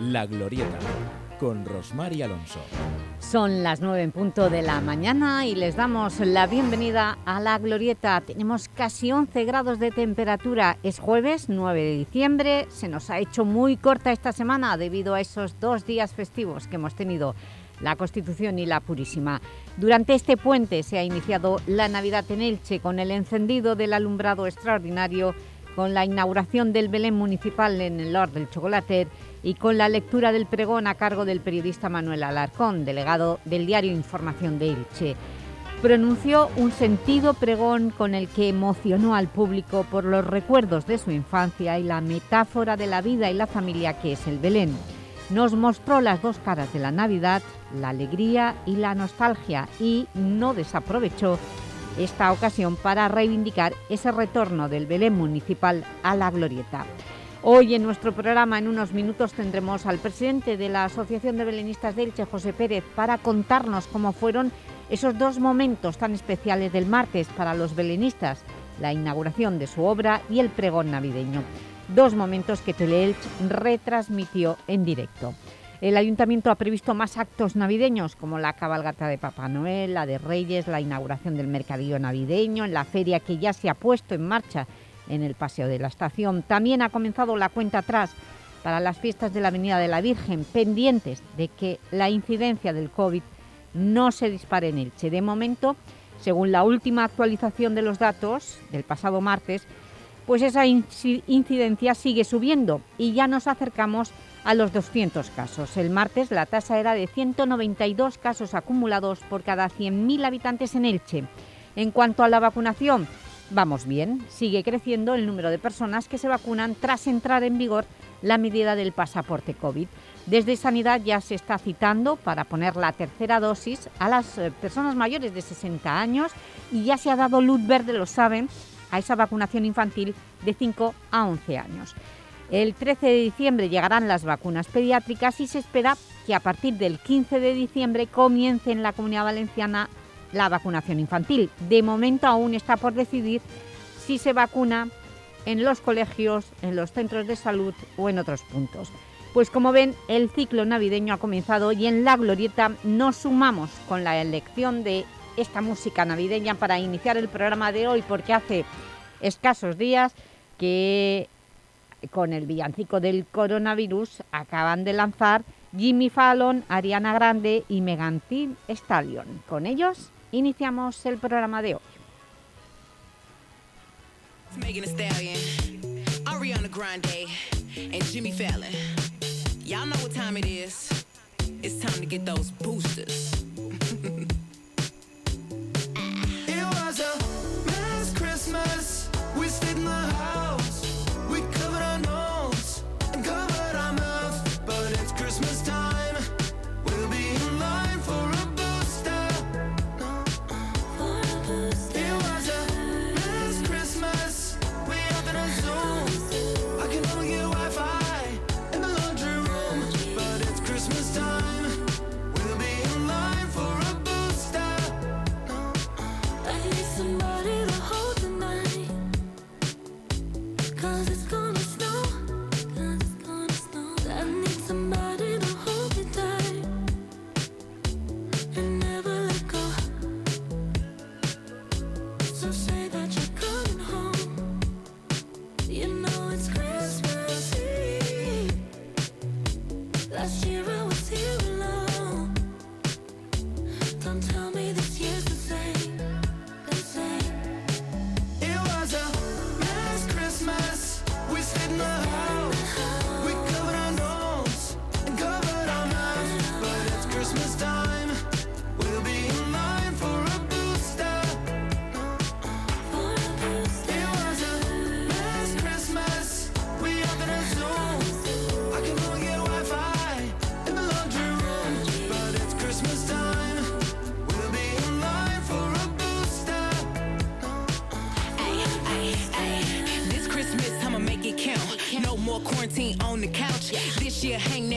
La Glorieta, con Rosmar y Alonso. Son las nueve en punto de la mañana y les damos la bienvenida a La Glorieta. Tenemos casi 11 grados de temperatura. Es jueves 9 de diciembre. Se nos ha hecho muy corta esta semana debido a esos dos días festivos que hemos tenido la Constitución y la Purísima. Durante este puente se ha iniciado la Navidad en Elche con el encendido del alumbrado extraordinario, con la inauguración del Belén Municipal en el Lord del Chocolater y con la lectura del pregón a cargo del periodista Manuel Alarcón, delegado del diario Información de Elche. Pronunció un sentido pregón con el que emocionó al público por los recuerdos de su infancia y la metáfora de la vida y la familia que es el Belén. Nos mostró las dos caras de la Navidad, la alegría y la nostalgia y no desaprovechó esta ocasión para reivindicar ese retorno del Belén municipal a la glorieta. Hoy en nuestro programa, en unos minutos, tendremos al presidente de la Asociación de Belenistas de Elche, José Pérez, para contarnos cómo fueron esos dos momentos tan especiales del martes para los belenistas, la inauguración de su obra y el pregón navideño. Dos momentos que Teleelch retransmitió en directo. El Ayuntamiento ha previsto más actos navideños, como la cabalgata de Papá Noel, la de Reyes, la inauguración del mercadillo navideño, en la feria que ya se ha puesto en marcha en el Paseo de la Estación. También ha comenzado la cuenta atrás para las fiestas de la Avenida de la Virgen, pendientes de que la incidencia del COVID no se dispare en Elche. De momento, según la última actualización de los datos del pasado martes, pues esa incidencia sigue subiendo y ya nos acercamos a los 200 casos. El martes la tasa era de 192 casos acumulados por cada 100.000 habitantes en Elche. En cuanto a la vacunación, Vamos bien, sigue creciendo el número de personas que se vacunan tras entrar en vigor la medida del pasaporte COVID. Desde Sanidad ya se está citando para poner la tercera dosis a las eh, personas mayores de 60 años y ya se ha dado luz verde, lo saben, a esa vacunación infantil de 5 a 11 años. El 13 de diciembre llegarán las vacunas pediátricas y se espera que a partir del 15 de diciembre comience en la Comunidad Valenciana la vacunación infantil. De momento aún está por decidir si se vacuna en los colegios, en los centros de salud o en otros puntos. Pues como ven, el ciclo navideño ha comenzado y en La Glorieta nos sumamos con la elección de esta música navideña para iniciar el programa de hoy, porque hace escasos días que con el villancico del coronavirus acaban de lanzar Jimmy Fallon, Ariana Grande y Megan Thee Stallion. Con ellos iniciamos el programa de hoy. Megan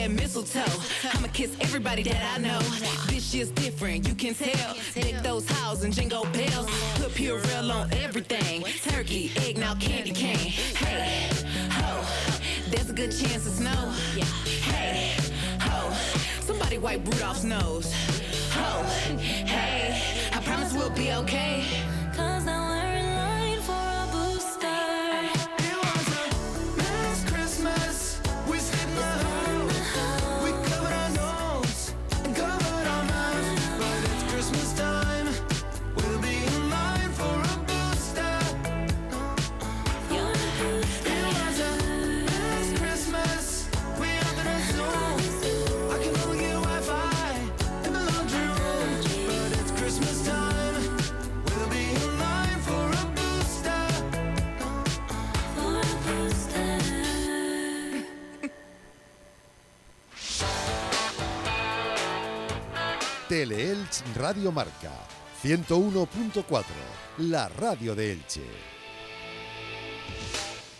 that mistletoe. I'ma kiss everybody that I know. This year's different, you can tell. Deck those houses and jingle bells. Put Purell on everything. Turkey, egg, now candy cane. Hey, ho, there's a good chance of snow. Hey, ho, somebody wipe Rudolph's nose. Oh, hey, I promise we'll be okay. Cause now Teleelch Radio Marca 101.4, la radio de Elche.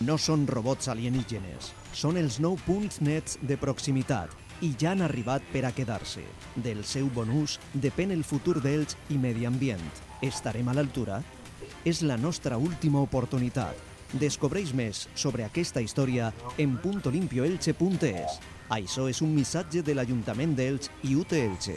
No són robots alienígenes, són els nou punts nets de proximitat i ja han arribat per a quedar-se. Del seu bon ús depèn el futur d'ells i medi ambient. Estarem a l'altura? És la nostra última oportunitat. Descobreix més sobre aquesta història en puntolimpioelche.es. Això és un missatge de l'Ajuntament d'Elx i UT Elche.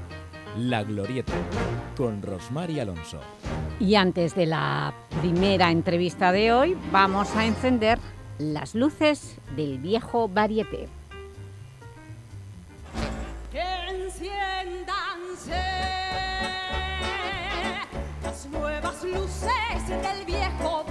La Glorieta, con Rosmar y Alonso. Y antes de la primera entrevista de hoy, vamos a encender las luces del viejo varieté. Enciéndanse las nuevas luces del viejo varieté.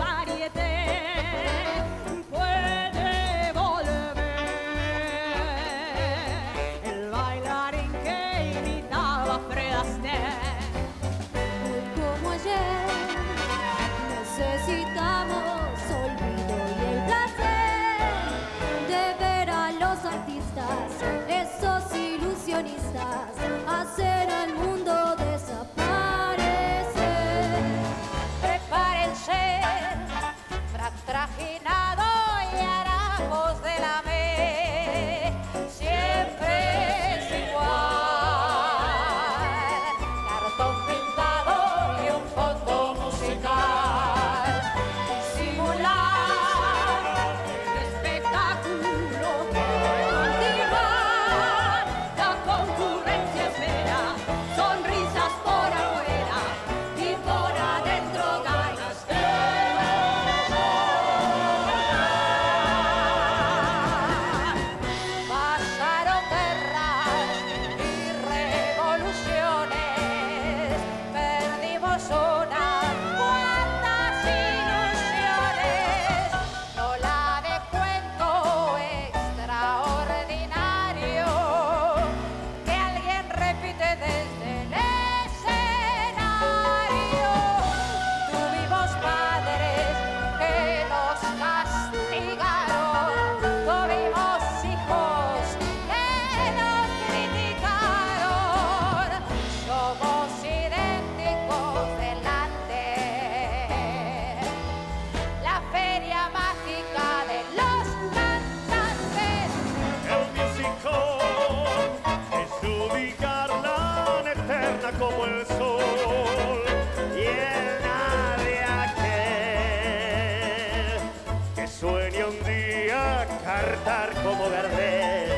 Como Gardel.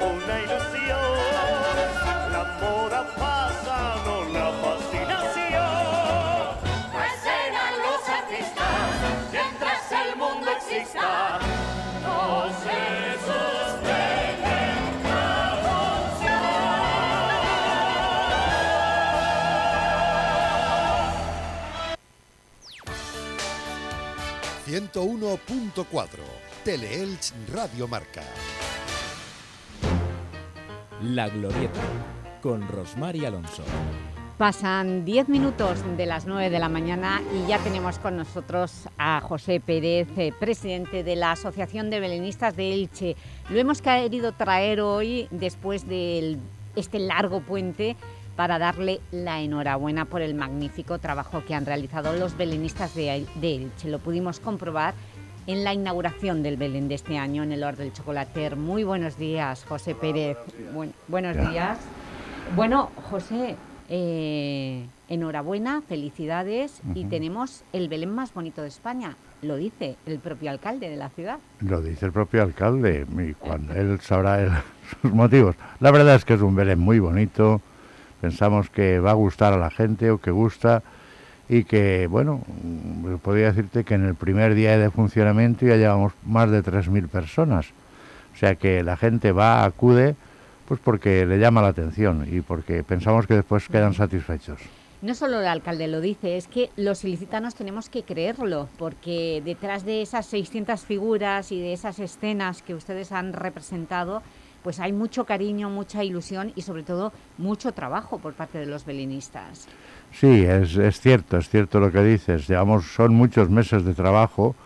Una ilusión, la moda pasa, no la fascinación. Escenan los artistas mientras el mundo exista. No se sostiene la función. 101.4, Teleelch Radio Marca. La Glorieta, con Rosmar y Alonso. Pasan 10 minutos de las 9 de la mañana y ya tenemos con nosotros a José Pérez, eh, presidente de la Asociación de Belenistas de Elche. Lo hemos querido traer hoy después de este largo puente para darle la enhorabuena por el magnífico trabajo que han realizado los belenistas de, de Elche. Lo pudimos comprobar en la inauguración del Belén de este año en el Or del Chocolater. Muy buenos días, José Pérez. Buen- buenos Ya. días. Bueno, José, eh, enhorabuena, felicidades y tenemos el Belén más bonito de España, lo dice el propio alcalde de la ciudad. Lo dice el propio alcalde y cuando él sabrá el- sus motivos. La verdad es que es un Belén muy bonito, pensamos que va a gustar a la gente o que gusta y que, bueno, podría decirte que en el primer día de funcionamiento ya llevamos más de 3.000 personas. O sea que la gente va, acude, pues porque le llama la atención y porque pensamos que después quedan satisfechos. No solo el alcalde lo dice, es que los ilicitanos tenemos que creerlo, porque detrás de esas 600 figuras y de esas escenas que ustedes han representado, pues hay mucho cariño, mucha ilusión y sobre todo mucho trabajo por parte de los belenistas. Sí, es, es cierto, es cierto lo que dices. Llevamos, son muchos meses de trabajo,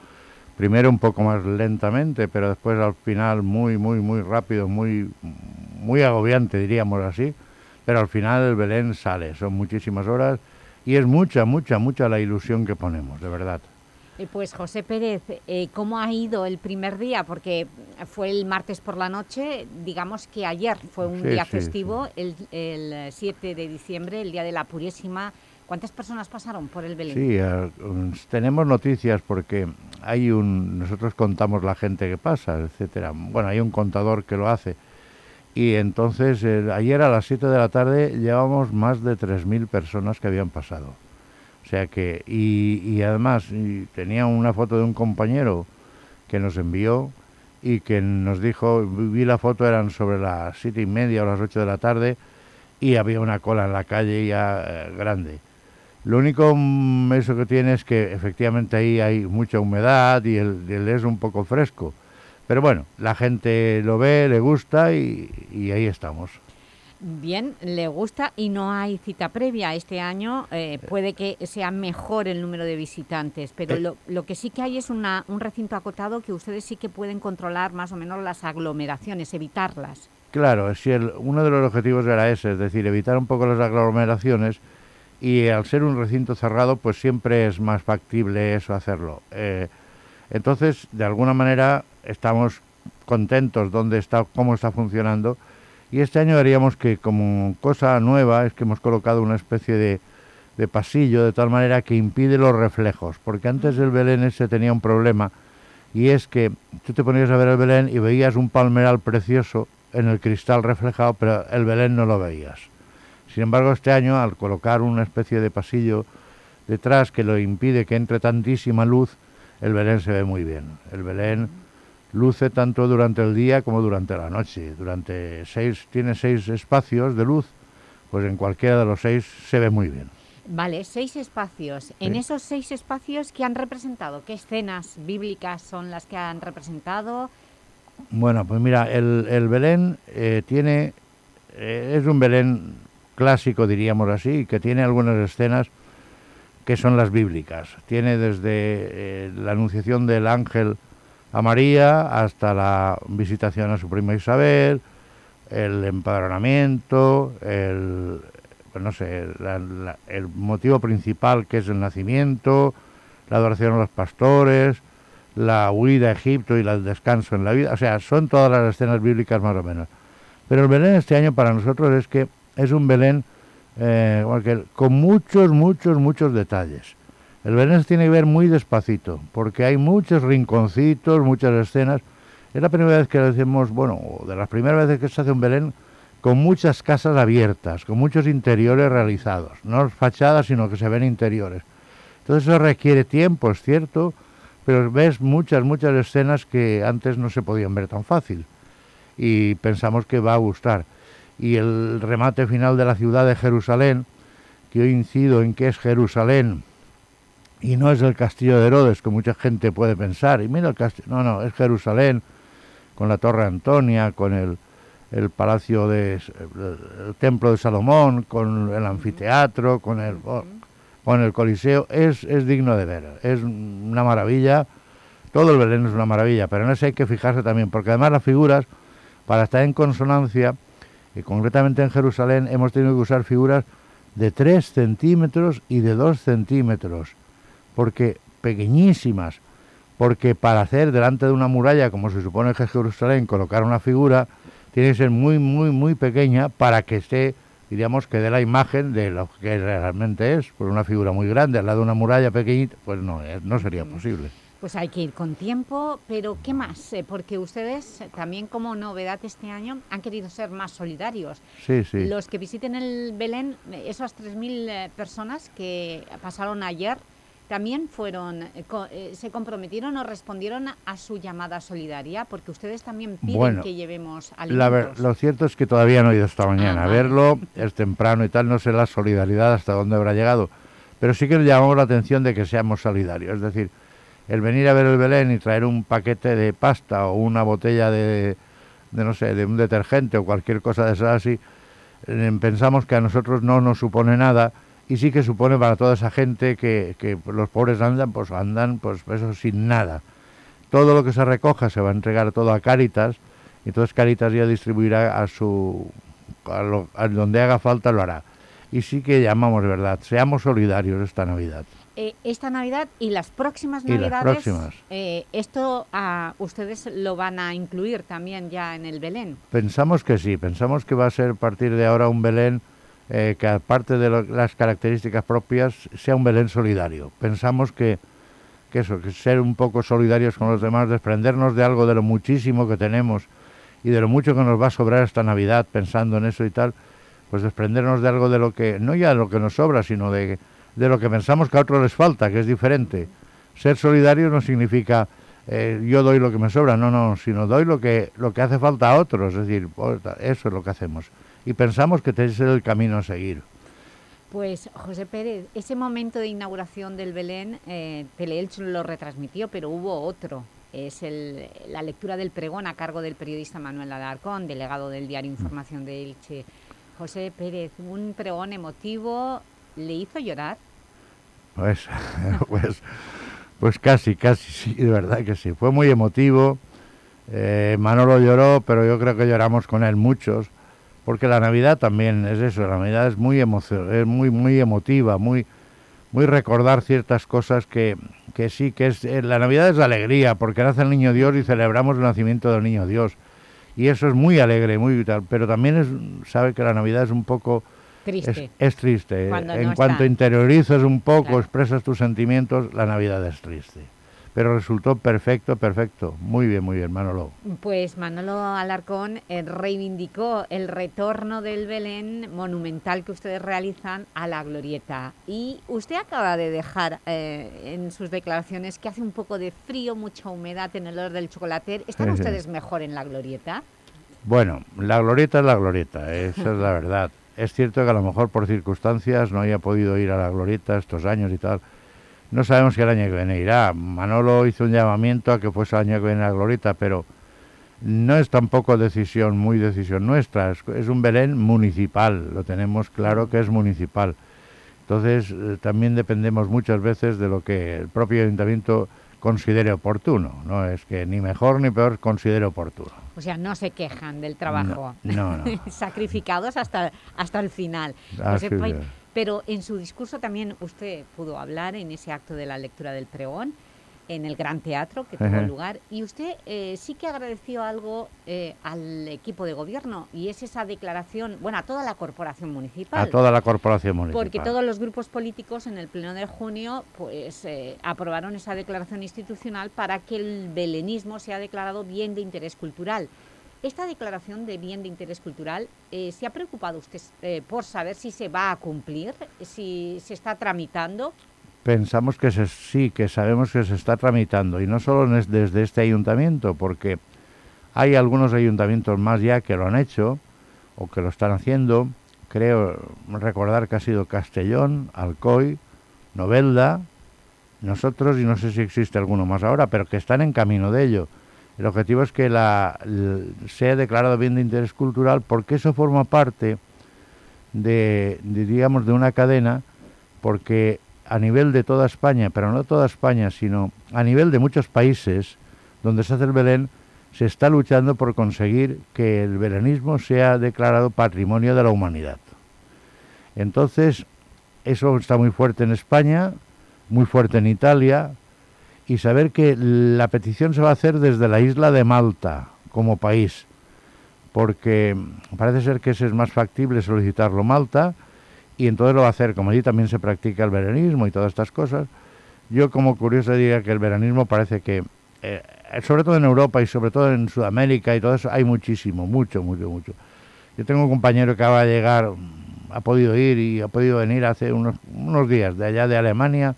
primero un poco más lentamente, pero después al final muy, muy, muy rápido, muy, muy agobiante, diríamos así. Pero al final el Belén sale, son muchísimas horas y es mucha, mucha, mucha la ilusión que ponemos, de verdad. Eh, Pues José Pérez, eh, ¿cómo ha ido el primer día? Porque fue el martes por la noche, digamos que ayer fue un Sí, día sí, festivo, El, el 7 de diciembre, el Día de la Purísima. ¿Cuántas personas pasaron por el Belén? Sí, um, tenemos noticias porque hay un, nosotros contamos la gente que pasa, etcétera. Bueno, hay un contador que lo hace. Y entonces, eh, ayer a las 7 de la tarde llevamos más de 3.000 personas que habían pasado. Sea que, y, además, tenía una foto de un compañero que nos envió y que nos dijo, vi la foto, eran sobre las siete y media o las 8 de la tarde y había una cola en la calle ya eh, grande. Lo único mm, eso que tiene es que efectivamente ahí hay mucha humedad y el, es un poco fresco. Pero bueno, la gente lo ve, le gusta y ahí estamos. Bien, le gusta y no hay cita previa. Este año eh, puede que sea mejor el número de visitantes, pero Eh. lo, lo que sí que hay es una, un recinto acotado que ustedes sí que pueden controlar más o menos las aglomeraciones, evitarlas. Claro, si el, uno de los objetivos era ese, es decir, evitar un poco las aglomeraciones y al ser un recinto cerrado, pues siempre es más factible eso hacerlo. Eh, entonces, de alguna manera, estamos contentos donde está, cómo está funcionando y este año haríamos que como cosa nueva es que hemos colocado una especie de, pasillo de tal manera que impide los reflejos, porque antes el Belén ese tenía un problema y es que tú te ponías a ver el Belén y veías un palmeral precioso en el cristal reflejado, pero el Belén no lo veías. Sin embargo, este año, al colocar una especie de pasillo detrás que lo impide que entre tantísima luz, el Belén se ve muy bien. El Belén luce tanto durante el día como durante la noche. Durante seis, tiene seis espacios de luz, pues en cualquiera de los seis se ve muy bien. Vale, seis espacios. En esos seis espacios, ¿qué han representado? ¿Qué escenas bíblicas son las que han representado? Bueno, pues mira, el, el Belén eh, tiene, eh, es un Belén clásico, diríamos así, que tiene algunas escenas que son las bíblicas. Tiene desde eh, la anunciación del ángel a María hasta la visitación a su prima Isabel, el empadronamiento, el, pues no sé, la- el motivo principal que es el nacimiento, la adoración a los pastores, la huida a Egipto y el descanso en la vida. O sea, son todas las escenas bíblicas más o menos. Pero el Belén este año para nosotros es que es un Belén eh, con muchos, muchos, muchos detalles. El se tiene que ver muy despacito, porque hay muchos rinconcitos, muchas escenas. Es la primera vez que hacemos, bueno, de las primeras veces que se hace un Belén con muchas casas abiertas, con muchos interiores realizados, no fachadas, sino que se ven interiores. Entonces eso requiere tiempo, es cierto, pero ves muchas, muchas escenas que antes no se podían ver tan fácil. Y pensamos que va a gustar. Y el remate final de la ciudad de Jerusalén, que hoy incido en que es Jerusalén y no es el castillo de Herodes, que mucha gente puede pensar. Y mira el castillo, no, no, es Jerusalén, con la Torre Antonia, con el, el palacio de el templo de Salomón, con el anfiteatro, con el con el Coliseo, es, es digno de ver, es una maravilla. Todo el Belén es una maravilla, pero en eso hay que fijarse también, porque además las figuras, para estar en consonancia, y concretamente en Jerusalén, hemos tenido que usar figuras de 3 centímetros y de 2 centímetros, porque pequeñísimas, porque para hacer delante de una muralla, como se supone que es Jerusalén, colocar una figura, tiene que ser muy, muy, muy pequeña para que esté, diríamos, que dé la imagen de lo que realmente es. Por una figura muy grande al lado de una muralla pequeñita, pues no, eh, no sería posible. Pues hay que ir con tiempo, pero ¿qué más? Eh, Porque ustedes, también como novedad este año, han querido ser más solidarios. Sí, sí. Los que visiten el Belén, eh, esas 3.000 eh, personas que pasaron ayer, también fueron, eh, eh, se comprometieron o respondieron a su llamada solidaria, porque ustedes también piden Bueno, que llevemos La alimentos. lo cierto es que todavía no he ido esta mañana Ah, a vale. verlo, es temprano y tal, no sé la solidaridad hasta dónde habrá llegado, pero sí que nos llamamos la atención de que seamos solidarios, es decir, el venir a ver el Belén y traer un paquete de pasta o una botella de, de no sé, de un detergente o cualquier cosa de esas así, eh, pensamos que a nosotros no nos supone nada y sí que supone para toda esa gente que, que los pobres andan, pues andan, pues eso sin nada todo lo que se recoja se va a entregar todo a Cáritas y entonces Cáritas ya distribuirá a su a, lo- a donde haga falta lo hará y sí que llamamos verdad seamos solidarios esta Navidad Eh, esta Navidad y las próximas Y las Navidades, próximas. eh, esto ah, ustedes lo van a incluir también ya en el Belén. pensamos que sí pensamos que va a ser a partir de ahora un Belén eh, que aparte de lo- las características propias sea un Belén solidario pensamos que que eso, que ser un poco solidarios con los demás, desprendernos de algo de lo muchísimo que tenemos y de lo mucho que nos va a sobrar esta Navidad pensando en eso y tal, pues desprendernos de algo de lo que, no ya de lo que nos sobra, sino de, de lo que pensamos que a otros les falta, que es diferente. Ser solidarios no significa eh, yo doy lo que me sobra, no, no, sino doy lo que, lo que hace falta a otros, es decir, pues, eso es lo que hacemos. Y pensamos que es el camino a seguir. Pues José Pérez, ese momento de inauguración del Belén, eh, Teleelch lo retransmitió, pero hubo otro. Es el- la lectura del pregón a cargo del periodista Manuel Alarcón, delegado del diario Información de Elche. José Pérez, un pregón emotivo, ¿le hizo llorar? Pues, pues, pues casi, casi, sí, de verdad que sí. Fue muy emotivo. Eh, Manolo lloró, pero yo creo que lloramos con él muchos, porque la Navidad también es eso. La Navidad es muy emocio- es muy, muy emotiva, muy, muy recordar ciertas cosas que, que sí, que es eh, la Navidad es la alegría, porque nace el Niño Dios y celebramos el nacimiento del Niño Dios. Y eso es muy alegre, muy tal, pero también es, sabe que la Navidad es un poco Triste. es, es triste. Cuando en no cuanto está. interiorizas un poco, Claro. expresas tus sentimientos, la Navidad es triste. Pero resultó perfecto, perfecto. Muy bien, muy bien, Manolo. Pues Manolo Alarcón eh, reivindicó el retorno del Belén monumental que ustedes realizan a la glorieta. Y usted acaba de dejar eh, en sus declaraciones que hace un poco de frío, mucha humedad en el olor del chocolater. ¿Están Sí, sí. ustedes mejor en la glorieta? Bueno, la glorieta es la glorieta, esa es la verdad. Es cierto que a lo mejor por circunstancias no haya podido ir a la glorieta estos años y tal. No sabemos si el año que viene irá. Manolo hizo un llamamiento a que fuese el año que viene a la glorieta, pero no es tampoco decisión, muy decisión nuestra. Es, un Belén municipal, lo tenemos claro que es municipal. Entonces eh, también dependemos muchas veces de lo que el propio ayuntamiento considere oportuno. No es que ni mejor ni peor considere oportuno. O sea, no se quejan del trabajo. No, no. Sacrificados hasta, hasta el final. Así José Pay- es. Pero en su discurso también usted pudo hablar en ese acto de la lectura del pregón, en el Gran Teatro que tuvo Ajá. lugar, y usted eh, sí que agradeció algo eh, al equipo de gobierno, y es esa declaración, bueno, a toda la corporación municipal. A toda la corporación municipal. Porque todos los grupos políticos en el pleno de junio pues eh, aprobaron esa declaración institucional para que el belenismo sea declarado bien de interés cultural. Esta declaración de bien de interés cultural, eh, ¿se ha preocupado usted eh, por saber si se va a cumplir, si se está tramitando? Pensamos que se- sí, que sabemos que se está tramitando y no solo desde este ayuntamiento, porque hay algunos ayuntamientos más ya que lo han hecho o que lo están haciendo. Creo recordar que ha sido Castellón, Alcoy, Novelda, nosotros y no sé si existe alguno más ahora, pero que están en camino de ello. El objetivo es que la, sea declarado bien de interés cultural porque eso forma parte de, digamos, de una cadena, porque a nivel de toda España, pero no toda España, sino a nivel de muchos países donde se hace el Belén, se está luchando por conseguir que el belenismo sea declarado patrimonio de la humanidad. Entonces, eso está muy fuerte en España, muy fuerte en Italia, y saber que la petición se va a hacer desde la isla de Malta como país, porque parece ser que ese es más factible solicitarlo Malta, y entonces lo va a hacer, como allí también se practica el veranismo y todas estas cosas. Yo como curioso diría que el veranismo parece que, eh, sobre todo en Europa y sobre todo en Sudamérica y todo eso, hay muchísimo, mucho, mucho, mucho. Yo tengo un compañero que acaba de llegar, ha podido ir y ha podido venir hace unos, unos días de allá de Alemania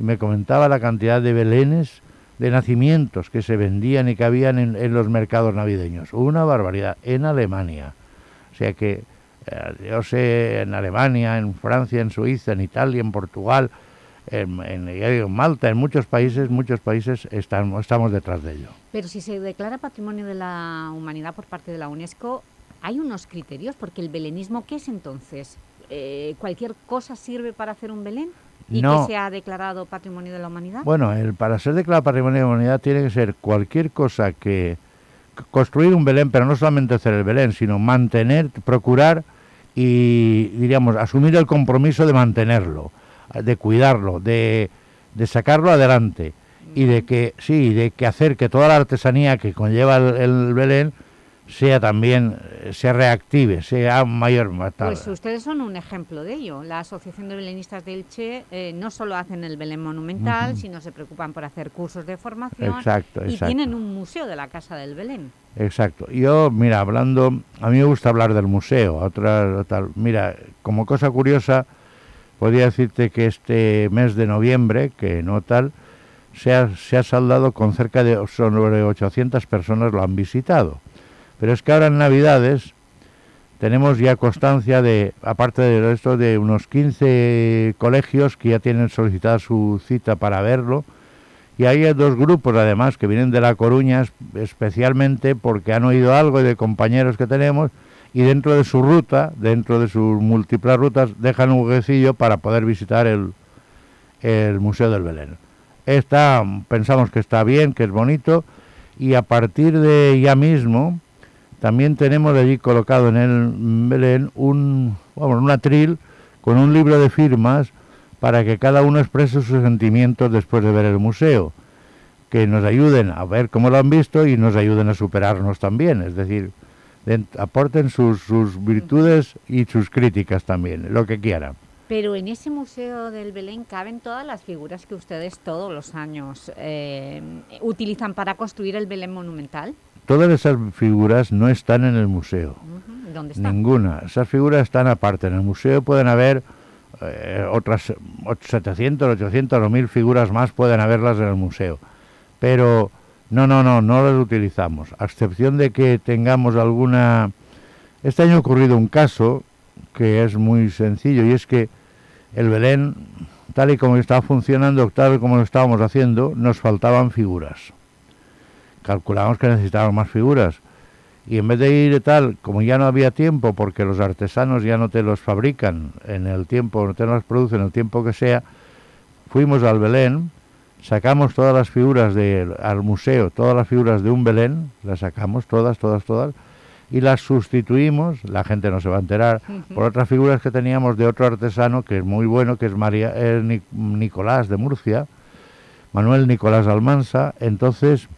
y me comentaba la cantidad de belenes de nacimientos que se vendían y que habían en, en los mercados navideños. Una barbaridad, en Alemania. O sea que eh, yo sé en Alemania, en Francia, en Suiza, en Italia, en Portugal, en Malta, en muchos países, muchos países están, estamos detrás de ello. Pero si se declara Patrimonio de la Humanidad por parte de la UNESCO, hay unos criterios, porque el belenismo, ¿qué es entonces? Eh, ¿Cualquier cosa sirve para hacer un Belén? ¿Y No. que sea declarado Patrimonio de la Humanidad? Bueno, el, para ser declarado Patrimonio de la Humanidad tiene que ser cualquier cosa que construir un Belén, pero no solamente hacer el Belén, sino mantener, procurar y, diríamos, asumir el compromiso de mantenerlo, de cuidarlo, de, de sacarlo adelante y de que, sí, de que hacer que toda la artesanía que conlleva el, el Belén sea también, eh, se reactive, sea mayor. Pues ustedes son un ejemplo de ello. La Asociación de Belenistas de Elche eh, no solo hacen el Belén monumental, sino se preocupan por hacer cursos de formación Exacto, y exacto. tienen un museo de la Casa del Belén. Exacto. Yo, mira, hablando, a mí me gusta hablar del museo. Otra, tal, mira, como cosa curiosa, podría decirte que este mes de noviembre, que no tal, se ha, se ha saldado con cerca de sobre 800 personas lo han visitado. Pero es que ahora en Navidades tenemos ya constancia de, aparte de esto, de unos 15 colegios que ya tienen solicitada su cita para verlo. Y hay dos grupos además que vienen de La Coruña es- especialmente porque han oído algo de compañeros que tenemos y dentro de su ruta, dentro de sus múltiples rutas, dejan un huequecillo para poder visitar el, el Museo del Belén. Está, pensamos que está bien, que es bonito y a partir de ya mismo también tenemos allí colocado en el Belén un, bueno, un atril con un libro de firmas para que cada uno exprese sus sentimientos después de ver el museo, que nos ayuden a ver cómo lo han visto y nos ayuden a superarnos también, es decir, aporten sus, sus virtudes y sus críticas también, lo que quieran. Pero en ese Museo del Belén caben todas las figuras que ustedes todos los años eh, utilizan para construir el Belén monumental. Todas esas figuras no están en el museo, ¿Dónde están? ninguna. Esas figuras están aparte. En el museo pueden haber eh, otras och- 700, 800 o 1000 figuras más, pueden haberlas en el museo. Pero no, no, no, no las utilizamos. A excepción de que tengamos alguna... Este año ha ocurrido un caso que es muy sencillo y es que el Belén, tal y como estaba funcionando, tal y como lo estábamos haciendo, nos faltaban figuras. Calculamos que necesitábamos más figuras. Y en vez de ir tal, como ya no había tiempo, porque los artesanos ya no te los fabrican en el tiempo, no te los producen en el tiempo que sea, fuimos al Belén, sacamos todas las figuras del al museo, todas las figuras de un Belén, las sacamos todas, todas, todas, y las sustituimos, la gente no se va a enterar, por otras figuras que teníamos de otro artesano que es muy bueno, que es María eh, Nic- Nicolás de Murcia, Manuel Nicolás Almansa, entonces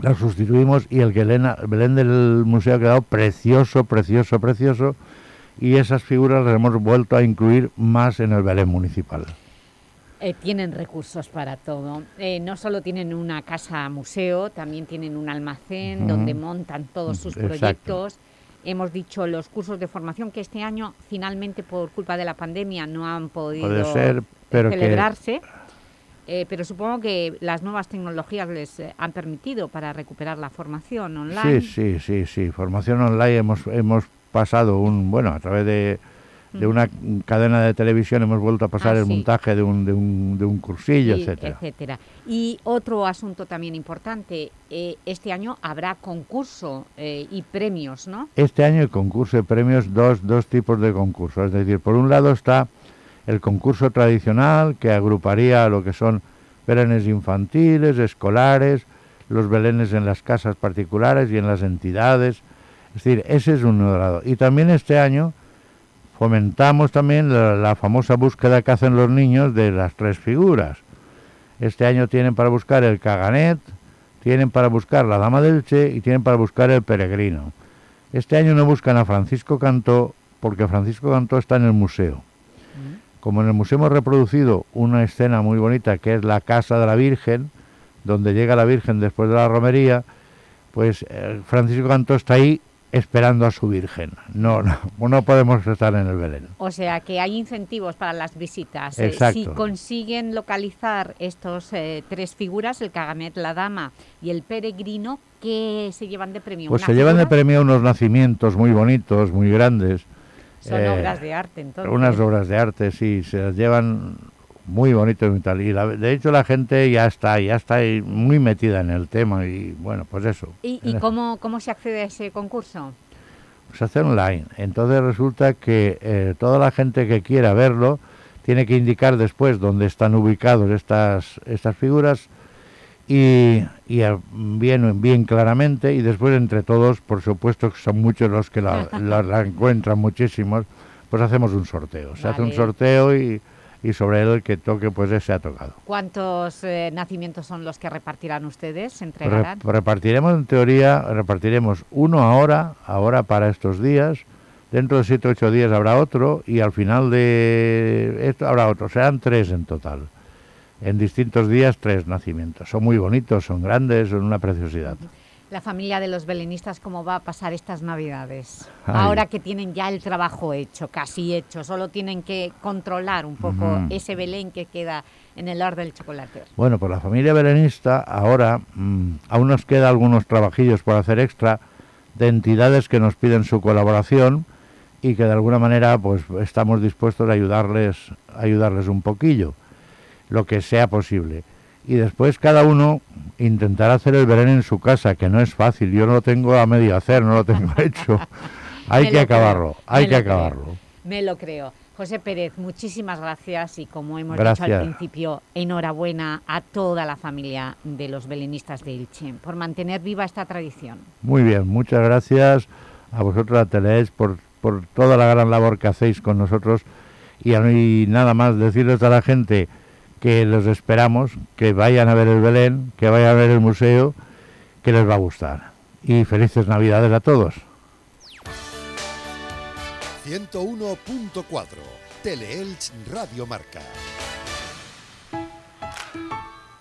la sustituimos y el Belén, el Belén del museo ha quedado precioso, precioso, precioso y esas figuras las hemos vuelto a incluir más en el Belén municipal. Eh, tienen recursos para todo. Eh, no solo tienen una casa museo, también tienen un almacén donde montan todos sus Exacto. proyectos. Hemos dicho los cursos de formación que este año, finalmente, por culpa de la pandemia, no han podido Puede ser, pero que- celebrarse. Eh, pero supongo que las nuevas tecnologías les eh, han permitido para recuperar la formación online. Sí, sí, sí, sí. Formación online hemos, hemos pasado un, bueno, a través de de una cadena de televisión hemos vuelto a pasar Ah, el sí. montaje de un, de un, de un cursillo, y etcétera. etcétera. Y otro asunto también importante, eh, este año habrá concurso eh, y premios, ¿no? Este año el concurso de premios, dos, dos tipos de concursos. Es decir, por un lado está el concurso tradicional que agruparía lo que son belenes infantiles, escolares, los belenes en las casas particulares y en las entidades. Es decir, ese es un lado. Y también este año fomentamos también la, la famosa búsqueda que hacen los niños de las tres figuras. Este año tienen para buscar el caganet, tienen para buscar la dama del Che y tienen para buscar el peregrino. Este año no buscan a Francisco Cantó porque Francisco Cantó está en el museo. Como en el museo hemos reproducido una escena muy bonita que es la casa de la Virgen, donde llega la Virgen después de la romería, pues eh, Francisco Cantó está ahí esperando a su Virgen. No, no, no podemos estar en el Belén. O sea que hay incentivos para las visitas. Eh, Exacto. si consiguen localizar estos eh, tres figuras, el caganet, la dama y el peregrino, ¿qué se llevan de premio? Pues ¿Una se llevan de premio unos nacimientos muy bonitos, muy grandes. Son eh, obras de arte, entonces. Unas obras de arte, sí, se las llevan muy bonitos y tal. Y la- de hecho la gente ya está, ya está muy metida en el tema y bueno, pues eso. ¿Y, y cómo, cómo se accede a ese concurso? Se hace online. Entonces resulta que eh, toda la gente que quiera verlo tiene que indicar después dónde están ubicados estas, estas figuras y, y bien, bien claramente y después entre todos, por supuesto que son muchos los que la, la- la encuentran, muchísimos, pues hacemos un sorteo. Se hace un sorteo y, y sobre el que toque pues ese ha tocado. ¿Cuántos eh, nacimientos son los que repartirán ustedes? Re- ¿Entregarán? repartiremos en teoría, repartiremos uno ahora, ahora para estos días, dentro de siete o ocho días habrá otro y al final de esto habrá otro, serán tres en total. En distintos días tres nacimientos. Son muy bonitos, son grandes, son una preciosidad. La familia de los belenistas, ¿cómo va a pasar estas navidades? Ay. Ahora que tienen ya el trabajo hecho, casi hecho, solo tienen que controlar un poco ese Belén que queda en el orden del chocolate. Bueno, pues la familia belenista ahora mm, aún nos queda algunos trabajillos por hacer extra de entidades que nos piden su colaboración y que de alguna manera pues estamos dispuestos a ayudarles, a ayudarles un poquillo, lo que sea posible. Y después cada uno intentará hacer el Belén en su casa, que no es fácil, yo no lo tengo a medio hacer, no lo tengo hecho. hay Me que creo, acabarlo, hay que creo. acabarlo. Me lo creo. José Pérez, muchísimas gracias y como hemos Gracias. dicho al principio, enhorabuena a toda la familia de los belenistas de Ilche por mantener viva esta tradición. Muy bien, muchas gracias a vosotros, a Teleelch, por, por toda la gran labor que hacéis con nosotros. Y, a mí nada más decirles a la gente que los esperamos, que vayan a ver el Belén, que vayan a ver el museo, que les va a gustar. Y felices Navidades a todos. 101.4 Teleelch Radio Marca.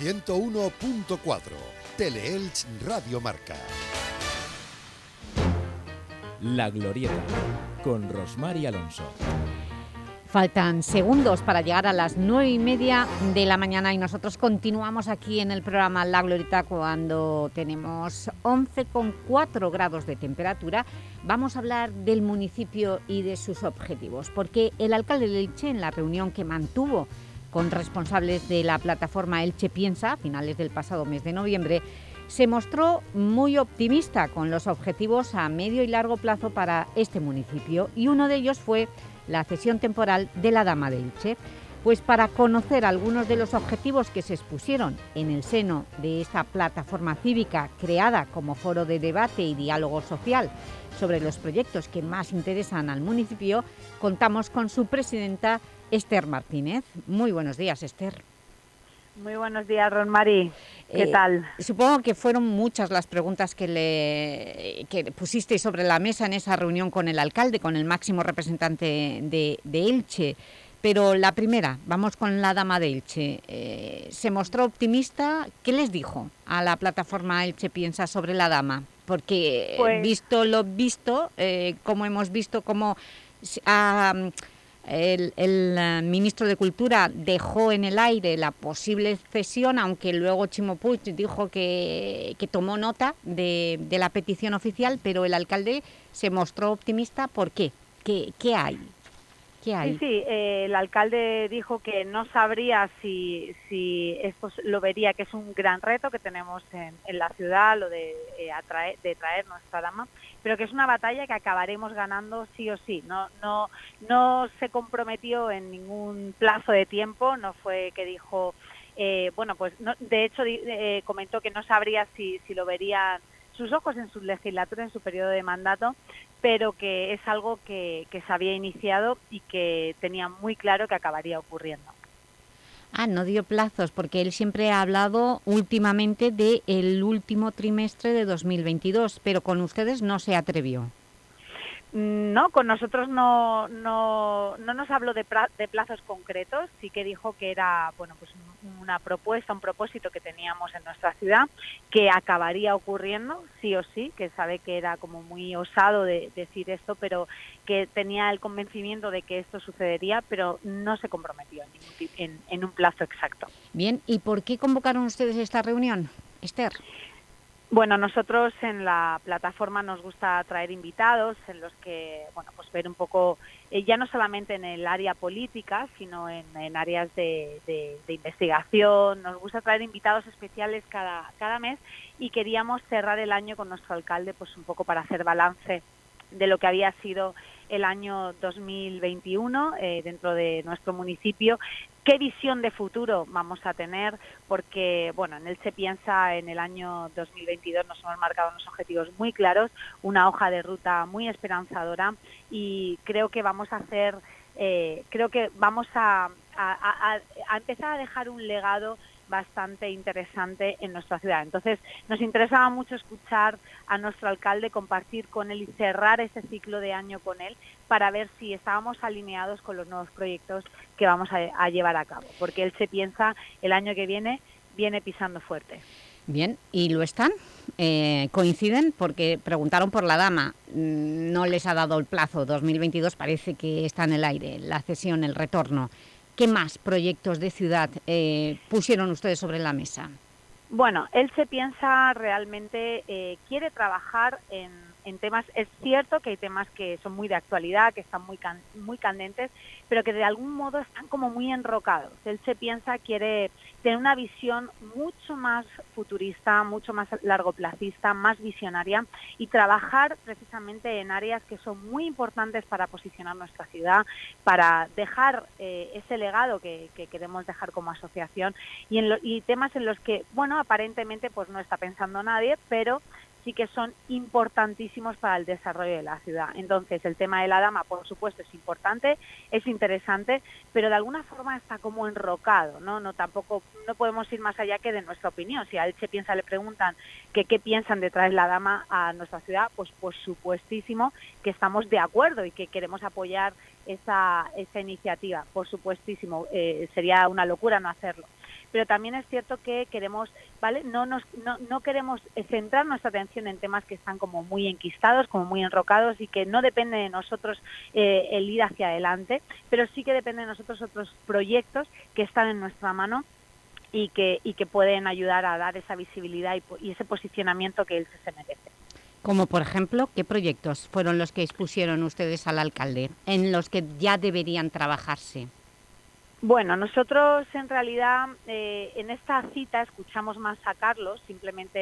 101.4 Teleelch Radio Marca. La Glorieta, con Rosmar y Alonso. Faltan segundos para llegar a las nueve y media de la mañana y nosotros continuamos aquí en el programa La Glorita cuando tenemos 11,4 grados de temperatura. Vamos a hablar del municipio y de sus objetivos, porque el alcalde de Elche, en la reunión que mantuvo con responsables de la plataforma Elche Piensa a finales del pasado mes de noviembre, se mostró muy optimista con los objetivos a medio y largo plazo para este municipio y uno de ellos fue la cesión temporal de la Dama de Elche. Pues para conocer algunos de los objetivos que se expusieron en el seno de esta plataforma cívica creada como foro de debate y diálogo social sobre los proyectos que más interesan al municipio, contamos con su presidenta Esther Martínez. Muy buenos días, Esther. Muy buenos días, Rosmary. ¿Qué Eh, tal? Supongo que fueron muchas las preguntas que le que pusisteis sobre la mesa en esa reunión con el alcalde, con el máximo representante de, de Elche. Pero la primera, vamos con la dama de Elche. Eh, ¿Se mostró optimista? ¿Qué les dijo a la plataforma Elche Piensa sobre la dama? Porque eh, Pues- visto lo visto, eh, como hemos visto cómo ah, el, el, eh, ministro de Cultura dejó en el aire la posible cesión, aunque luego Chimo dijo que, tomó nota de, la petición oficial, pero el alcalde se mostró optimista. ¿Por? ¿Qué, qué hay? ¿Qué hay? Sí, sí, eh, el alcalde dijo que no sabría si, si esto lo vería, que es un gran reto que tenemos en, en la ciudad, lo de, eh, atraer, de traer nuestra dama, pero que es una batalla que acabaremos ganando sí o sí. No, no, no se comprometió en ningún plazo de tiempo, no fue que dijo, eh, bueno, pues no- de hecho eh, comentó que no sabría si, si lo verían sus ojos en su legislatura, en su periodo de mandato, pero que es algo que, que se había iniciado y que tenía muy claro que acabaría ocurriendo. Ah, no dio plazos, porque él siempre ha hablado últimamente del último trimestre de 2022, pero con ustedes no se atrevió. No, con nosotros no, no, no nos habló de, pra- de plazos concretos, sí que dijo que era bueno pues un- una propuesta, un propósito que teníamos en nuestra ciudad, que acabaría ocurriendo, sí o sí, que sabe que era como muy osado de decir esto, pero que tenía el convencimiento de que esto sucedería, pero no se comprometió en- en un plazo exacto. Bien, ¿y por qué convocaron ustedes esta reunión, Esther? Bueno, nosotros en la plataforma nos gusta traer invitados en los que, bueno, pues ver un poco, eh, ya no solamente en el área política, sino en, áreas de investigación. Nos gusta traer invitados especiales cada, cada mes y queríamos cerrar el año con nuestro alcalde, pues un poco para hacer balance de lo que había sido el año 2021 eh, dentro de nuestro municipio. ¿Qué visión de futuro vamos a tener? Porque, bueno, en él se piensa en el año 2022, nos hemos marcado unos objetivos muy claros, una hoja de ruta muy esperanzadora y creo que vamos a hacer, eh, creo que vamos a, empezar a dejar un legado bastante interesante en nuestra ciudad. Entonces, nos interesaba mucho escuchar a nuestro alcalde, compartir con él y cerrar ese ciclo de año con él para ver si estábamos alineados con los nuevos proyectos que vamos a, llevar a cabo. Porque él se piensa el año que viene, viene pisando fuerte. Bien, ¿y lo están? Eh, coinciden porque preguntaron por la dama, Mm, no les ha dado el plazo, 2022 parece que está en el aire, la cesión, el retorno. ¿Qué más proyectos de ciudad eh, pusieron ustedes sobre la mesa? Bueno, él se piensa realmente, eh, quiere trabajar en, en temas, es cierto que hay temas que son muy de actualidad, que están muy, muy candentes, pero que de algún modo están como muy enrocados. Él se piensa, quiere tener una visión mucho más futurista, mucho más largoplacista, más visionaria y trabajar precisamente en áreas que son muy importantes para posicionar nuestra ciudad, para dejar eh, ese legado que, que queremos dejar como asociación y, en lo- y temas en los que, bueno, aparentemente pues no está pensando nadie, pero sí que son importantísimos para el desarrollo de la ciudad. Entonces, el tema de la dama, por supuesto, es importante, es interesante, pero de alguna forma está como enrocado, ¿no? No tampoco no podemos ir más allá que de nuestra opinión. Si a se piensa, le preguntan qué piensan de traer la dama a nuestra ciudad, pues por supuestísimo que estamos de acuerdo y que queremos apoyar esa, esa iniciativa. Por supuestísimo, eh, sería una locura no hacerlo pero también es cierto que queremos, ¿vale? No, nos, no, no queremos eh, centrar nuestra atención en temas que están como muy enquistados, como muy enrocados y que no depende de nosotros eh, el ir hacia adelante, pero sí que depende de nosotros otros proyectos que están en nuestra mano y que, y que pueden ayudar a dar esa visibilidad y, y ese posicionamiento que él se merece. Como por ejemplo, ¿qué proyectos fueron los que expusieron ustedes al alcalde, en los que ya deberían trabajarse? Bueno, nosotros en realidad eh, en esta cita escuchamos más a Carlos, simplemente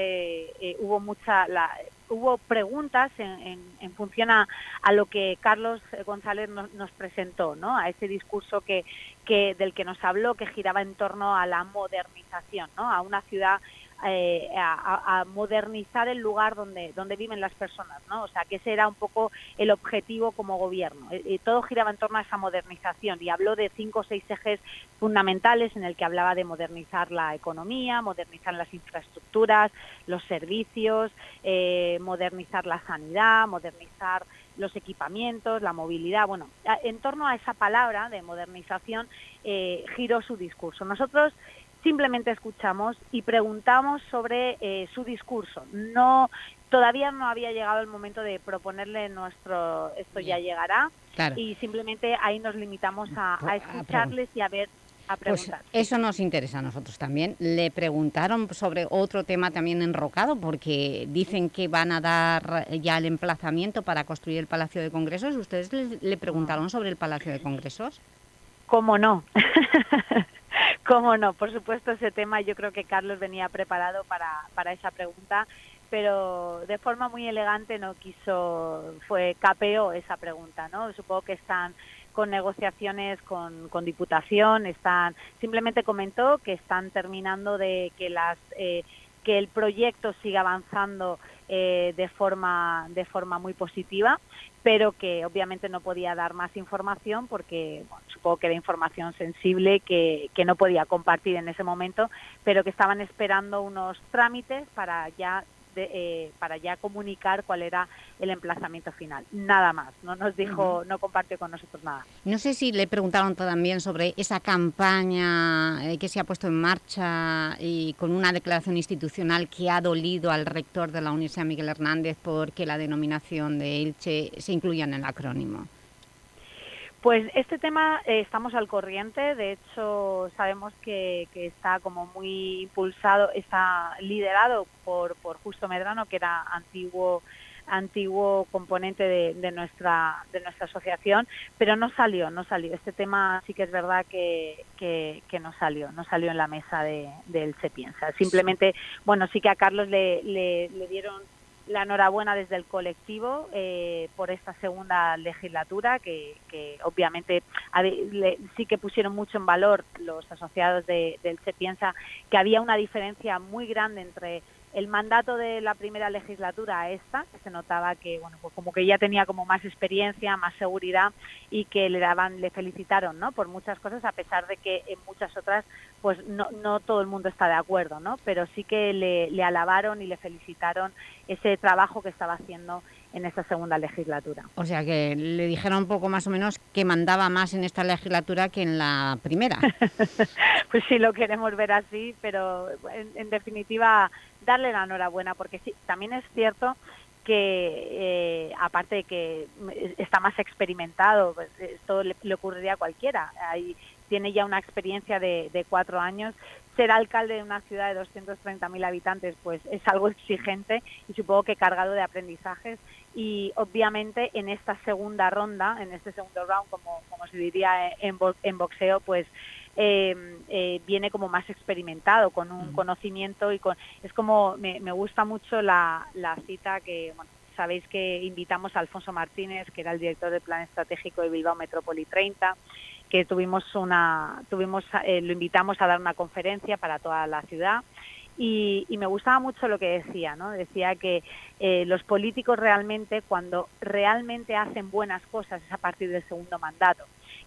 eh, hubo mucha, la, hubo preguntas en, en- en función a, a lo que Carlos González nos, nos presentó, ¿no? A ese discurso que, que del que nos habló, que giraba en torno a la modernización, ¿no? A una ciudad eh, a, a- modernizar el lugar donde, donde viven las personas, ¿no? O sea, que ese era un poco el objetivo como gobierno. Eh, eh, todo giraba en torno a esa modernización y habló de cinco o seis ejes fundamentales en el que hablaba de modernizar la economía, modernizar las infraestructuras, los servicios, eh, modernizar la sanidad, modernizar los equipamientos, la movilidad. Bueno, en torno a esa palabra de modernización eh, giró su discurso. Nosotros simplemente escuchamos y preguntamos sobre eh, su discurso. No, todavía no había llegado el momento de proponerle nuestro esto ya llegará Claro. y simplemente ahí nos limitamos a, a escucharles y a ver a Pues preguntar. eso nos interesa a nosotros también. Le preguntaron sobre otro tema también enrocado, porque dicen que van a dar ya el emplazamiento para construir el Palacio de Congresos. ¿Ustedes le, le preguntaron sobre el Palacio de Congresos? ¿Cómo no? ¿Cómo no? Por supuesto, ese tema yo creo que Carlos venía preparado para, para esa pregunta, pero de forma muy elegante no quiso, fue capeó esa pregunta, ¿no? Supongo que están con negociaciones con, con Diputación, están simplemente comentó que están terminando de que las eh, que el proyecto siga avanzando eh, de forma de forma muy positiva, pero que obviamente no podía dar más información porque bueno, supongo que era información sensible que, que no podía compartir en ese momento, pero que estaban esperando unos trámites para ya de, eh, para ya comunicar cuál era el emplazamiento final. Nada más, no nos dijo, no compartió con nosotros nada. No sé si le preguntaron también sobre esa campaña eh, que se ha puesto en marcha y con una declaración institucional que ha dolido al rector de la Universidad Miguel Hernández porque la denominación de Elche se incluya en el acrónimo. Pues este tema eh, estamos al corriente, de hecho sabemos que, que está como muy impulsado, está liderado por, por Justo Medrano, que era antiguo antiguo componente de, de nuestra de nuestra asociación, pero no salió, no salió. Este tema sí que es verdad que, que, que no salió, no salió en la mesa de, del Se Piensa. Simplemente, bueno, sí que a Carlos le, le, le dieron la enhorabuena desde el colectivo eh, por esta segunda legislatura, que, que obviamente le- sí que pusieron mucho en valor los asociados de, del Se Piensa que había una diferencia muy grande entre el mandato de la primera legislatura a esta, que se notaba que bueno pues como que ya tenía como más experiencia, más seguridad y que le daban, le felicitaron ¿no? por muchas cosas, a pesar de que en muchas otras pues no, no todo el mundo está de acuerdo, ¿no? pero sí que le, le alabaron y le felicitaron ese trabajo que estaba haciendo en esta segunda legislatura. O sea que le dijeron un poco más o menos que mandaba más en esta legislatura que en la primera. pues sí lo queremos ver así, pero en, en definitiva darle la enhorabuena, porque sí, también es cierto que eh, aparte de que está más experimentado, pues, esto le, le ocurriría a cualquiera. Ahí tiene ya una experiencia de, de cuatro años. Ser alcalde de una ciudad de 230.000 habitantes pues es algo exigente y supongo que cargado de aprendizajes y obviamente en esta segunda ronda, en este segundo round, como, como se diría en, en boxeo, pues eh, eh, viene como más experimentado, con un conocimiento y con... Es como, me, me gusta mucho la, la cita que, bueno, sabéis que invitamos a Alfonso Martínez, que era el director del Plan Estratégico de Bilbao Metrópoli 30, que tuvimos una, tuvimos, eh, lo invitamos a dar una conferencia para toda la ciudad. Y, y me gustaba mucho lo que decía, ¿no? Decía que eh, los políticos realmente, cuando realmente hacen buenas cosas, es a partir del segundo mandato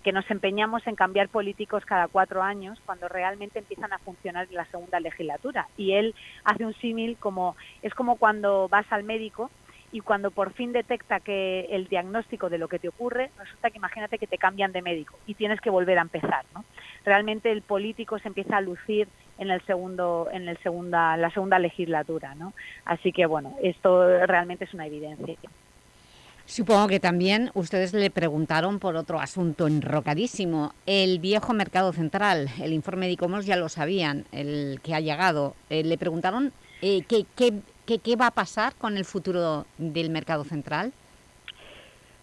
que nos empeñamos en cambiar políticos cada cuatro años cuando realmente empiezan a funcionar la segunda legislatura. Y él hace un símil como, es como cuando vas al médico y cuando por fin detecta que el diagnóstico de lo que te ocurre, resulta que imagínate que te cambian de médico y tienes que volver a empezar, ¿no? Realmente el político se empieza a lucir en el segundo en el segunda la segunda legislatura, ¿no? Así que bueno, esto realmente es una evidencia. Supongo que también ustedes le preguntaron por otro asunto enrocadísimo, el viejo mercado central. El informe de ICOMOS ya lo sabían, el que ha llegado. Eh, le preguntaron eh, ¿qué, qué, qué, qué va a pasar con el futuro del mercado central.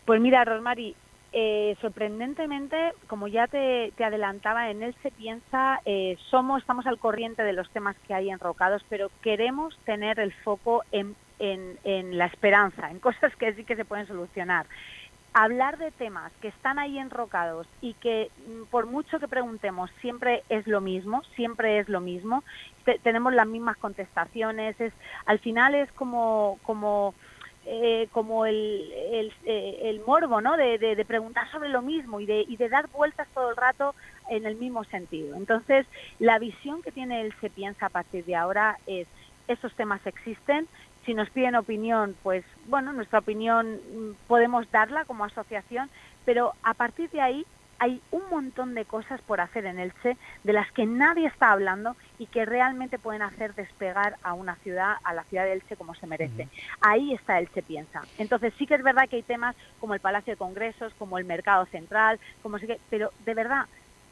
Pues mira, Rosmary, eh, sorprendentemente, como ya te, adelantaba, en él se piensa, eh, somos, estamos al corriente de los temas que hay enrocados, pero queremos tener el foco en, en, en la esperanza, en cosas que sí que se pueden solucionar. Hablar de temas que están ahí enrocados y que mm, por mucho que preguntemos siempre es lo mismo, siempre es lo mismo, te- tenemos las mismas contestaciones, es al final es como como eh, como el, el, eh, el morbo, ¿no? De, de- preguntar sobre lo mismo y de, y de dar vueltas todo el rato en el mismo sentido. Entonces, la visión que tiene él se piensa a partir de ahora es, esos temas existen, si nos piden opinión, pues bueno, nuestra opinión mm, podemos darla como asociación, pero a partir de ahí hay un montón de cosas por hacer en Elche de las que nadie está hablando y que realmente pueden hacer despegar a una ciudad, a la ciudad de Elche como se merece. Ahí está Elche piensa. Entonces sí que es verdad que hay temas como el Palacio de Congresos, como el Mercado Central, como que, pero de verdad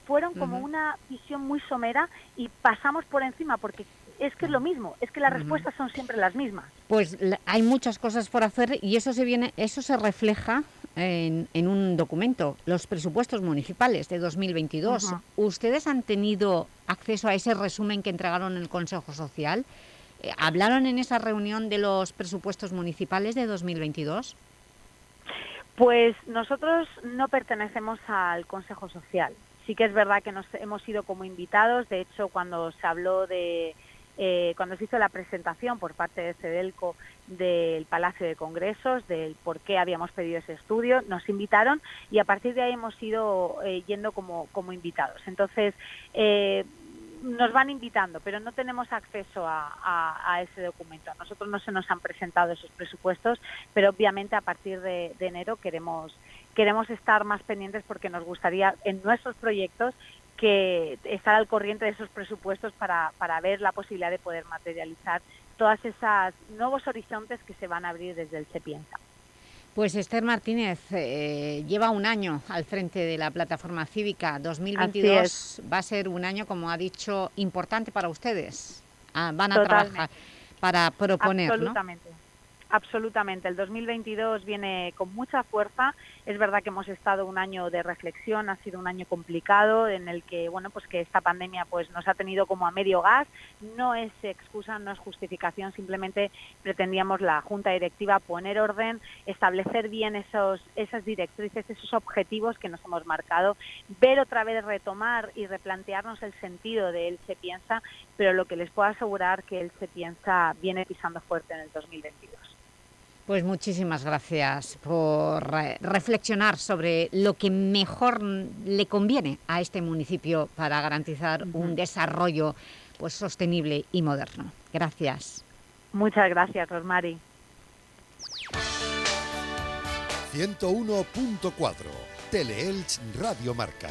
fueron como una visión muy somera y pasamos por encima porque es que es lo mismo, es que las respuestas son siempre las mismas. Pues hay muchas cosas por hacer y eso se, viene, eso se refleja en, en un documento, los presupuestos municipales de 2022. Ujú. ¿Ustedes han tenido acceso a ese resumen que entregaron en el Consejo Social? Eh, ¿Hablaron en esa reunión de los presupuestos municipales de 2022? Pues nosotros no pertenecemos al Consejo Social. Sí que es verdad que nos hemos ido como invitados. De hecho, cuando se habló de, eh, cuando se hizo la presentación por parte de Cedelco del Palacio de Congresos, del por qué habíamos pedido ese estudio, nos invitaron y a partir de ahí hemos ido eh, yendo como, como invitados. Entonces, eh, nos van invitando, pero no tenemos acceso a, ese documento. A nosotros no se nos han presentado esos presupuestos, pero obviamente a partir de, de enero queremos queremos estar más pendientes porque nos gustaría en nuestros proyectos que estar al corriente de esos presupuestos para, para ver la posibilidad de poder materializar todas esas nuevos horizontes que se van a abrir desde el Se Piensa. Pues Esther Martínez eh, lleva un año al frente de la plataforma cívica. 2022 va a ser un año, como ha dicho, importante para ustedes. Ah, van a Totalmente. trabajar para proponer, ¿no? Absolutamente. Absolutamente. El 2022 viene con mucha fuerza. Es verdad que hemos estado un año de reflexión, ha sido un año complicado en el que, bueno, pues que esta pandemia pues nos ha tenido como a medio gas. No es excusa, no es justificación, simplemente pretendíamos la Junta Directiva poner orden, establecer bien esos, esas directrices, esos objetivos que nos hemos marcado, ver otra vez, retomar y replantearnos el sentido de él se piensa, pero lo que les puedo asegurar que él se piensa viene pisando fuerte en el 2022. Pues muchísimas gracias por reflexionar sobre lo que mejor le conviene a este municipio para garantizar un desarrollo pues, sostenible y moderno. Gracias. Muchas gracias, Rosmary. 101.4 Teleelch Radio Marca.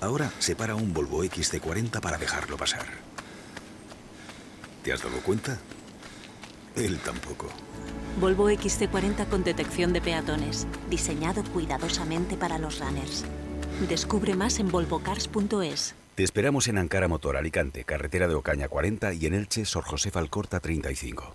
Ahora se para un Volvo XC40 para dejarlo pasar. ¿Te has dado cuenta? Él tampoco. Volvo XC40 con detección de peatones, diseñado cuidadosamente para los runners. Descubre más en volvocars.es. Te esperamos en Ankara Motor Alicante, carretera de Ocaña 40 y en Elche, Sor José Alcorta 35.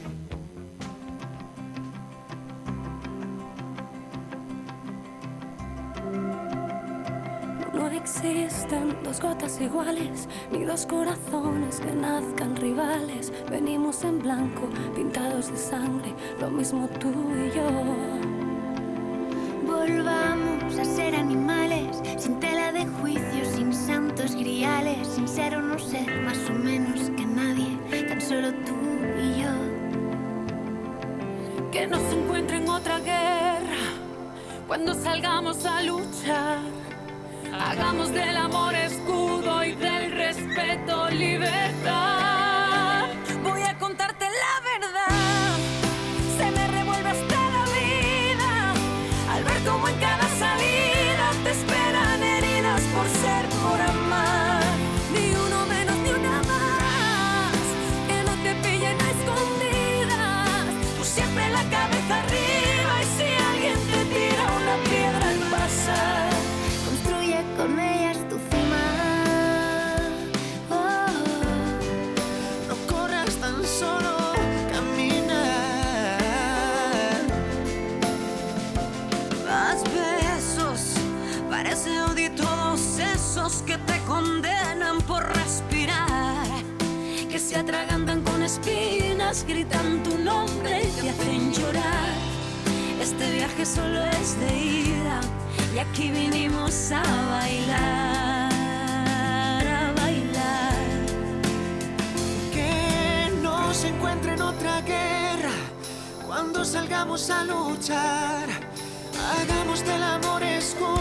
No existen dos gotas iguales, ni dos corazones que nazcan rivales. Venimos en blanco, pintados de sangre, lo mismo tú y yo. Volvamos a ser animales, sin tela de juicio, sin santos griales, sin ser o no ser más o menos que nadie, tan solo tú y yo. Que no se encuentre en otra guerra cuando salgamos a luchar. Hagamos del amor escudo y del respeto libertad. Voy a contarte se atragantan con espinas, gritan tu nombre y te hacen llorar. Este viaje solo es de ida y aquí vinimos a bailar, a bailar. Que no se encuentre en otra guerra cuando salgamos a luchar. Hagamos del amor escudo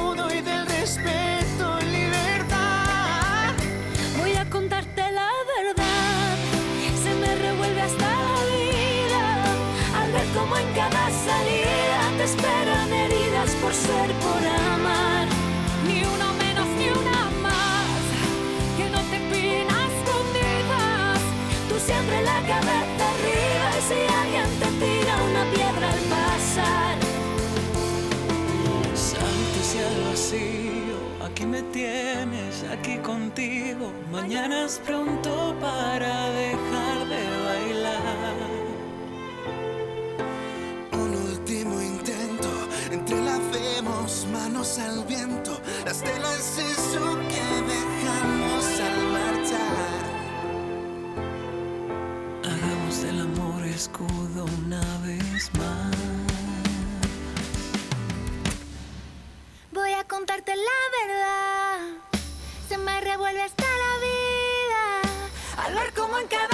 cabeza arriba y si alguien te tira una piedra al pasar. Saltos y al vacío, aquí me tienes, aquí contigo. Mañana es pronto para dejar de bailar. Un último intento, entrelacemos manos al viento. Las telas eso que dejamos escudo una vez más. voy a contarte la verdad. Se me revuelve hasta la vida Al ver cómo en cada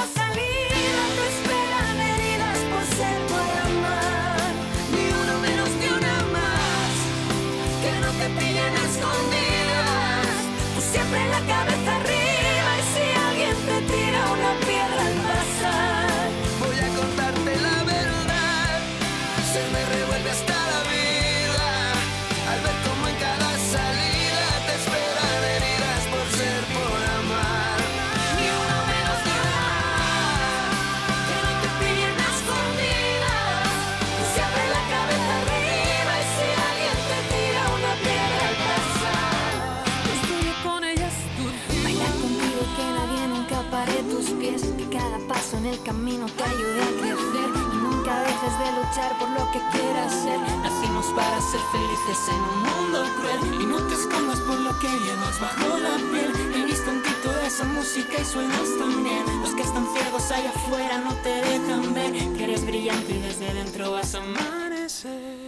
camino te ayude a crecer Y nunca dejes de luchar por lo que quieras ser Nacimos para ser felices en un mundo cruel. Y no te escondas por lo que llevas bajo la piel. He visto en ti toda esa música y suenas también. Los que están ciegos allá afuera no te dejan ver que eres brillante y desde dentro vas a amanecer.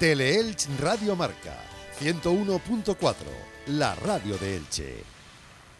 Teleelch Radio Marca 101.4, la radio de Elche.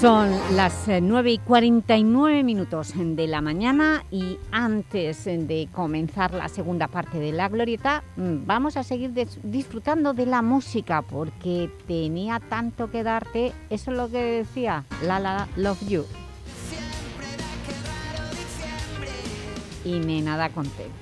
Son las eh, 9 y 49 minutos de la mañana y antes de comenzar la segunda parte de La Glorieta mm, vamos a seguir disfrutando de la música porque tenía tanto que darte, eso es lo que decía La La Love You. Y Nena da conté.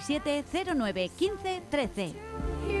637 09 15 13.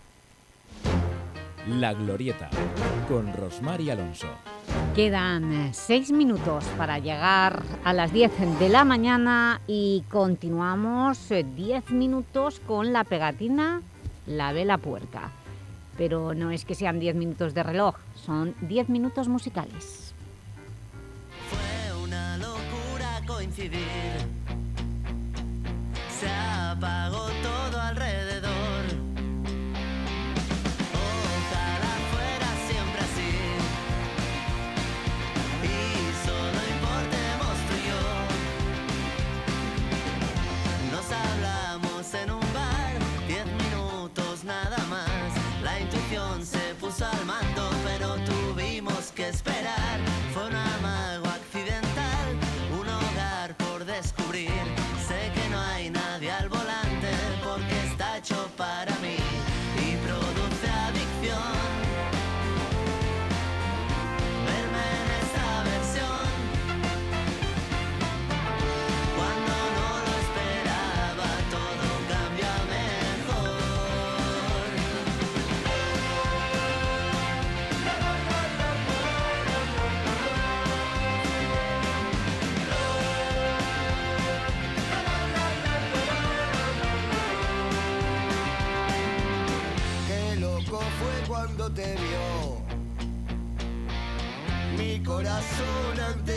La Glorieta, con Rosmar y Alonso. Quedan eh, seis minutos para llegar a las 10 de la mañana y continuamos eh, 10 minutos con la pegatina La Vela Puerca. Pero no es que sean 10 minutos de reloj, son 10 minutos musicales. Fue una locura coincidir. Se apagó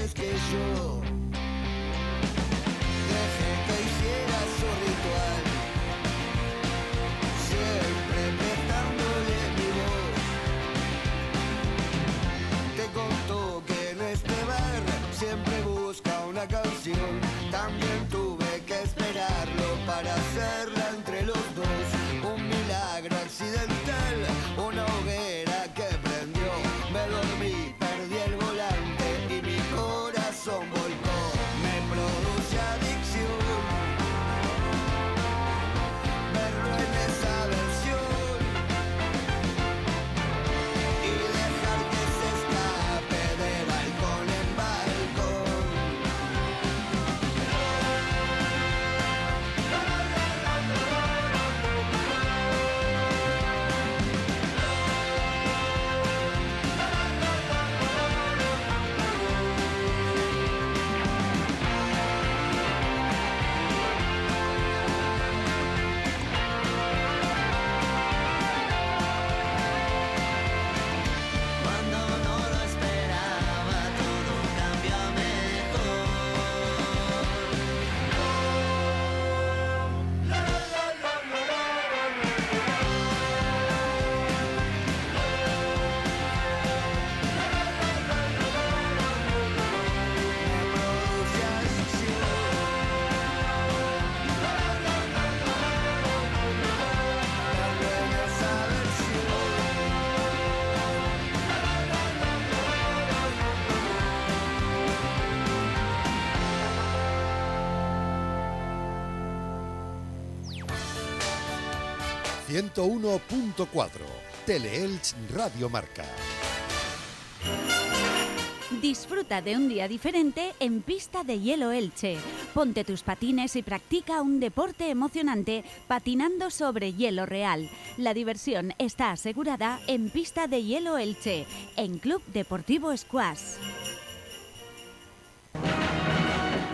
antes que yo. Dejé que hiciera su ritual. Siempre prestándole mi voz. Te contó que en este bar siempre busca una canción. 101.4 Teleelch Radio Marca. Disfruta de un día diferente en Pista de Hielo Elche. Ponte tus patines y practica un deporte emocionante patinando sobre hielo real. La diversión está asegurada en Pista de Hielo Elche, en Club Deportivo Squash.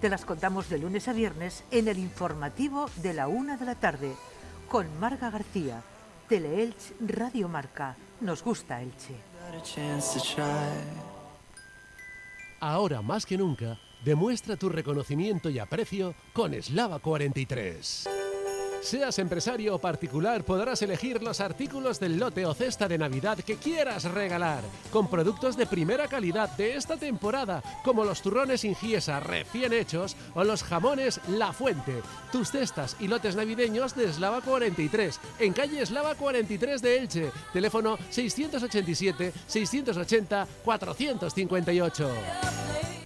te las contamos de lunes a viernes en el informativo de la una de la tarde con Marga García, Teleelch Radio Marca. Nos gusta Elche. Ahora más que nunca, demuestra tu reconocimiento y aprecio con Eslava 43. Seas empresario o particular, podrás elegir los artículos del lote o cesta de Navidad que quieras regalar, con productos de primera calidad de esta temporada, como los turrones Ingiesa recién hechos o los jamones La Fuente. Tus cestas y lotes navideños de Eslava 43, en calle Eslava 43 de Elche, teléfono 687-680-458.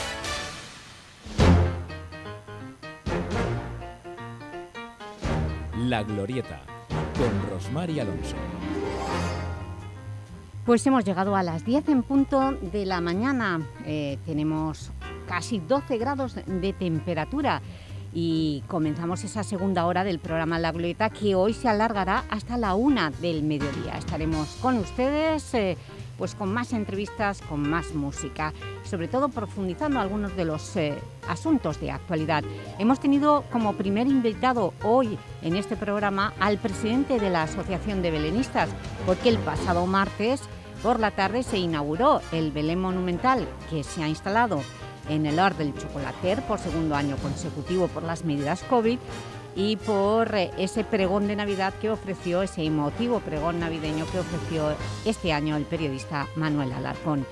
La Glorieta, con Rosmar y Alonso. Pues hemos llegado a las 10 en punto de la mañana. Eh, tenemos casi 12 grados de temperatura y comenzamos esa segunda hora del programa La Glorieta que hoy se alargará hasta la una del mediodía. Estaremos con ustedes eh, pues con más entrevistas, con más música, sobre todo profundizando algunos de los eh, asuntos de actualidad. Hemos tenido como primer invitado hoy en este programa al presidente de la Asociación de Belenistas, porque el pasado martes por la tarde se inauguró el Belén Monumental que se ha instalado en el Ar del Chocolater por segundo año consecutivo por las medidas COVID y por eh, ese pregón de Navidad que ofreció, ese emotivo pregón navideño que ofreció este año el periodista Manuel Alarcón.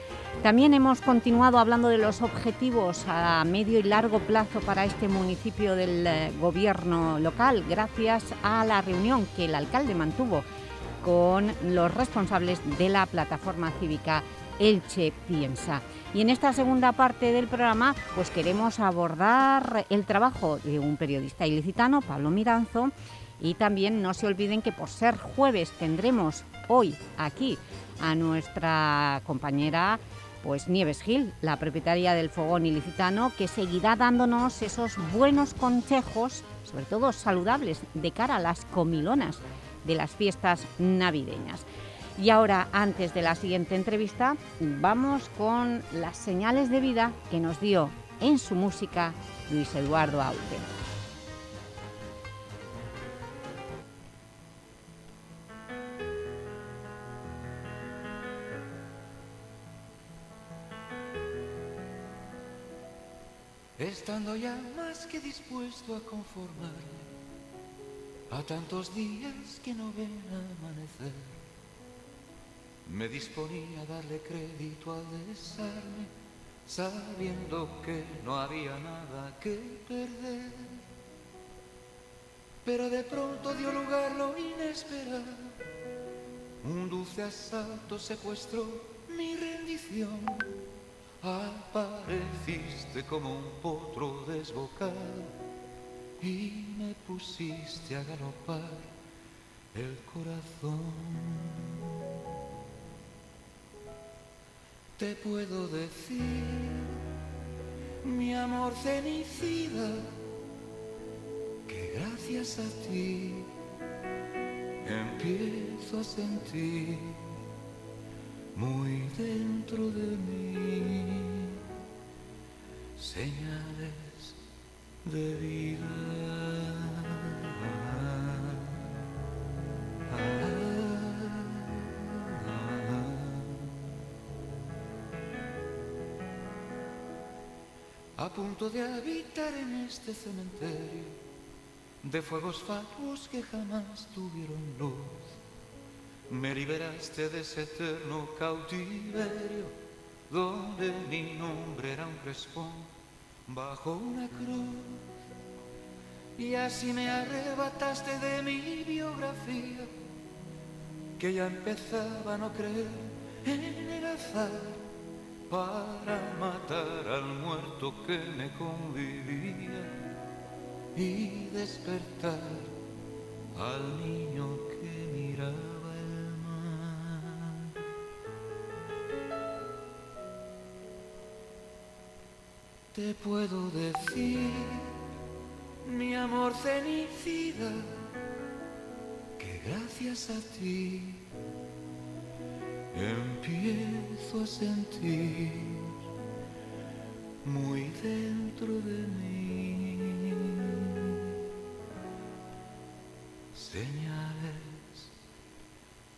También hemos continuado hablando de los objetivos a medio y largo plazo para este municipio del eh, gobierno local, gracias a la reunión que el alcalde mantuvo con los responsables de la plataforma cívica Elche Piensa. Y en esta segunda parte del programa pues queremos abordar el trabajo de un periodista ilicitano, Pablo Miranzo, y también no se olviden que por ser jueves tendremos hoy aquí a nuestra compañera pues Nieves Gil, la propietaria del fogón ilicitano, que seguirá dándonos esos buenos consejos, sobre todo saludables, de cara a las comilonas de las fiestas navideñas. Y ahora, antes de la siguiente entrevista, vamos con las señales de vida que nos dio en su música Luis Eduardo Aute. Estando ya más que dispuesto a conformarme a tantos días que no ven amanecer, me disponía a darle crédito al besarme, sabiendo que no había nada que perder. Pero de pronto dio lugar lo inesperado, un dulce asalto secuestró mi rendición Apareciste como un potro desbocado y me pusiste a galopar el corazón. Te puedo decir, mi amor cenicida, que gracias a ti empiezo a sentir muy dentro de mí señales de vida. A punto de habitar en este cementerio de fuegos fatuos que jamás tuvieron luz. Me liberaste de ese eterno cautiverio donde mi nombre era un crespón bajo una cruz. Y así me arrebataste de mi biografía, que ya empezaba a no creer en el azar para matar al muerto que me convivía y despertar al niño que miraba el mar. Te puedo decir, mi amor cenicida, que gracias a ti empiezo a sentir muy dentro de mí señales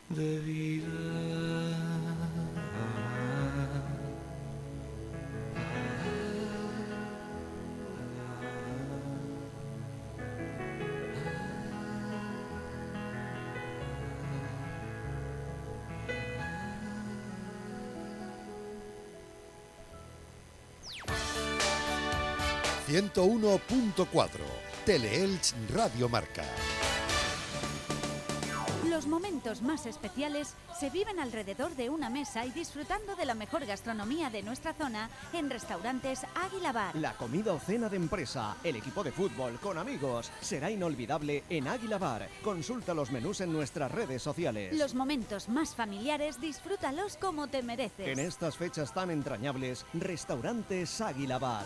de vida. 101.4 Teleelch Radio Marca. Los momentos más especiales se viven alrededor de una mesa y disfrutando de la mejor gastronomía de nuestra zona en restaurantes Águila Bar. La comida o cena de empresa, el equipo de fútbol con amigos, será inolvidable en Águila Bar. Consulta los menús en nuestras redes sociales. Los momentos más familiares disfrútalos como te mereces. En estas fechas tan entrañables, restaurantes Águila Bar.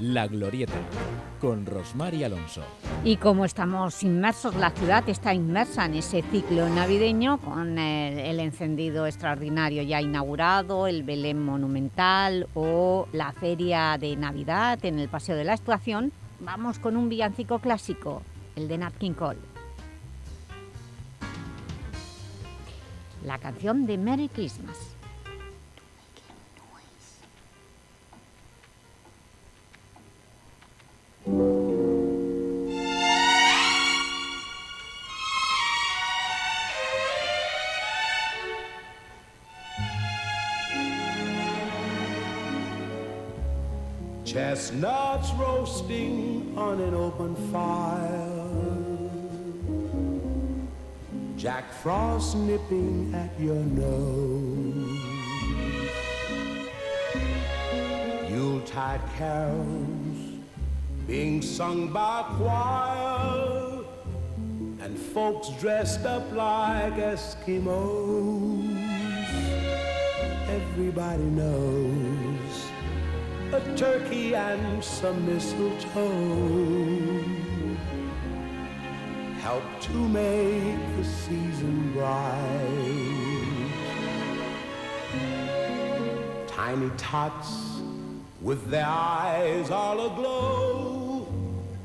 La Glorieta, con Rosmar y Alonso. Y como estamos inmersos, la ciudad está inmersa en ese ciclo navideño con el, encendido extraordinario ya inaugurado, el Belén monumental o la feria de Navidad en el Paseo de la Estación, vamos con un villancico clásico, el de Nat King Cole. La canción de Merry Christmas. Chestnuts roasting on an open fire. Jack Frost nipping at your nose. Yuletide carols being sung by a choir. And folks dressed up like Eskimos. Everybody knows a turkey and some mistletoe help to make the season bright. Tiny tots with their eyes all aglow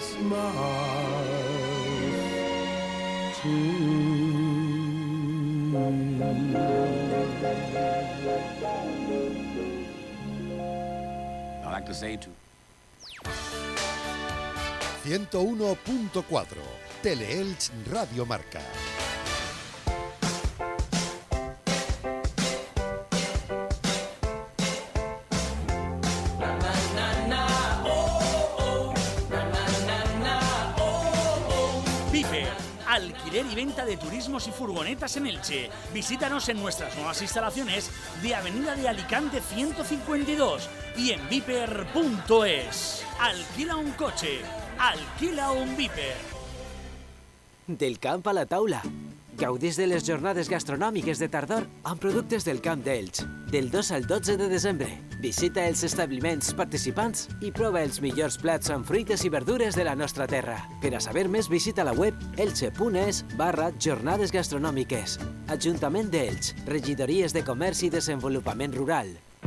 Christmas to I like to say to 101.4 Teleelch Radio Marca. Y venta de turismos y furgonetas en Elche. Visítanos en nuestras nuevas instalaciones de Avenida de Alicante 152 y en viper.es. Alquila un coche, alquila un Viper. Del camp a la taula. Gaudís de les jornades gastronòmiques de tardor amb productes del Camp d'Elx. Del 2 al 12 de desembre. Visita els establiments participants i prova els millors plats amb fruites i verdures de la nostra terra. Per a saber més, visita la web elche.es barra jornades gastronòmiques. Ajuntament d'Elx. Regidories de Comerç i Desenvolupament Rural.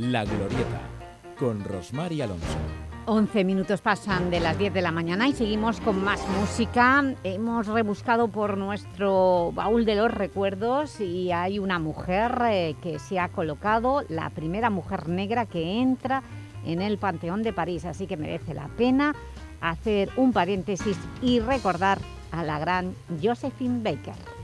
La Glorieta, con Rosmar Alonso. 11 minutos pasan de las 10 de la mañana y seguimos con más música. Hemos rebuscado por nuestro baúl de los recuerdos y hay una mujer eh, que se ha colocado, la primera mujer negra que entra en el Panteón de París, así que merece la pena hacer un paréntesis y recordar a la gran Josephine Baker.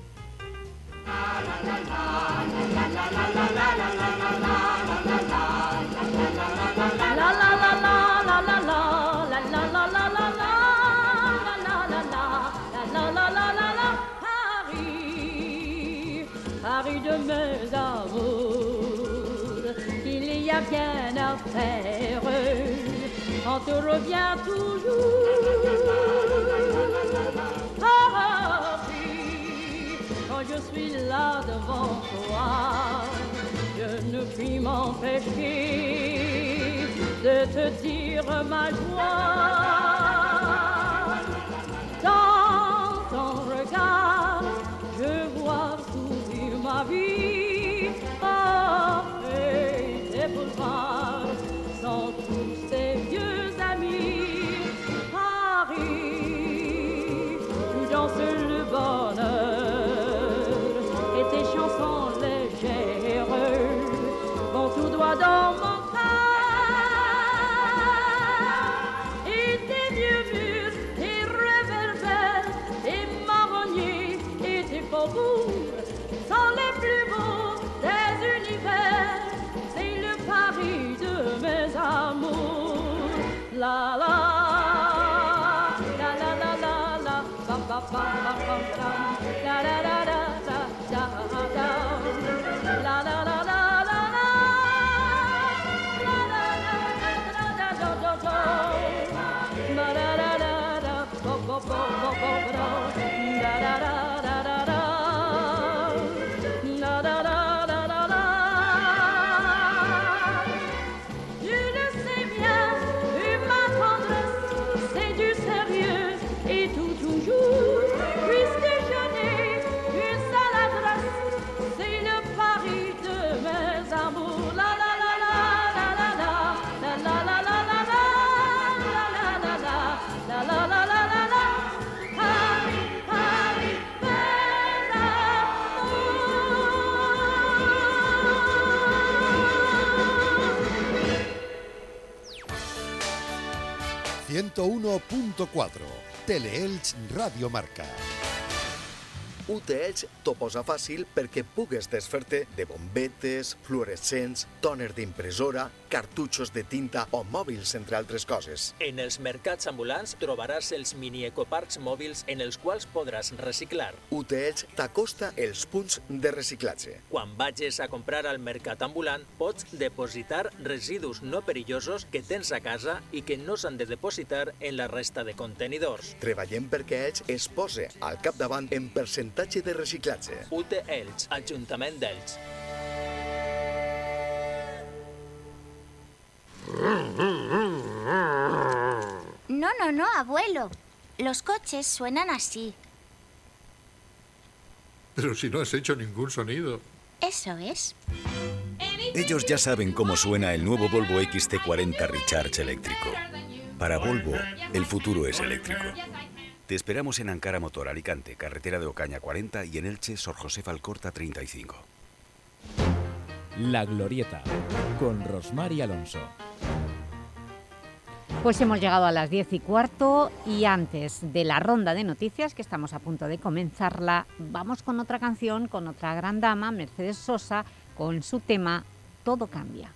Bien à faire quand tu reviens toujours. Je suis là devant toi, je ne puis m'empêcher de te dire ma joie. Dans ton regard, je vois sourire ma vie. Paris. La ど101.4 Teleelch Radio Marca. UTELX t'ho posa fàcil perquè pugues desfer-te de bombetes, fluorescents, tòner d'impressora, cartutxos de tinta o mòbils, entre altres coses. En els mercats ambulants trobaràs els mini ecoparcs mòbils en els quals podràs reciclar. UTELX t'acosta els punts de reciclatge. Quan vagis a comprar al mercat ambulant, pots depositar residus no perillosos que tens a casa i que no s'han de depositar en la resta de contenidors. Treballem perquè Elx es pose al capdavant en percentatge de reciclatge. UT Elx, Ajuntament d'Elx. No, no, no, abuelo. Los coches suenan así. Pero si no has hecho ningún sonido. Eso es. Ellos ya saben cómo suena el nuevo Volvo XC40 Recharge eléctrico. Para Volvo, el futuro es eléctrico. Te esperamos en Ankara Motor Alicante, carretera de Ocaña 40 y en Elche, Sor José Falcorta 35. La Glorieta, con Rosmar y Alonso. Pues hemos llegado a las 10 y cuarto y antes de la ronda de noticias, que estamos a punto de comenzarla, vamos con otra canción, con otra gran dama, Mercedes Sosa, con su tema Todo cambia. Cambia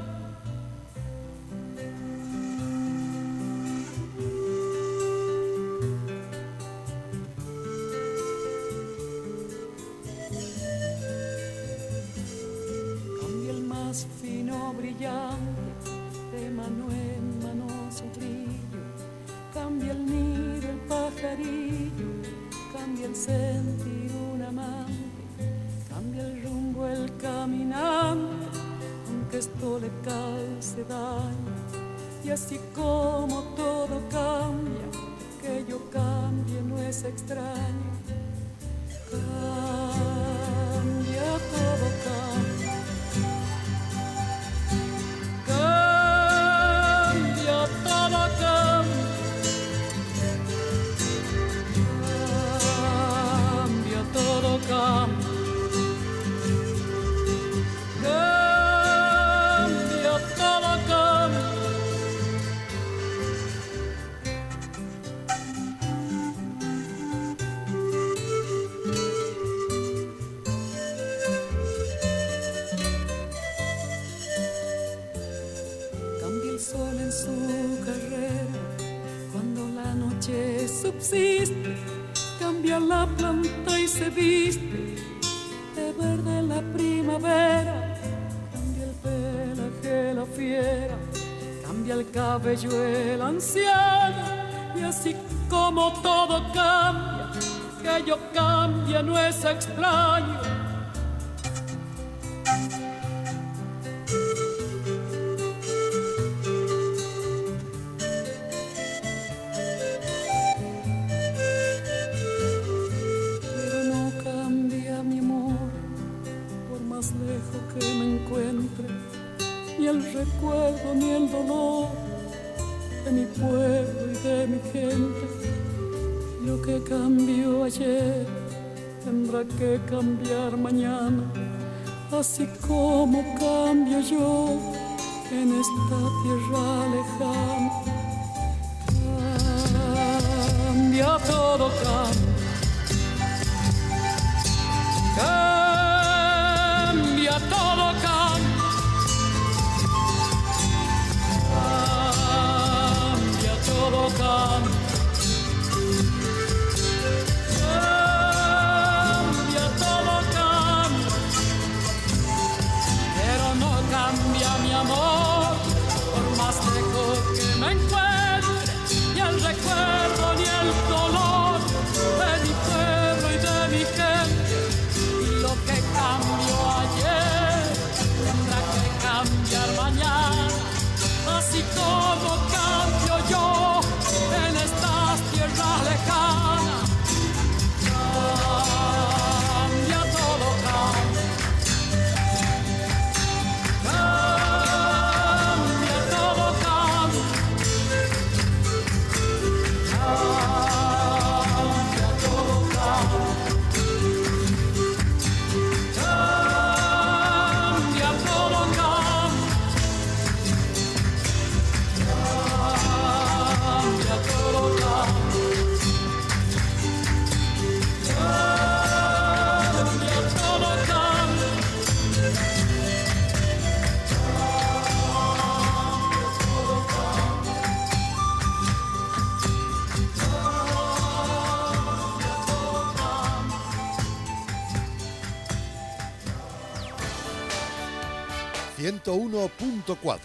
101.4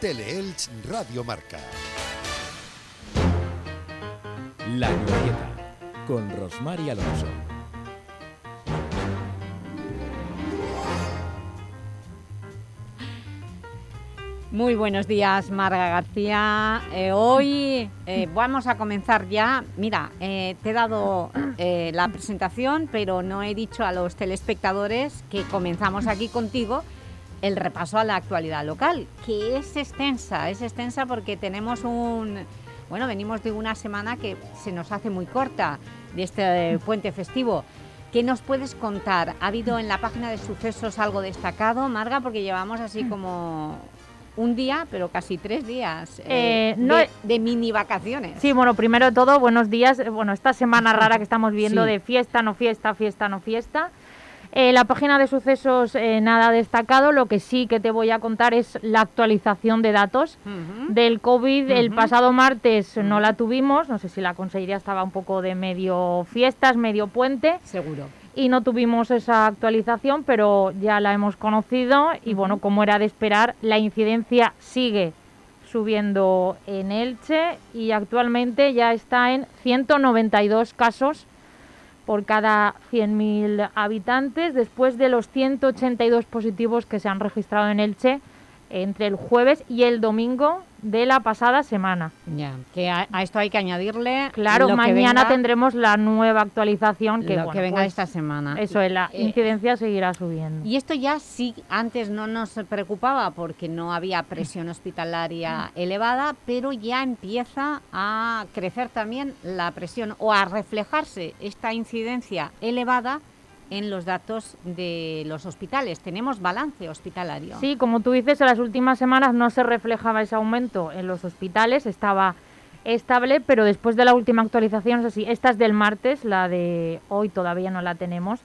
Teleelch Radio Marca. La Glorieta, con Rosmar y Alonso. Muy buenos días, Marga García. Eh, hoy eh, vamos a comenzar ya. Mira, eh, te he dado eh, la presentación, pero no he dicho a los telespectadores que comenzamos aquí contigo el repaso a la actualidad local, que es extensa, es extensa porque tenemos un... Bueno, venimos de una semana que se nos hace muy corta, de este puente festivo. ¿Qué nos puedes contar? ¿Ha habido en la página de sucesos algo destacado, Marga? Porque llevamos así como un día, pero casi tres días eh, Eh, no- de, de mini vacaciones. Sí, bueno, primero de todo, buenos días. Eh, Bueno, esta semana rara que estamos viendo Sí. de fiesta, no fiesta, fiesta, no fiesta. Eh, la página de sucesos, eh, nada destacado. Lo que sí que te voy a contar es la actualización de datos del COVID. El pasado martes no la tuvimos. No sé si la consejería estaba un poco de medio fiestas, medio puente. Seguro. Y no tuvimos esa actualización, pero ya la hemos conocido. Y bueno, como era de esperar, la incidencia sigue subiendo en Elche y actualmente ya está en 192 casos por cada 100.000 habitantes, después de los 182 positivos que se han registrado en Elche entre el jueves y el domingo de la pasada semana. Ya, que a, a esto hay que añadirle... Claro, lo que mañana venga- tendremos la nueva actualización que, Lo bueno, que venga pues, esta semana. Eso es, la Eh, incidencia seguirá subiendo. Y esto ya sí, antes no nos preocupaba porque no había presión hospitalaria elevada, pero ya empieza a crecer también la presión o a reflejarse esta incidencia elevada en los datos de los hospitales. Tenemos balance hospitalario. Sí, como tú dices, en las últimas semanas no se reflejaba ese aumento en los hospitales, estaba estable, pero después de la última actualización, eso sí, esta es del martes, la de hoy todavía no la tenemos,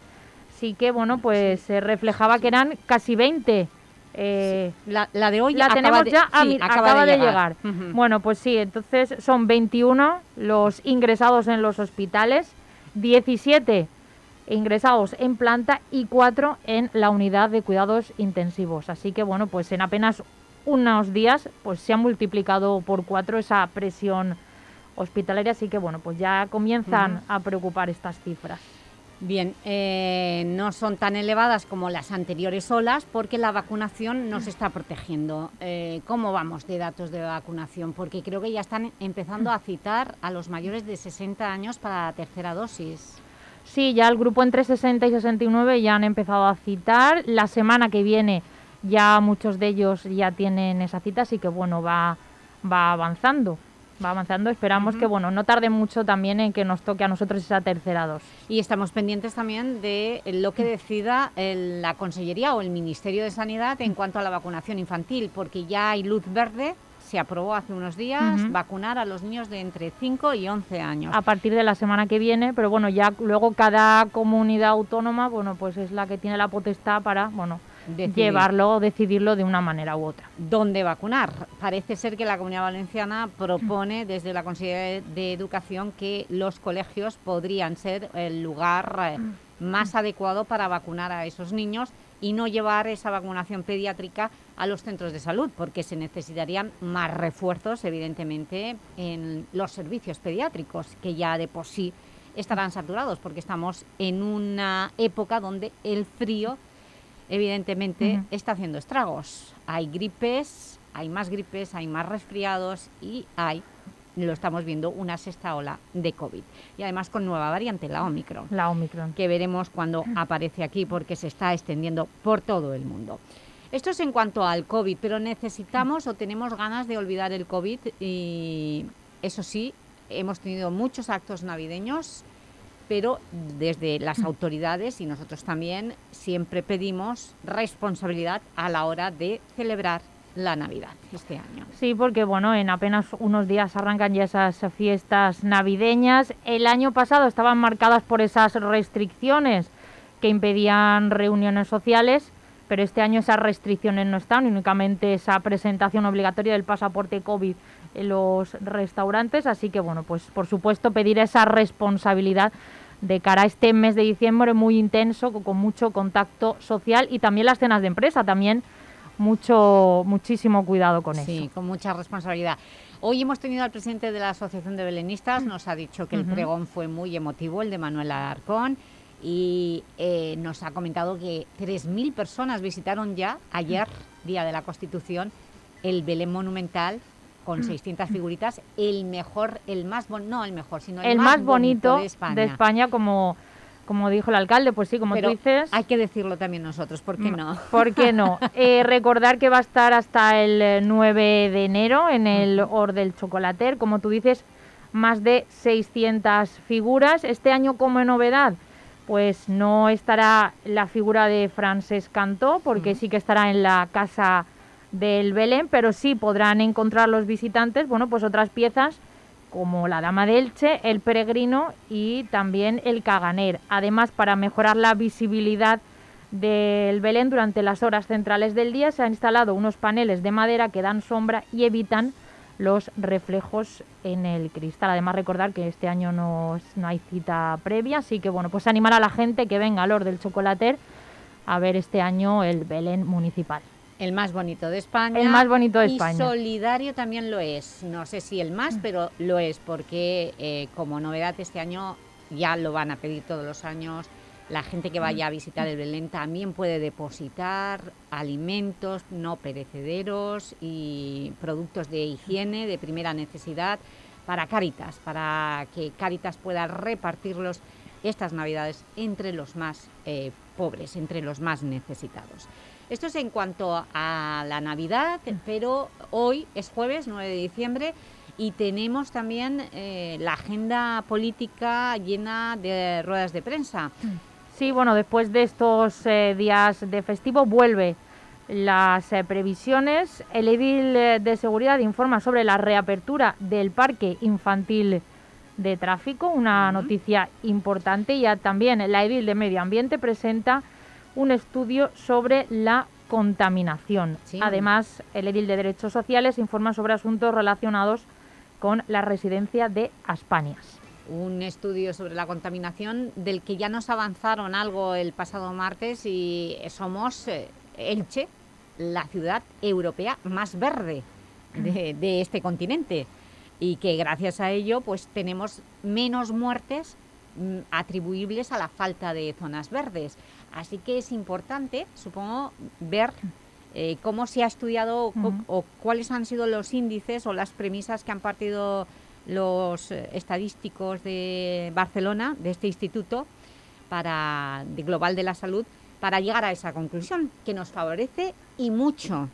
sí que, bueno, pues se reflejaba que eran casi 20. eh, La, la de hoy la tenemos de- ya, ah, sí, acaba acaba, de de llegar. Bueno, pues sí, entonces son 21 los ingresados en los hospitales, 17 ingresados en planta y 4 en la unidad de cuidados intensivos. Así que bueno, pues en apenas unos días pues se ha multiplicado por 4 esa presión hospitalaria, así que bueno, pues ya comienzan a preocupar estas cifras. Bien, eh, no son tan elevadas como las anteriores olas porque la vacunación nos está protegiendo. Eh, ¿Cómo vamos de datos de vacunación? Porque creo que ya están empezando a citar a los mayores de 60 años para la tercera dosis. Sí, ya el grupo entre 60 y 69 ya han empezado a citar. La semana que viene ya muchos de ellos ya tienen esa cita, así que bueno, va, va avanzando. Va avanzando, esperamos que bueno, no tarde mucho también en que nos toque a nosotros esa tercera dosis. Y estamos pendientes también de lo que decida el- la Consellería o el Ministerio de Sanidad en cuanto a la vacunación infantil, porque ya hay luz verde, se aprobó hace unos días, vacunar a los niños de entre 5 y 11 años. a partir de la semana que viene, pero bueno, ya luego cada comunidad autónoma, bueno, pues es la que tiene la potestad para, bueno, Decidir. llevarlo o decidirlo de una manera u otra. ¿Dónde vacunar? Parece ser que la Comunidad Valenciana propone desde la Consejería de Educación que los colegios podrían ser el lugar eh, más adecuado para vacunar a esos niños y no llevar esa vacunación pediátrica a los centros de salud, porque se necesitarían más refuerzos, evidentemente, en los servicios pediátricos, que ya de por sí estarán saturados, porque estamos en una época donde el frío evidentemente está haciendo estragos. Hay gripes, hay más gripes, hay más resfriados y hay, lo estamos viendo, una sexta ola de COVID. Y además con nueva variante, la Omicron. La Omicron. Que veremos cuando aparece aquí porque se está extendiendo por todo el mundo. Esto es en cuanto al COVID, pero necesitamos o tenemos ganas de olvidar el COVID y eso sí, hemos tenido muchos actos navideños pero desde las autoridades y nosotros también siempre pedimos responsabilidad a la hora de celebrar la Navidad este año. Sí, porque bueno, en apenas unos días arrancan ya esas fiestas navideñas. El año pasado estaban marcadas por esas restricciones que impedían reuniones sociales, pero este año esas restricciones no están, únicamente esa presentación obligatoria del pasaporte COVID en los restaurantes, así que bueno, pues por supuesto pedir esa responsabilidad de cara a este mes de diciembre muy intenso, con- mucho contacto social y también las cenas de empresa, también mucho muchísimo cuidado con Sí, eso. con mucha responsabilidad. Hoy hemos tenido al presidente de la Asociación de Belenistas, nos ha dicho que el pregón fue muy emotivo, el de Manuel Alarcón, y eh, nos ha comentado que 3.000 personas visitaron ya ayer, Día de la Constitución, el Belén Monumental con 600 figuritas, el mejor, el más bonito, no el mejor, sino el, el más bonito de España. como, como dijo el alcalde, pues sí, como Pero tú dices. hay que decirlo también nosotros, ¿por qué Mm, no? ¿Por qué no? Eh, recordar que va a estar hasta el eh, 9 de enero en el Or del Chocolater, como tú dices, más de 600 figuras. Este año como novedad, pues no estará la figura de Frances Cantó, porque sí que estará en la casa del Belén, pero sí podrán encontrar los visitantes, bueno, pues otras piezas como la Dama de Elche, el Peregrino y también el Caganer. Además, para mejorar la visibilidad del Belén durante las horas centrales del día, se han instalado unos paneles de madera que dan sombra y evitan los reflejos en el cristal. Además, recordar que este año no, no hay cita previa, así que bueno, pues animar a la gente que venga al Or del Chocolater a ver este año el Belén municipal. El más bonito de España. El más bonito de y España. solidario también lo es. No sé si el más, pero lo es, porque eh, como novedad este año ya lo van a pedir todos los años. La gente que vaya a visitar el Belén también puede depositar alimentos no perecederos y productos de higiene de primera necesidad para Cáritas, para que Cáritas pueda repartirlos estas Navidades entre los más eh, pobres, entre los más necesitados. Esto es en cuanto a la Navidad, pero hoy es jueves 9 de diciembre y tenemos también eh, la agenda política llena de ruedas de prensa. Sí, bueno, después de estos eh, días de festivo vuelve las eh, previsiones. El edil de seguridad informa sobre la reapertura del parque infantil de tráfico, una noticia importante. Y ya también la edil de medio ambiente presenta un estudio sobre la contaminación. Además, el edil de derechos sociales informa sobre asuntos relacionados con la residencia de Aspanias. un estudio sobre la contaminación del que ya nos avanzaron algo el pasado martes y somos eh, Elche, la ciudad europea más verde de, de este continente y que gracias a ello pues tenemos menos muertes mm, atribuibles a la falta de zonas verdes. Así que es importante, supongo, ver eh, cómo se ha estudiado o cuáles han sido los índices o las premisas que han partido los eh, estadísticos de Barcelona, de este instituto para, de Global de la Salud, para llegar a esa conclusión, que nos favorece y mucho,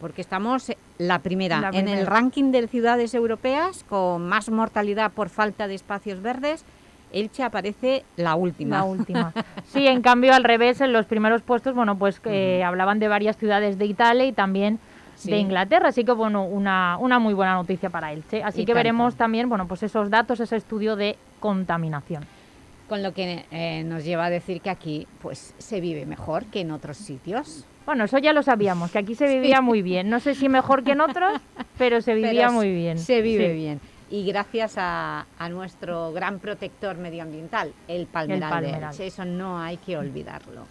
porque estamos eh, la primera, La en el ranking de ciudades europeas con más mortalidad por falta de espacios verdes, Elche aparece la última. La última. Sí, en cambio, al revés, en los primeros puestos, bueno, pues que hablaban de varias ciudades de Italia y también Sí. de Inglaterra, así que bueno, una, una muy buena noticia para Elche. Así Y que tanto. veremos también, bueno, pues esos datos, ese estudio de contaminación. Con lo que eh, nos lleva a decir que aquí pues se vive mejor que en otros sitios. Bueno, eso ya lo sabíamos, que aquí se vivía muy bien. No sé si mejor que en otros, pero se vivía Pero muy bien. Se vive Sí. bien. Y gracias a, a nuestro gran protector medioambiental, el palmeral, de palmeral. Elche. Eso no hay que olvidarlo.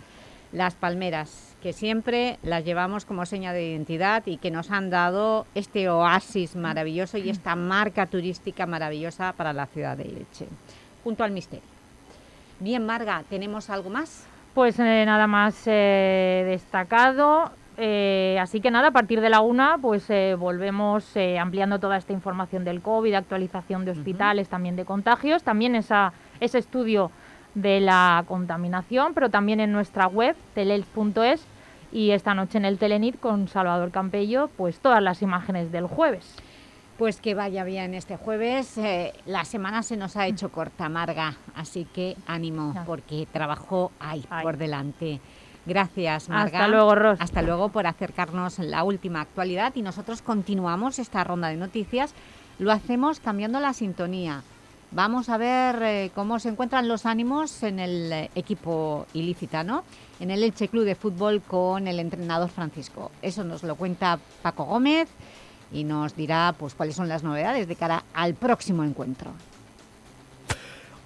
Las palmeras, que siempre las llevamos como seña de identidad y que nos han dado este oasis maravilloso y esta marca turística maravillosa para la ciudad de Elche, junto al misterio. Bien, Marga, ¿tenemos algo más? Pues eh, nada más eh, destacado. Eh, así que nada, a partir de la una, pues eh, volvemos eh, ampliando toda esta información del COVID, actualización de hospitales, también de contagios, también esa, ese estudio de la contaminación, pero también en nuestra web, telelch.es, y esta noche en el Telenit con Salvador Campello, pues todas las imágenes del jueves. Pues que vaya bien este jueves. Eh, la semana se nos ha hecho corta, Marga, así que ánimo, porque trabajo hay por delante. Gracias, Marga. Hasta luego, Ros. Hasta luego por acercarnos la última actualidad y nosotros continuamos esta ronda de noticias. Lo hacemos cambiando la sintonía. Vamos a ver eh, cómo se encuentran los ánimos en el eh, equipo ilicitano, en el Elche Club de Fútbol con el entrenador Francisco. Eso nos lo cuenta Paco Gómez y nos dirá pues cuáles son las novedades de cara al próximo encuentro.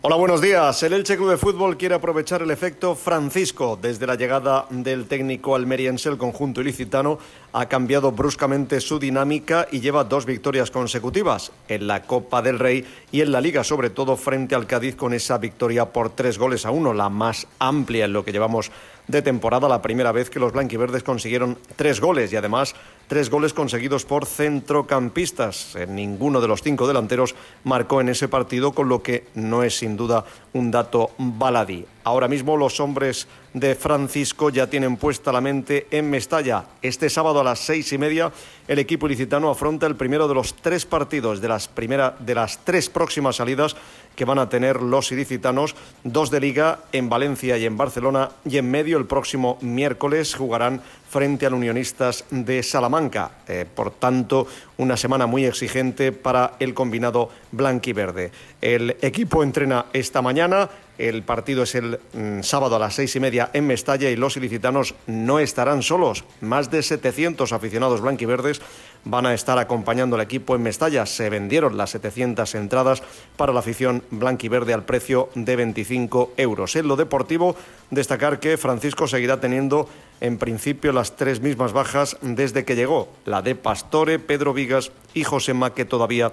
Hola, buenos días. El Elche Club de Fútbol quiere aprovechar el efecto Francisco. Desde la llegada del técnico almeriense, el conjunto ilicitano ha cambiado bruscamente su dinámica y lleva dos victorias consecutivas en la Copa del Rey y en la Liga, sobre todo frente al Cádiz con esa victoria por tres goles a uno, la más amplia en lo que llevamos de temporada, la primera vez que los blanquiverdes consiguieron tres goles y además tres goles conseguidos por centrocampistas. Eh, Ninguno de los cinco delanteros marcó en ese partido, con lo que no es sin duda un dato baladí. Ahora mismo los hombres de Francisco ya tienen puesta la mente en Mestalla. Este sábado a las seis y media el equipo ilicitano afronta el primero de los tres partidos de las, primera, de las tres próximas salidas que van a tener los ilicitanos, dos de liga en Valencia y en Barcelona. Y en medio el próximo miércoles jugarán frente al Unionistas de Salamanca. Eh, por tanto, una semana muy exigente para el combinado blanquiverde. El equipo entrena esta mañana. El partido es el mm, sábado a las seis y media en Mestalla y los ilicitanos no estarán solos. Más de 700 aficionados blanquiverdes van a estar acompañando al equipo en Mestalla. Se vendieron las 700 entradas para la afición blanquiverde al precio de 25 euros. En lo deportivo, destacar que Francisco seguirá teniendo en principio las tres mismas bajas desde que llegó, la de Pastore, Pedro Vigas y Josema, que todavía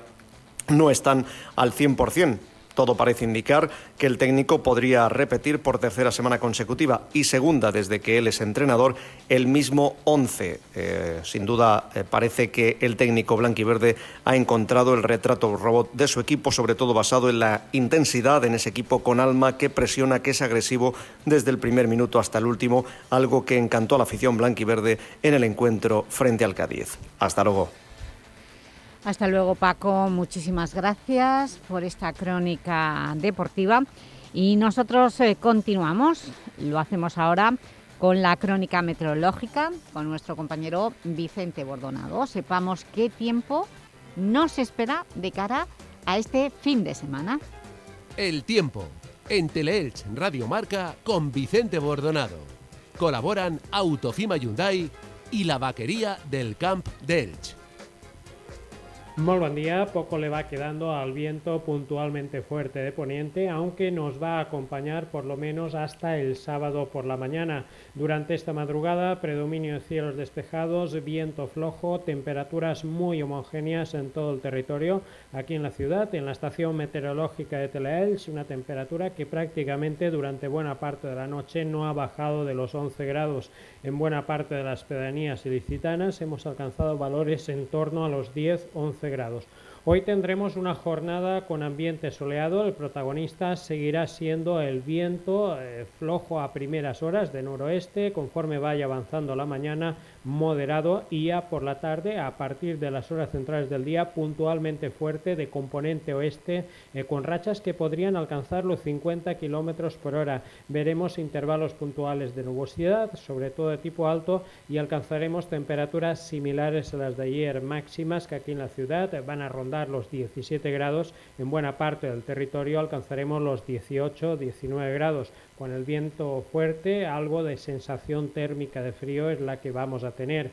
no están al 100%. Todo parece indicar que el técnico podría repetir por tercera semana consecutiva y segunda desde que él es entrenador el mismo 11. Eh, sin duda eh, parece que el técnico blanquiverde ha encontrado el retrato robot de su equipo, sobre todo basado en la intensidad en ese equipo con alma que presiona, que es agresivo desde el primer minuto hasta el último, algo que encantó a la afición blanquiverde en el encuentro frente al Cádiz. Hasta luego. Hasta luego, Paco. Muchísimas gracias por esta crónica deportiva. Y nosotros eh, continuamos, lo hacemos ahora con la crónica meteorológica, con nuestro compañero Vicente Bordonado. Sepamos qué tiempo nos espera de cara a este fin de semana. El tiempo. En Teleelch Radio Marca con Vicente Bordonado. Colaboran Autofima Hyundai y la vaquería del Camp de Elch. Muy buen día, poco le va quedando al viento puntualmente fuerte de poniente, aunque nos va a acompañar por lo menos hasta el sábado por la mañana. Durante esta madrugada, predominio de cielos despejados, viento flojo, temperaturas muy homogéneas en todo el territorio. Aquí en la ciudad, en la estación meteorológica de Telaels, una temperatura que prácticamente durante buena parte de la noche no ha bajado de los 11 grados. En buena parte de las pedanías ilicitanas hemos alcanzado valores en torno a los 10-11 grados. Hoy tendremos una jornada con ambiente soleado. El protagonista seguirá siendo el viento eh, flojo a primeras horas de noroeste. Conforme vaya avanzando la mañana, moderado y ya por la tarde, a partir de las horas centrales del día, puntualmente fuerte de componente oeste, eh, con rachas que podrían alcanzar los 50 kilómetros por hora. Veremos intervalos puntuales de nubosidad, sobre todo de tipo alto, y alcanzaremos temperaturas similares a las de ayer, máximas que aquí en la ciudad van a rondar los 17 grados. En buena parte del territorio alcanzaremos los 18-19 grados con el viento fuerte, algo de sensación térmica de frío es la que vamos a tener.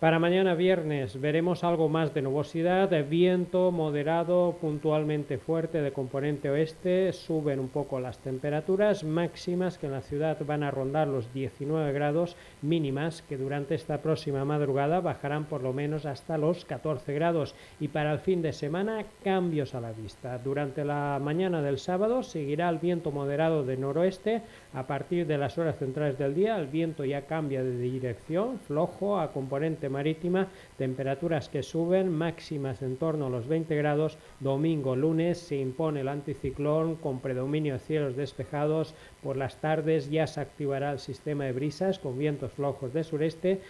Para mañana viernes veremos algo más de nubosidad, de viento moderado, puntualmente fuerte de componente oeste, suben un poco las temperaturas máximas que en la ciudad van a rondar los 19 grados, mínimas que durante esta próxima madrugada bajarán por lo menos hasta los 14 grados y para el fin de semana cambios a la vista. Durante la mañana del sábado seguirá el viento moderado de noroeste, a partir de las horas centrales del día el viento ya cambia de dirección, flojo a componente marítima, temperaturas que suben, máximas en torno a los 20 grados. Domingo, lunes se impone el anticiclón con predominio de cielos despejados. Por las tardes ya se activará el sistema de brisas con vientos flojos de sureste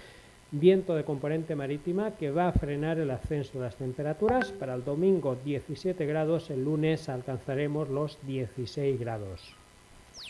viento de componente marítima que va a frenar el ascenso de las temperaturas. Para el domingo 17 grados, el lunes alcanzaremos los 16 grados.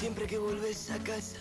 Siempre que vuelves a casa,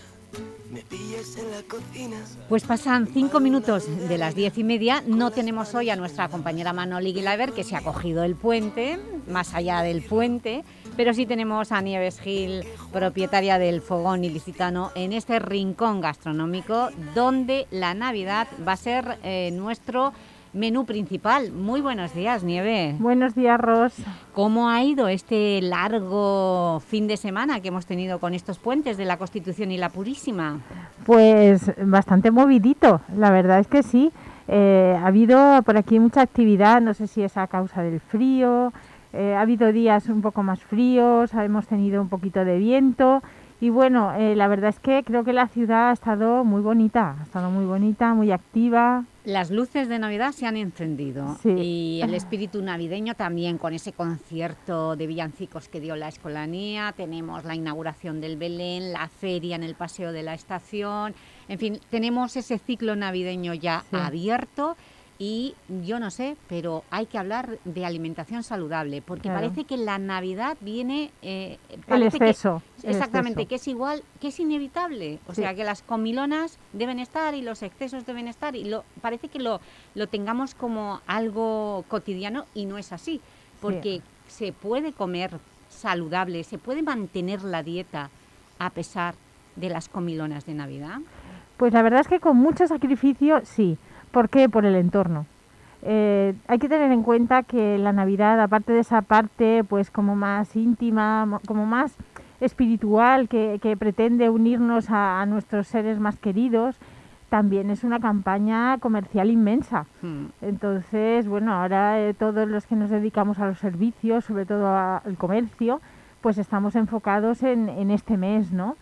me pillas en la cocina. Pues pasan cinco minutos de las diez y media. No tenemos hoy a nuestra compañera Manoli Gilaber, que se ha cogido el puente, más allá del puente, pero sí tenemos a Nieves Gil, propietaria del Fogón Ilicitano, en este rincón gastronómico, donde la Navidad va a ser eh, nuestro menú principal. Muy buenos días, Nieve. Buenos días, Ros. ¿Cómo ha ido este largo fin de semana que hemos tenido con estos puentes de la Constitución y la Purísima? Pues bastante movidito, la verdad es que sí. Eh, ha habido por aquí mucha actividad, no sé si es a causa del frío, eh, ha habido días un poco más fríos, hemos tenido un poquito de viento y bueno, eh, la verdad es que creo que la ciudad ha estado muy bonita, ha estado muy bonita, muy activa, las luces de Navidad se han encendido y el espíritu navideño también con ese concierto de villancicos que dio la Escolanía, tenemos la inauguración del Belén, la feria en el Paseo de la Estación, en fin, tenemos ese ciclo navideño ya abierto y yo no sé, pero hay que hablar de alimentación saludable, porque parece que la Navidad viene... Eh, el exceso. exactamente, que es igual, que es inevitable. O sea, que las comilonas deben estar y los excesos deben estar, y lo, parece que lo, lo tengamos como algo cotidiano y no es así, porque se puede comer saludable, se puede mantener la dieta a pesar de las comilonas de Navidad. Pues la verdad es que con mucho sacrificio, sí. ¿Por qué? Por el entorno. Eh, hay que tener en cuenta que la Navidad, aparte de esa parte pues como más íntima, como más espiritual, que, pretende unirnos a, nuestros seres más queridos, también es una campaña comercial inmensa. Hmm. Entonces, bueno, ahora eh, todos los que nos dedicamos a los servicios, sobre todo al comercio, pues estamos enfocados en, en este mes, ¿no?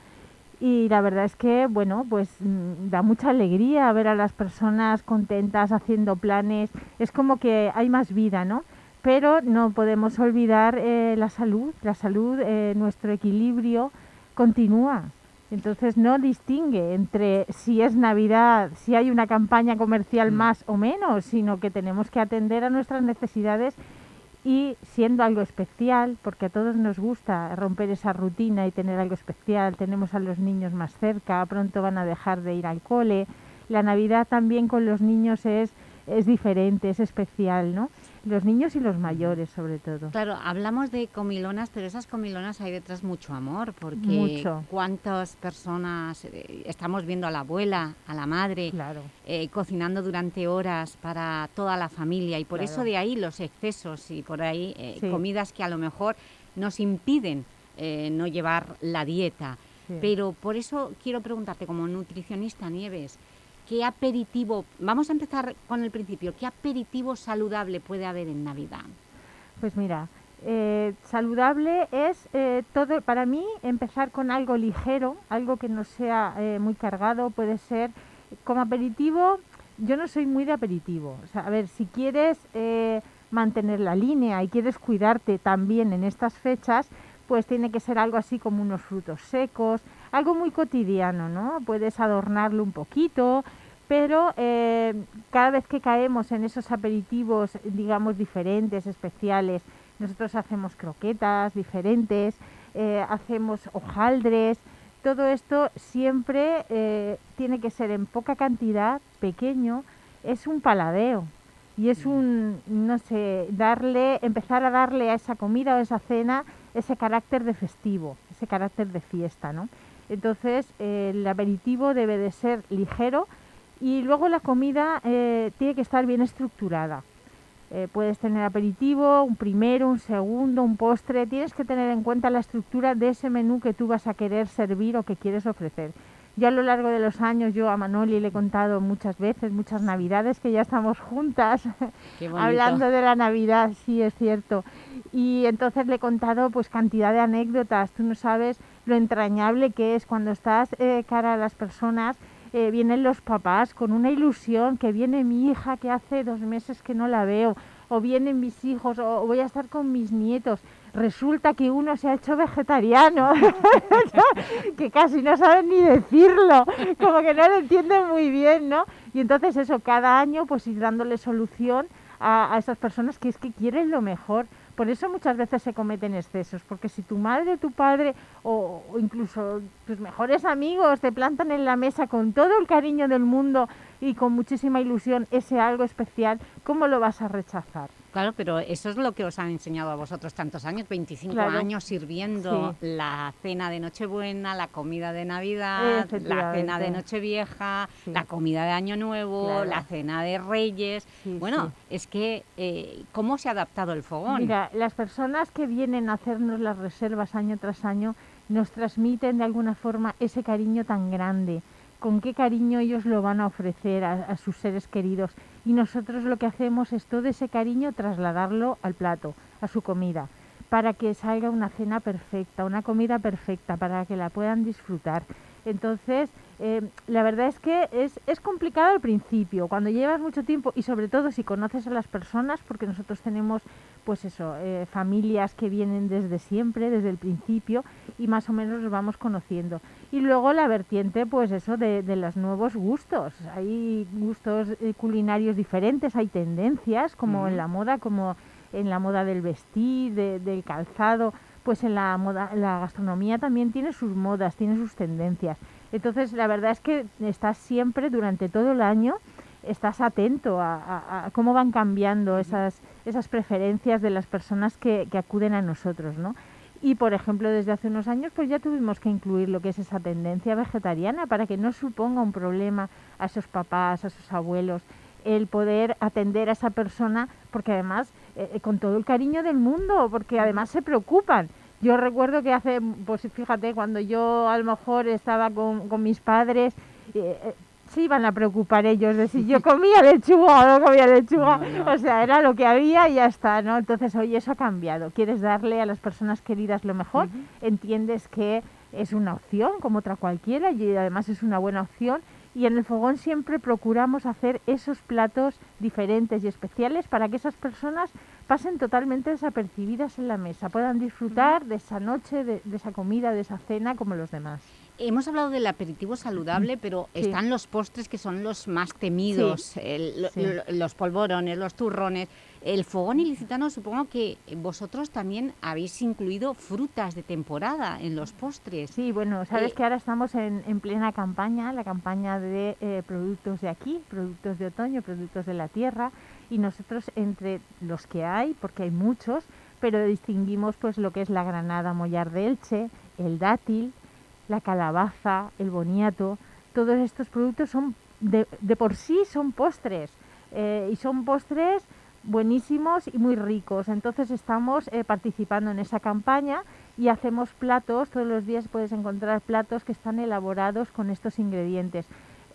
Y la verdad es que, bueno, pues mm, da mucha alegría ver a las personas contentas haciendo planes, es como que hay más vida, ¿no? Pero no podemos olvidar eh, la salud, la salud, eh, nuestro equilibrio continúa. Entonces no distingue entre si es Navidad, si hay una campaña comercial mm. más o menos, sino que tenemos que atender a nuestras necesidades y siendo algo especial, porque a todos nos gusta romper esa rutina y tener algo especial, tenemos a los niños más cerca, pronto van a dejar de ir al cole, la Navidad también con los niños es, es diferente, es especial, ¿no? Los niños y los mayores sobre todo. Claro, hablamos de comilonas, pero esas comilonas hay detrás mucho amor, porque Mucho. cuántas personas eh, estamos viendo a la abuela, a la madre, eh, cocinando durante horas para toda la familia y por Claro. eso de ahí los excesos y por ahí eh, Sí. comidas que a lo mejor nos impiden eh, no llevar la dieta. Sí. Pero por eso quiero preguntarte como nutricionista, Nieves, ¿qué aperitivo, vamos a empezar con el principio, qué aperitivo saludable puede haber en Navidad? Pues mira, eh, saludable es eh, todo, para mí, empezar con algo ligero, algo que no sea eh, muy cargado, puede ser como aperitivo, yo no soy muy de aperitivo. A ver, si quieres mantener la línea y quieres cuidarte también en estas fechas, pues tiene que ser algo así como unos frutos secos, algo muy cotidiano, ¿no? Puedes adornarlo un poquito, pero eh, cada vez que caemos en esos aperitivos, digamos, diferentes, especiales, nosotros hacemos croquetas diferentes, eh, hacemos hojaldres, todo esto siempre eh, tiene que ser en poca cantidad, pequeño, es un paladeo y es un, no sé, darle, empezar a darle a esa comida o esa cena ese carácter de festivo, ese carácter de fiesta, ¿no? Entonces, el aperitivo debe de ser ligero y luego la comida eh, tiene que estar bien estructurada. Eh, puedes tener aperitivo, un primero, un segundo, un postre. Tienes que tener en cuenta la estructura de ese menú que tú vas a querer servir o que quieres ofrecer. Yo a lo largo de los años, yo a Manoli le he contado muchas veces, muchas navidades, que ya estamos juntas, hablando de la Navidad, sí, es cierto. Y entonces le he contado pues cantidad de anécdotas. Tú no sabes lo entrañable que es cuando estás eh, cara a las personas, eh, vienen los papás con una ilusión, que viene mi hija que hace dos meses que no la veo, o vienen mis hijos, o voy a estar con mis nietos. Resulta que uno se ha hecho vegetariano, que casi no saben ni decirlo, como que no lo entienden muy bien, ¿no? Y entonces eso, cada año pues ir dándole solución a, esas personas que es que quieren lo mejor. Por eso muchas veces se cometen excesos, porque si tu madre, tu padre o incluso tus mejores amigos te plantan en la mesa con todo el cariño del mundo y con muchísima ilusión ese algo especial, ¿cómo lo vas a rechazar? Claro, pero eso es lo que os han enseñado a vosotros tantos años, 25 Claro. años sirviendo Sí. la cena de Nochebuena, la comida de Navidad, la cena de Nochevieja, Sí. la comida de Año Nuevo, Claro. la cena de Reyes. Sí, bueno, es que, eh, ¿cómo se ha adaptado el fogón? Mira, las personas que vienen a hacernos las reservas año tras año nos transmiten de alguna forma ese cariño tan grande. Con qué cariño ellos lo van a ofrecer a, a sus seres queridos. Y nosotros lo que hacemos es todo ese cariño trasladarlo al plato, a su comida, para que salga una cena perfecta, una comida perfecta, para que la puedan disfrutar. Entonces, eh, la verdad es que es, es complicado al principio, cuando llevas mucho tiempo y sobre todo si conoces a las personas, porque nosotros tenemos pues eso, eh, familias que vienen desde siempre, desde el principio, y más o menos los vamos conociendo. Y luego la vertiente, pues eso, de, de los nuevos gustos. Hay gustos eh, culinarios diferentes, hay tendencias, como en la moda, como en la moda del vestir, de- del calzado, pues en la moda, la gastronomía también tiene sus modas, tiene sus tendencias. Entonces, la verdad es que estás siempre, durante todo el año, estás atento a, a- a cómo van cambiando esas, esas preferencias de las personas que, que acuden a nosotros, ¿no? Y, por ejemplo, desde hace unos años, pues ya tuvimos que incluir lo que es esa tendencia vegetariana para que no suponga un problema a esos papás, a esos abuelos, el poder atender a esa persona, porque además, eh, eh, con todo el cariño del mundo, porque además se preocupan. Yo recuerdo que hace, pues fíjate, cuando yo a lo mejor estaba con, con mis padres, eh, eh, se iban a preocupar ellos de si yo comía lechuga o no comía lechuga. O sea, era lo que había y ya está, ¿no? Entonces, oye, eso ha cambiado. Quieres darle a las personas queridas lo mejor, entiendes que es una opción como otra cualquiera y además es una buena opción. Y en el fogón siempre procuramos hacer esos platos diferentes y especiales para que esas personas pasen totalmente desapercibidas en la mesa, puedan disfrutar de esa noche, de, de esa comida, de esa cena como los demás. Hemos hablado del aperitivo saludable, pero Sí. están los postres que son los más temidos, Sí. el- Sí. los polvorones, los turrones. El fogón ilicitano supongo que vosotros también habéis incluido frutas de temporada en los postres. Sí, bueno, sabes Eh, que ahora estamos en, en plena campaña, la campaña de eh, productos de aquí, productos de otoño, productos de la tierra, y nosotros entre los que hay, porque hay muchos, pero distinguimos pues lo que es la granada mollar de Elche, el dátil, la calabaza, el boniato, todos estos productos son de, de por sí son postres eh, y son postres buenísimos y muy ricos. Entonces estamos eh, participando en esa campaña y hacemos platos, todos los días puedes encontrar platos que están elaborados con estos ingredientes.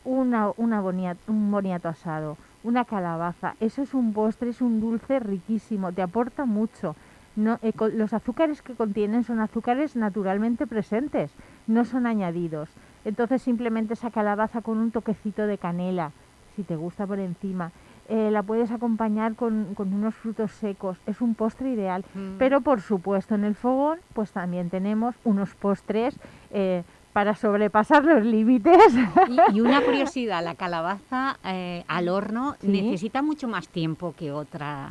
Una, una un boniato asado, una calabaza, eso es un postre, es un dulce riquísimo, te aporta mucho. No, eh, los azúcares que contienen son azúcares naturalmente presentes, no son añadidos. Entonces simplemente esa calabaza con un toquecito de canela, si te gusta por encima. Eh, la puedes acompañar con, unos frutos secos. Es un postre ideal. Mm. Pero por supuesto en el fogón pues también tenemos unos postres eh, para sobrepasar los límites. Y, una curiosidad, la calabaza eh, al horno necesita mucho más tiempo que otra...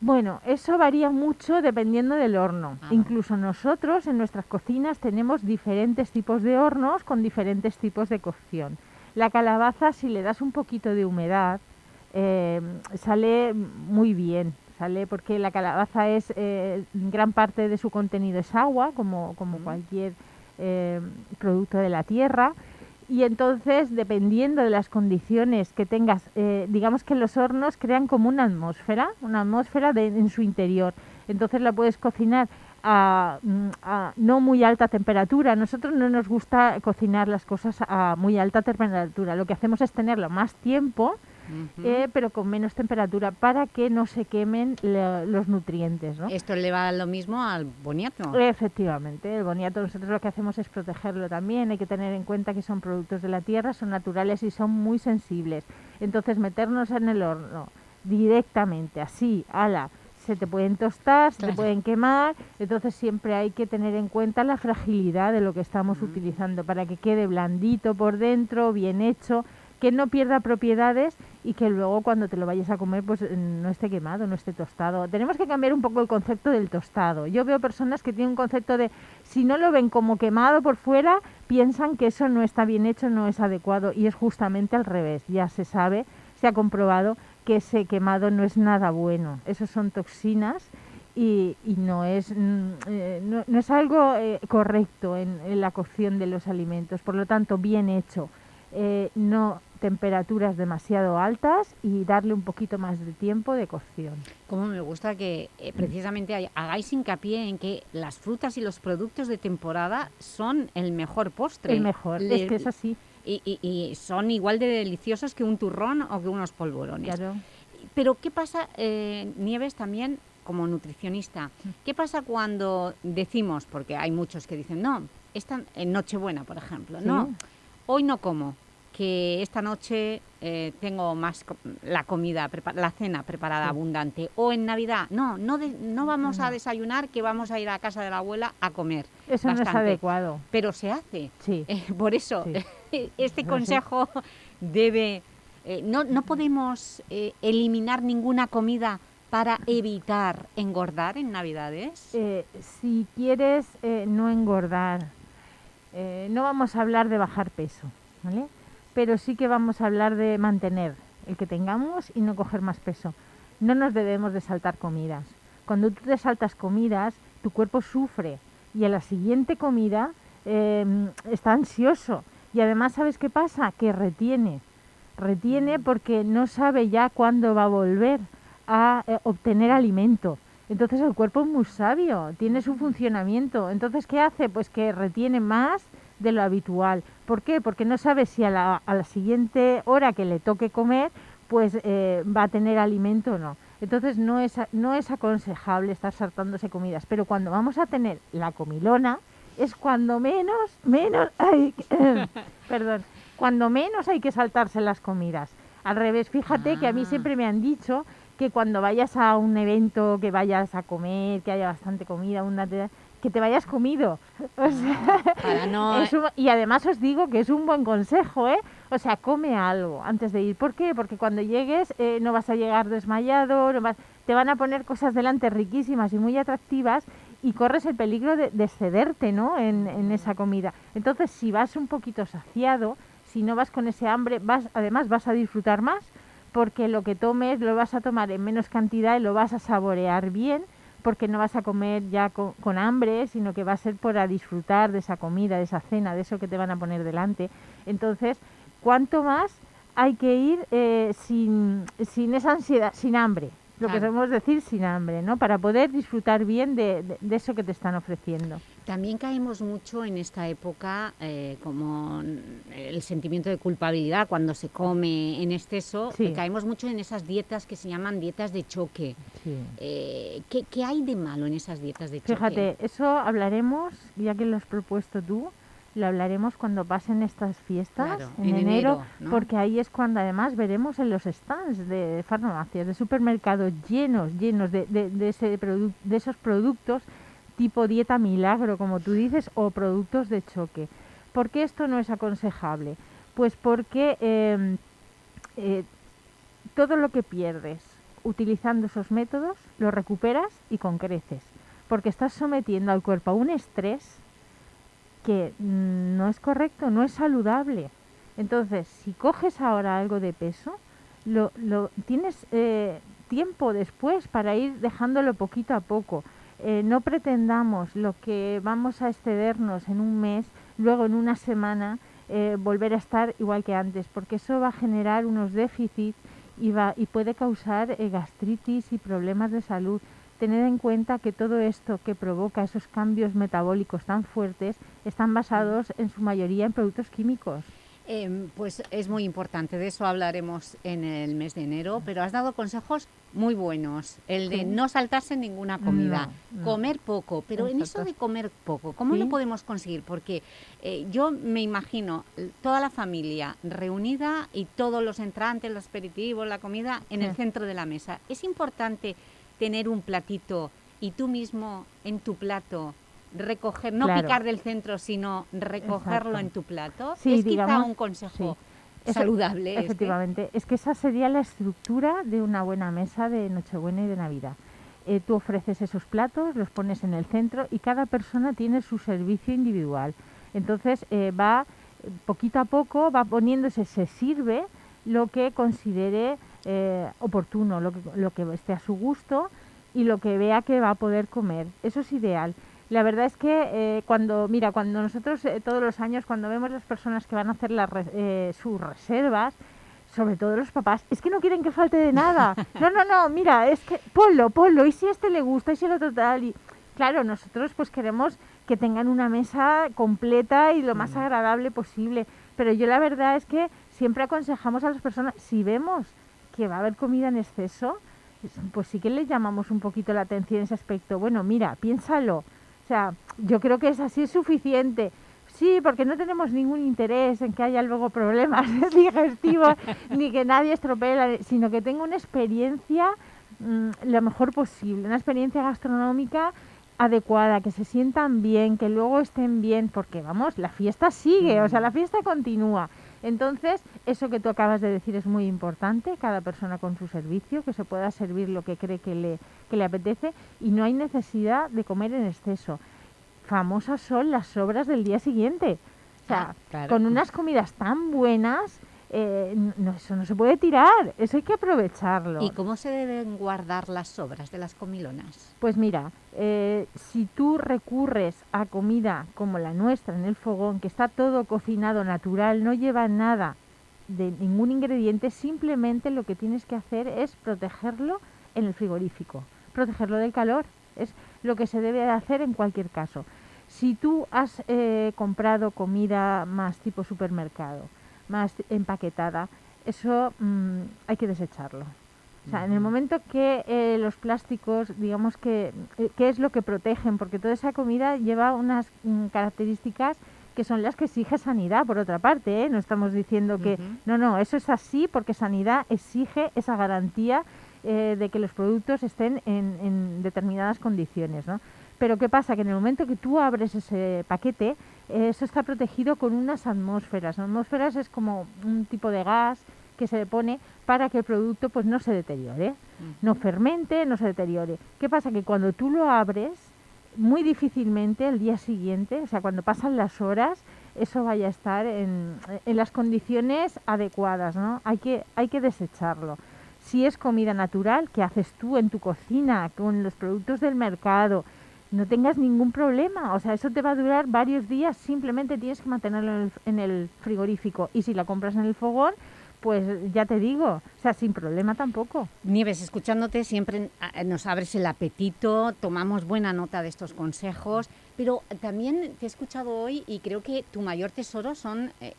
Bueno, eso varía mucho dependiendo del horno. Ah. Incluso nosotros en nuestras cocinas tenemos diferentes tipos de hornos con diferentes tipos de cocción. La calabaza, si le das un poquito de humedad, eh, sale muy bien, sale porque la calabaza es, eh, gran parte de su contenido es agua, como, como cualquier eh, producto de la tierra, y entonces, dependiendo de las condiciones que tengas, digamos que los hornos crean como una atmósfera, una atmósfera en su interior. Entonces la puedes cocinar Mm, a, no muy alta temperatura. A nosotros no nos gusta cocinar las cosas a muy alta temperatura. Lo que hacemos es tenerlo más tiempo, eh, pero con menos temperatura, para que no se quemen los nutrientes. ¿Esto le va lo mismo al boniato? Efectivamente, el boniato nosotros lo que hacemos es protegerlo también. Hay que tener en cuenta que son productos de la tierra, son naturales y son muy sensibles. Entonces meternos en el horno directamente, así, a la se te pueden tostar, se te pueden quemar, entonces siempre hay que tener en cuenta la fragilidad de lo que estamos utilizando para que quede blandito por dentro, bien hecho, que no pierda propiedades y que luego cuando te lo vayas a comer pues no esté quemado, no esté tostado. Tenemos que cambiar un poco el concepto del tostado. Yo veo personas que tienen un concepto de si no lo ven como quemado por fuera, piensan que eso no está bien hecho, no es adecuado y es justamente al revés. Ya se sabe, se ha comprobado que ese quemado no es nada bueno. Esos son toxinas y, no, es, mm, eh, no, es algo eh, correcto en, la cocción de los alimentos. Por lo tanto, bien hecho. Eh, no temperaturas demasiado altas y darle un poquito más de tiempo de cocción. Como me gusta que precisamente hagáis hincapié en que las frutas y los productos de temporada son el mejor postre. El mejor, es que es así y, son igual de deliciosos que un turrón o que unos polvorones. Pero ¿qué pasa, eh, Nieves, también como nutricionista? ¿Qué pasa cuando decimos, porque hay muchos que dicen, no, esta, en Nochebuena, por ejemplo, no, hoy no como, que esta noche eh, tengo más la comida, la cena preparada abundante. O en Navidad, no, no, no vamos a desayunar, que vamos a ir a casa de la abuela a comer. Eso no es adecuado. Pero se hace. Sí. Eh, por eso, este consejo debe... Eh, no, no podemos eliminar ninguna comida para evitar engordar en Navidades. si quieres no engordar, no vamos a hablar de bajar peso, ¿vale? Pero sí que vamos a hablar de mantener el que tengamos y no coger más peso. No nos debemos de saltar comidas. Cuando tú te saltas comidas, tu cuerpo sufre y a la siguiente comida em, está ansioso. Y además, ¿sabes qué pasa? Que retiene. Retiene mm. porque no sabe ya cuándo va a volver a eh, obtener alimento. Entonces el cuerpo es muy sabio, tiene su funcionamiento. Entonces, ¿qué hace? Pues que retiene más de lo habitual. ¿Por qué? Porque no sabe si a la, a la siguiente hora que le toque comer, pues eh, va a tener alimento o no. Entonces no es, no es aconsejable estar saltándose comidas, pero cuando vamos a tener la comilona es cuando menos, menos, hay, perdón, cuando menos hay que saltarse las comidas. Al revés, fíjate que a mí ah. siempre me han dicho que cuando vayas a un evento, que vayas a comer, que haya bastante comida, una que te vayas comido. y además os digo que es un buen consejo, ¿eh? O sea, come algo antes de ir. ¿Por qué? Porque cuando llegues eh, no vas a llegar desmayado, te van a poner cosas delante riquísimas y muy atractivas y corres el peligro de, de cederte ¿no? En, en, esa comida. Entonces, si vas un poquito saciado, si no vas con ese hambre, vas, además vas a disfrutar más porque lo que tomes lo vas a tomar en menos cantidad y lo vas a saborear bien, porque no vas a comer ya con, hambre, sino que va a ser para disfrutar de esa comida, de esa cena, de eso que te van a poner delante. Entonces, cuanto más hay que ir eh, sin, sin esa ansiedad, sin hambre, lo que sabemos decir sin hambre, ¿no? Para poder disfrutar bien de, de- de eso que te están ofreciendo. También caemos mucho en esta época eh, como el sentimiento de culpabilidad cuando se come en exceso. Sí. Caemos mucho en esas dietas que se llaman dietas de choque. Eh, ¿qué, qué hay de malo en esas dietas de choque? Fíjate, eso hablaremos, ya que lo has propuesto tú, lo hablaremos cuando pasen estas fiestas Claro, en, en enero, enero, ¿no? porque ahí es cuando además veremos en los stands de farmacias, de supermercados llenos, llenos de, de- de ese de esos productos tipo dieta milagro, como tú dices, o productos de choque. ¿Por qué esto no es aconsejable? Pues porque eh, eh, todo lo que pierdes utilizando esos métodos lo recuperas y con creces, porque estás sometiendo al cuerpo a un estrés que mm, no es correcto, no es saludable. Entonces, si coges ahora algo de peso, lo, lo tienes eh, tiempo después para ir dejándolo poquito a poco. Eh, no pretendamos lo que vamos a excedernos en un mes, luego en una semana eh, volver a estar igual que antes, porque eso va a generar unos déficits y, va, y puede causar eh, gastritis y problemas de salud. Tened en cuenta que todo esto que provoca esos cambios metabólicos tan fuertes están basados en su mayoría en productos químicos. Em, pues es muy importante, de eso hablaremos en el mes de enero, pero has dado consejos muy buenos. El de Sí. no saltarse ninguna comida, No, no. comer poco, pero en eso de comer poco, ¿cómo Sí. lo podemos conseguir? Porque eh, yo me imagino toda la familia reunida y todos los entrantes, los aperitivos, la comida en el centro de la mesa. Es importante tener un platito y tú mismo en tu plato recoger, no Claro. picar del centro, sino recogerlo Exacto. en tu plato. Sí, es quizá digamos, un consejo sí. Saludable. este. Efectivamente, es que esa sería la estructura de una buena mesa de Nochebuena y de Navidad. Eh, tú ofreces esos platos, los pones en el centro y cada persona tiene su servicio individual. Entonces eh, va eh, poquito a poco, va poniéndose, se sirve lo que considere eh, oportuno, lo que, lo que esté a su gusto y lo que vea que va a poder comer. Eso es ideal. La verdad es que eh, cuando, mira, cuando nosotros eh, todos los años, cuando vemos las personas que van a hacer las eh, sus reservas, sobre todo los papás, es que no quieren que falte de nada. No, no, no, mira, es que ponlo, ponlo, y si a este le gusta, y si el otro tal, y claro, nosotros pues queremos que tengan una mesa completa y lo más agradable posible, pero yo la verdad es que siempre aconsejamos a las personas, si vemos que va a haber comida en exceso, pues sí que les llamamos un poquito la atención en ese aspecto. Bueno, mira, piénsalo. O sea, yo creo que es así es suficiente. Sí, porque no tenemos ningún interés en que haya luego problemas digestivos, ni que nadie estropee, la- sino que tenga una experiencia mm, lo mejor posible, una experiencia gastronómica adecuada, que se sientan bien, que luego estén bien, porque vamos, la fiesta sigue, o sea, la fiesta continúa. Entonces, eso que tú acabas de decir es muy importante, cada persona con su servicio, que se pueda servir lo que cree que le, que le apetece y no hay necesidad de comer en exceso. Famosas son las sobras del día siguiente. O sea, Ah, claro. con unas comidas tan buenas, eh, no, eso no se puede tirar, eso hay que aprovecharlo. ¿Y cómo se deben guardar las sobras de las comilonas? Pues mira, eh, si tú recurres a comida como la nuestra en el fogón, que está todo cocinado natural, no lleva nada de ningún ingrediente, simplemente lo que tienes que hacer es protegerlo en el frigorífico, protegerlo del calor. Es lo que se debe de hacer en cualquier caso. Si tú has eh, comprado comida más tipo supermercado, más empaquetada, eso mm, hay que desecharlo. O sea, en el momento que eh, los plásticos, digamos que, eh, ¿qué es lo que protegen? Porque toda esa comida lleva unas mm, características que son las que exige sanidad, por otra parte, ¿eh? No estamos diciendo que, no, no, eso es así porque sanidad exige esa garantía eh, de que los productos estén en, en determinadas condiciones, ¿no? Pero ¿qué pasa? Que en el momento que tú abres ese paquete, eso está protegido con unas atmósferas. Atmósferas es como un tipo de gas que se le pone para que el producto pues no se deteriore, no fermente, no se deteriore. ¿Qué pasa? Que cuando tú lo abres, muy difícilmente el día siguiente, o sea, cuando pasan las horas, eso vaya a estar en, en las condiciones adecuadas, ¿no? Hay que, hay que desecharlo. Si es comida natural, que haces tú en tu cocina, con los productos del mercado, no tengas ningún problema. O sea, eso te va a durar varios días, simplemente tienes que mantenerlo en el, en el frigorífico. Y si la compras en el fogón, pues ya te digo, o sea, sin problema tampoco. Nieves, escuchándote siempre ah, nos abres el apetito, tomamos buena nota de estos consejos, pero también te he escuchado hoy y creo que tu mayor tesoro son eh,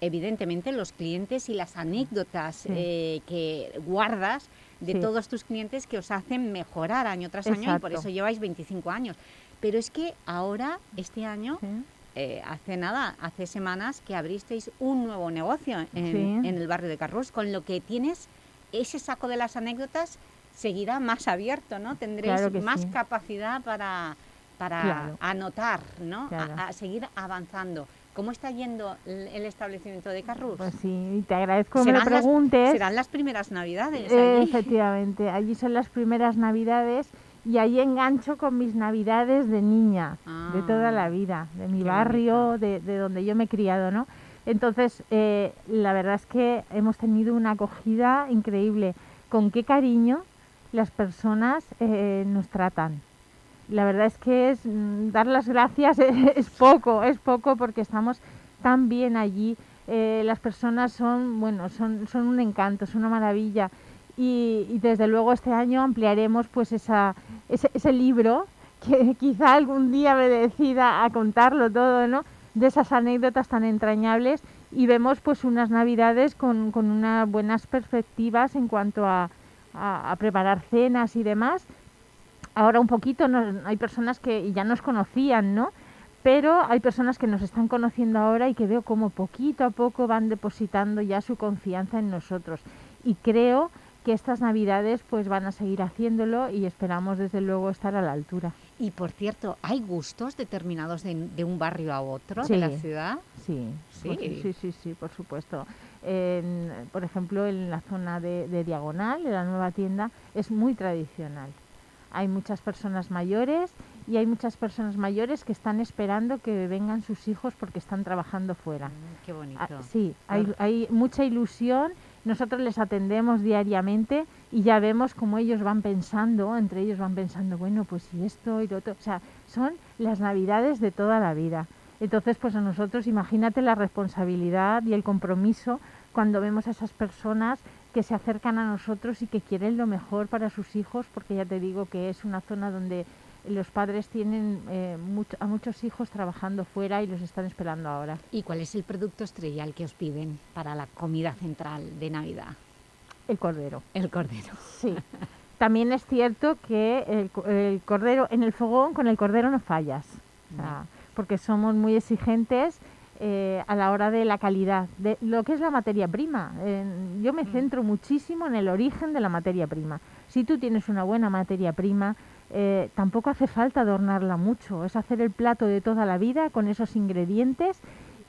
evidentemente los clientes y las anécdotas eh, que guardas de todos tus clientes que os hacen mejorar año tras año y por eso lleváis 25 años. Pero es que ahora, este año, eh, hace nada, hace semanas que abristeis un nuevo negocio en, el barrio de Carrús, con lo que tienes ese saco de las anécdotas seguirá más abierto, ¿no? Tendréis más capacidad para, para anotar, ¿no? A, seguir avanzando. ¿Cómo está yendo el establecimiento de Carrus? Pues sí, te agradezco que me preguntes. serán las primeras navidades efectivamente, allí son las primeras navidades y ahí engancho con mis navidades de niña, de ah, toda la vida, de mi barrio, de, donde yo me he criado, ¿no? Entonces, eh, la verdad es que hemos tenido una acogida increíble. Con qué cariño las personas eh, nos tratan. La verdad es que es mm, dar las gracias es, poco, es poco porque estamos tan bien allí. Eh, las personas son, bueno, son, son un encanto, son una maravilla y, desde luego este año ampliaremos pues esa, ese, libro que quizá algún día me decida a contarlo todo, ¿no? De esas anécdotas tan entrañables y vemos pues unas navidades con, con unas buenas perspectivas en cuanto a, a, preparar cenas y demás. Ahora un poquito hay personas que ya nos conocían, ¿no? Pero hay personas que nos están conociendo ahora y que veo como poquito a poco van depositando ya su confianza en nosotros. Y creo que estas navidades pues van a seguir haciéndolo y esperamos desde luego estar a la altura. Y por cierto, ¿hay gustos determinados de, un barrio a otro de la ciudad? Sí, sí, sí, sí, sí, por supuesto. por ejemplo, en la zona de, de Diagonal, de la nueva tienda, es muy tradicional. Hay muchas personas mayores y hay muchas personas mayores que están esperando que vengan sus hijos porque están trabajando fuera. Mm, qué bonito. Ah, sí, hay, hay mucha ilusión nosotros les atendemos diariamente y ya vemos cómo ellos van pensando, entre ellos van pensando, bueno, pues si esto y lo otro, o sea, son las navidades de toda la vida. Entonces, pues a nosotros, imagínate la responsabilidad y el compromiso cuando vemos a esas personas que se acercan a nosotros y que quieren lo mejor para sus hijos, porque ya te digo que es una zona donde los padres tienen eh, a muchos hijos trabajando fuera y los están esperando ahora. ¿Y cuál es el producto estrella que os piden para la comida central de Navidad? El cordero. El cordero. Sí. También es cierto que el, cordero, en el fogón con el cordero no fallas, porque somos muy exigentes eh, a la hora de la calidad, de lo que es la materia prima. yo me mm. centro muchísimo en el origen de la materia prima. Si tú tienes una buena materia prima, eh, tampoco hace falta adornarla mucho, es hacer el plato de toda la vida con esos ingredientes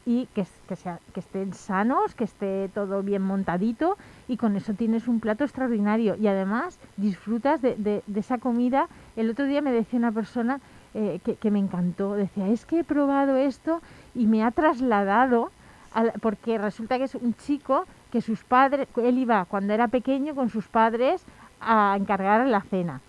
y que, que, estén sanos, que esté todo bien montadito y con eso tienes un plato extraordinario y además disfrutas de, esa comida. El otro día me decía una persona eh, que, me encantó, decía, es que he probado esto y me ha trasladado, porque resulta que es un chico que sus padres, él iba cuando era pequeño con sus padres a encargar la cena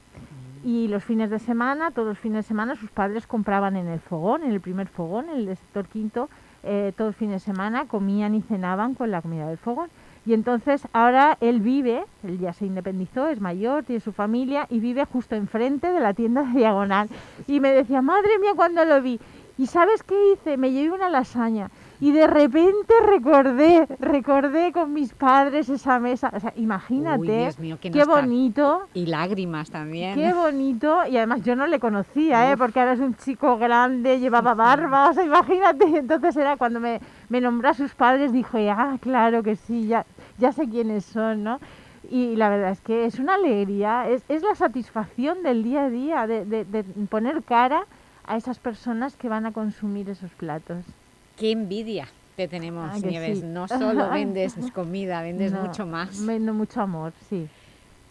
y los fines de semana, todos los fines de semana, sus padres compraban en el fogón, en el primer fogón, en el sector quinto, eh, todos los fines de semana comían y cenaban con la comida del fogón. Y entonces ahora él vive, él ya se independizó, es mayor, tiene su familia y vive justo enfrente de la tienda de Diagonal. Y me decía, madre mía, cuando lo vi. ¿Y sabes qué hice? Me llevé una lasaña y de repente recordé, recordé con mis padres esa mesa. O sea, imagínate, qué, bonito. Y lágrimas también. Qué bonito. Y además yo no le conocía, ¿eh? porque ahora es un chico grande, llevaba barba. O sea, imagínate. Entonces era cuando me, me nombró a sus padres, dijo, ah, claro que sí, ya, ya sé quiénes son, ¿no? Y la verdad es que es una alegría, es, es la satisfacción del día a día, de, de, de poner cara a esas personas que van a consumir esos platos. Qué envidia te tenemos, Nieves. No solo vendes comida, vendes mucho más. Vendo mucho amor, sí.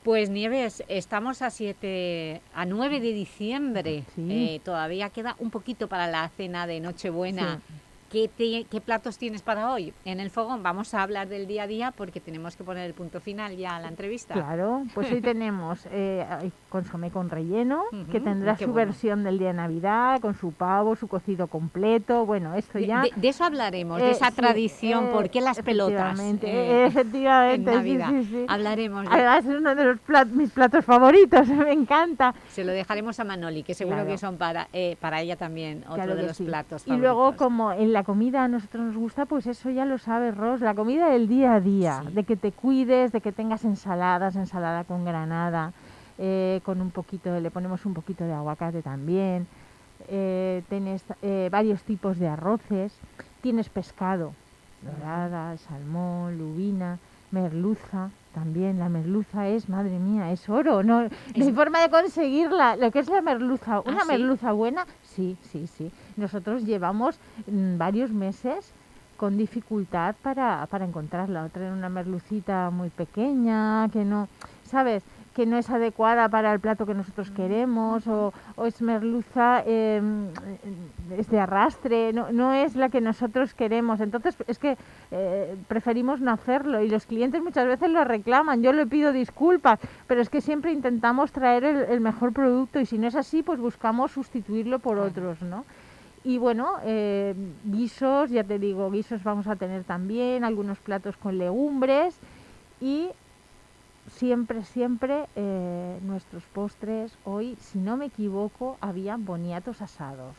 Pues Nieves, estamos a 7, a 9 de diciembre. Eh, todavía queda un poquito para la cena de Nochebuena. ¿Qué, te- qué platos tienes para hoy en el fogón? Vamos a hablar del día a día porque tenemos que poner el punto final ya a la entrevista. Claro, pues hoy tenemos eh, consomé con relleno, que tendrá su bueno. versión del día de Navidad, con su pavo, su cocido completo, bueno, esto ya... de- de eso hablaremos, de Eh, esa sí, tradición, eh, ¿por qué las pelotas? efectivamente, eh, efectivamente, en Navidad. sí, sí. Hablaremos. de- Además es uno de los plat- mis platos favoritos, me encanta. Se lo dejaremos a Manoli, que seguro Claro. que son para, eh, para ella también otro Claro de los platos Y luego, favoritos. como en la comida a nosotros nos gusta, pues eso ya lo sabes, Ros, la comida del día a día, de que te cuides, de que tengas ensaladas, ensalada con granada, eh, con un poquito, le ponemos un poquito de aguacate también, eh, tienes eh, varios tipos de arroces, tienes pescado, dorada, salmón, lubina, merluza, también la merluza es, madre mía, es oro, no, no hay forma de conseguirla. Lo que es la merluza, una ¿sí? merluza buena, sí, sí, sí. Nosotros llevamos mm, varios meses con dificultad para, para encontrarla. Otra era una merlucita muy pequeña, que no, ¿sabes? que no es adecuada para el plato que nosotros queremos, o, o es merluza, eh, es de arrastre, no, no es la que nosotros queremos. Entonces, es que eh, preferimos no hacerlo y los clientes muchas veces lo reclaman. Yo le pido disculpas, pero es que siempre intentamos traer el, el mejor producto y si no es así, pues buscamos sustituirlo por otros, ¿no? Y bueno, eh, guisos, ya te digo, guisos vamos a tener también, algunos platos con legumbres y siempre, siempre eh, nuestros postres, hoy, si no me equivoco, habían boniatos asados.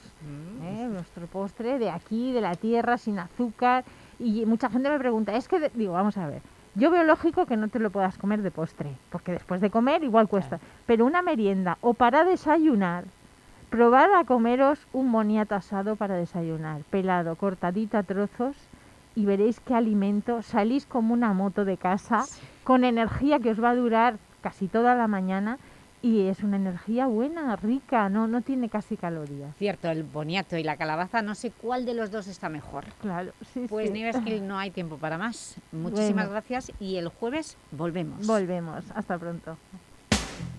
¿eh? Nuestro postre de aquí, de la tierra, sin azúcar. Y mucha gente me pregunta, es que, digo, vamos a ver, yo veo lógico que no te lo puedas comer de postre, porque después de comer igual cuesta. Pero una merienda o para desayunar, probad a comeros un boniato asado para desayunar, pelado, cortadito a trozos y veréis qué alimento, salís como una moto de casa, con energía que os va a durar casi toda la mañana y es una energía buena, rica, no, no tiene casi calorías. Cierto, el boniato y la calabaza, no sé cuál de los dos está mejor. Claro, sí, Pues sí. Nieves, que no hay tiempo para más. Muchísimas Bueno. gracias y el jueves volvemos. Volvemos, hasta pronto.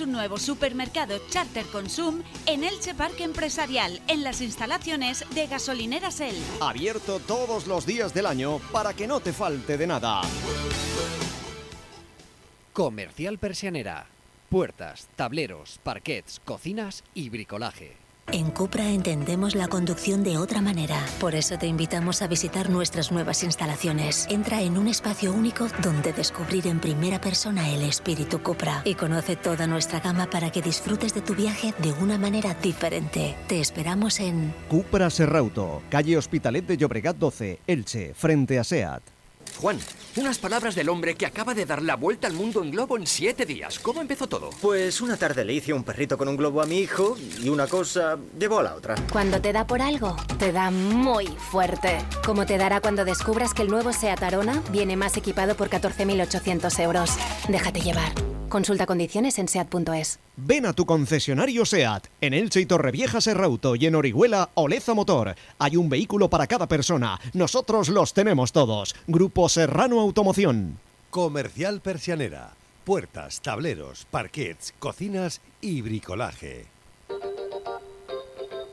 Un nuevo supermercado Charter Consum en Elche Parque Empresarial, en las instalaciones de Gasolineras El. Abierto todos los días del año para que no te falte de nada. Comercial Persianera. Puertas, tableros, parquets, cocinas y bricolaje. En Cupra entendemos la conducción de otra manera. Por eso te invitamos a visitar nuestras nuevas instalaciones. Entra en un espacio único donde descubrir en primera persona el espíritu Cupra y conoce toda nuestra gama para que disfrutes de tu viaje de una manera diferente. Te esperamos en Cupra Serrauto, calle Hospitalet de Llobregat 12, Elche, frente a SEAT. Juan, unas palabras del hombre que acaba de dar la vuelta al mundo en globo en siete días. ¿Cómo empezó todo? Pues una tarde le hice un perrito con un globo a mi hijo y una cosa llevó a la otra. Cuando te da por algo, te da muy fuerte. Como te dará cuando descubras que el nuevo SEAT Arona viene más equipado por 14.800 euros. Déjate llevar. Consulta condiciones en SEAT.es. Ven a tu concesionario SEAT, en Elche y Torrevieja Serrauto y en Orihuela Oleza Motor. Hay un vehículo para cada persona. Nosotros los tenemos todos. Grupo Serrano Automoción. Comercial Persianera. Puertas, tableros, parquets, cocinas y bricolaje.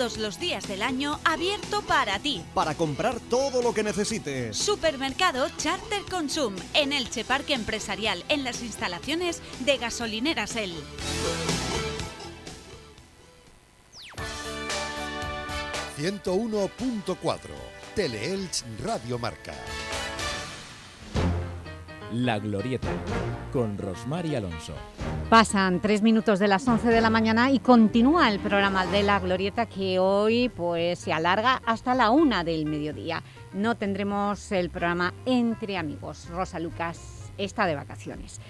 Todos los días del año abierto para ti. Para comprar todo lo que necesites. Supermercado Charter Consum en Elche Parque Empresarial en las instalaciones de Gasolineras El. ...101.4... Teleelch Radio Marca. La Glorieta, con Rosmar y Alonso. Pasan tres minutos de las 11 de la mañana y continúa el programa de La Glorieta que hoy pues, se alarga hasta la una del mediodía. No tendremos el programa Entre Amigos. Rosa Lucas está de vacaciones.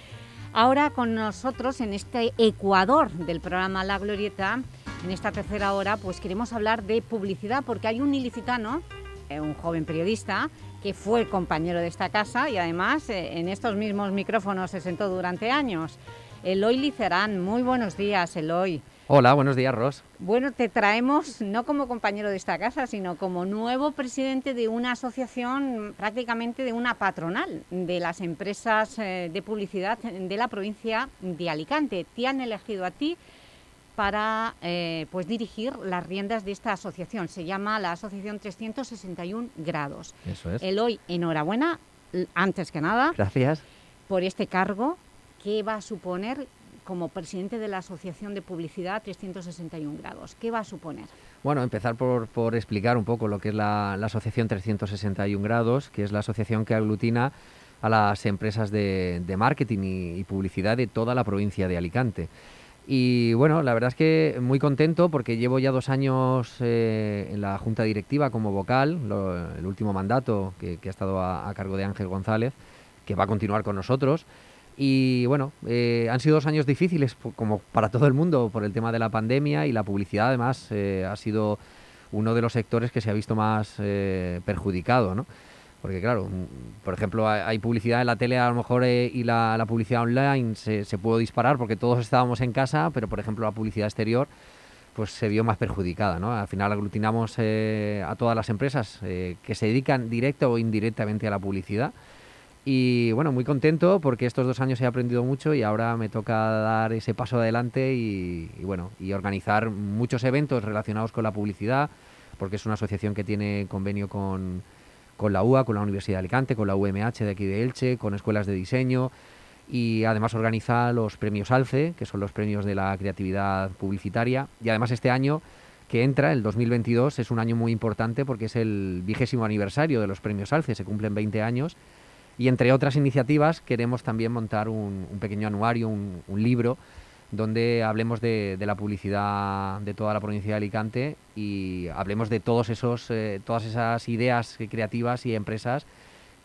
Ahora con nosotros en este Ecuador del programa La Glorieta, en esta tercera hora, pues queremos hablar de publicidad porque hay un ilicitano, eh, un joven periodista, que fue compañero de esta casa y además eh, en estos mismos micrófonos se sentó durante años. Eloy Licerán, muy buenos días, Eloy. Hola, buenos días, Ros. Bueno, te traemos no como compañero de esta casa, sino como nuevo presidente de una asociación, prácticamente de una patronal de las empresas eh, de publicidad de la provincia de Alicante. Te han elegido a ti para eh, pues dirigir las riendas de esta asociación. Se llama la Asociación 361 Grados. Eso es. Eloy, enhorabuena, antes que nada. Gracias. Por este cargo, ¿qué va a suponer como presidente de la Asociación de Publicidad 361 Grados. ¿Qué va a suponer? Bueno, empezar por, por explicar un poco lo que es la, la, Asociación 361 Grados, que es la asociación que aglutina a las empresas de, de marketing y, y, publicidad de toda la provincia de Alicante. Y bueno, la verdad es que muy contento porque llevo ya dos años eh, en la Junta Directiva como vocal, el último mandato que, ha estado a, cargo de Ángel González, que va a continuar con nosotros. Y bueno, eh, han sido dos años difíciles, como para todo el mundo, por el tema de la pandemia y la publicidad, además, eh, ha sido uno de los sectores que se ha visto más perjudicado, ¿no? Porque claro, por ejemplo, hay publicidad en la tele a lo mejor eh, y la, publicidad online se, se pudo disparar porque todos estábamos en casa, pero por ejemplo la publicidad exterior pues se vio más perjudicada, ¿no? Al final aglutinamos eh, a todas las empresas eh, que se dedican directa o indirectamente a la publicidad y bueno, muy contento porque estos dos años he aprendido mucho y ahora me toca dar ese paso adelante y, bueno, y organizar muchos eventos relacionados con la publicidad, porque es una asociación que tiene convenio con, con la UA, con la Universidad de Alicante, con la UMH de aquí de Elche, con escuelas de diseño y además organiza los premios ALCE, que son los premios de la creatividad publicitaria. Y además este año que entra, el 2022, es un año muy importante porque es el vigésimo aniversario de los premios ALCE, se cumplen 20 años. Y entre otras iniciativas queremos también montar un, un pequeño anuario, un, un, libro, donde hablemos de, de, la publicidad de toda la provincia de Alicante y hablemos de todos esos, eh, todas esas ideas creativas y empresas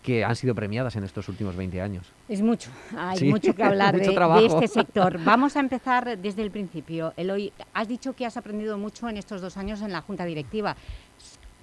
que han sido premiadas en estos últimos 20 años. Es mucho, hay sí. mucho que hablar mucho de, de, este sector. Vamos a empezar desde el principio. Eloy, has dicho que has aprendido mucho en estos dos años en la Junta Directiva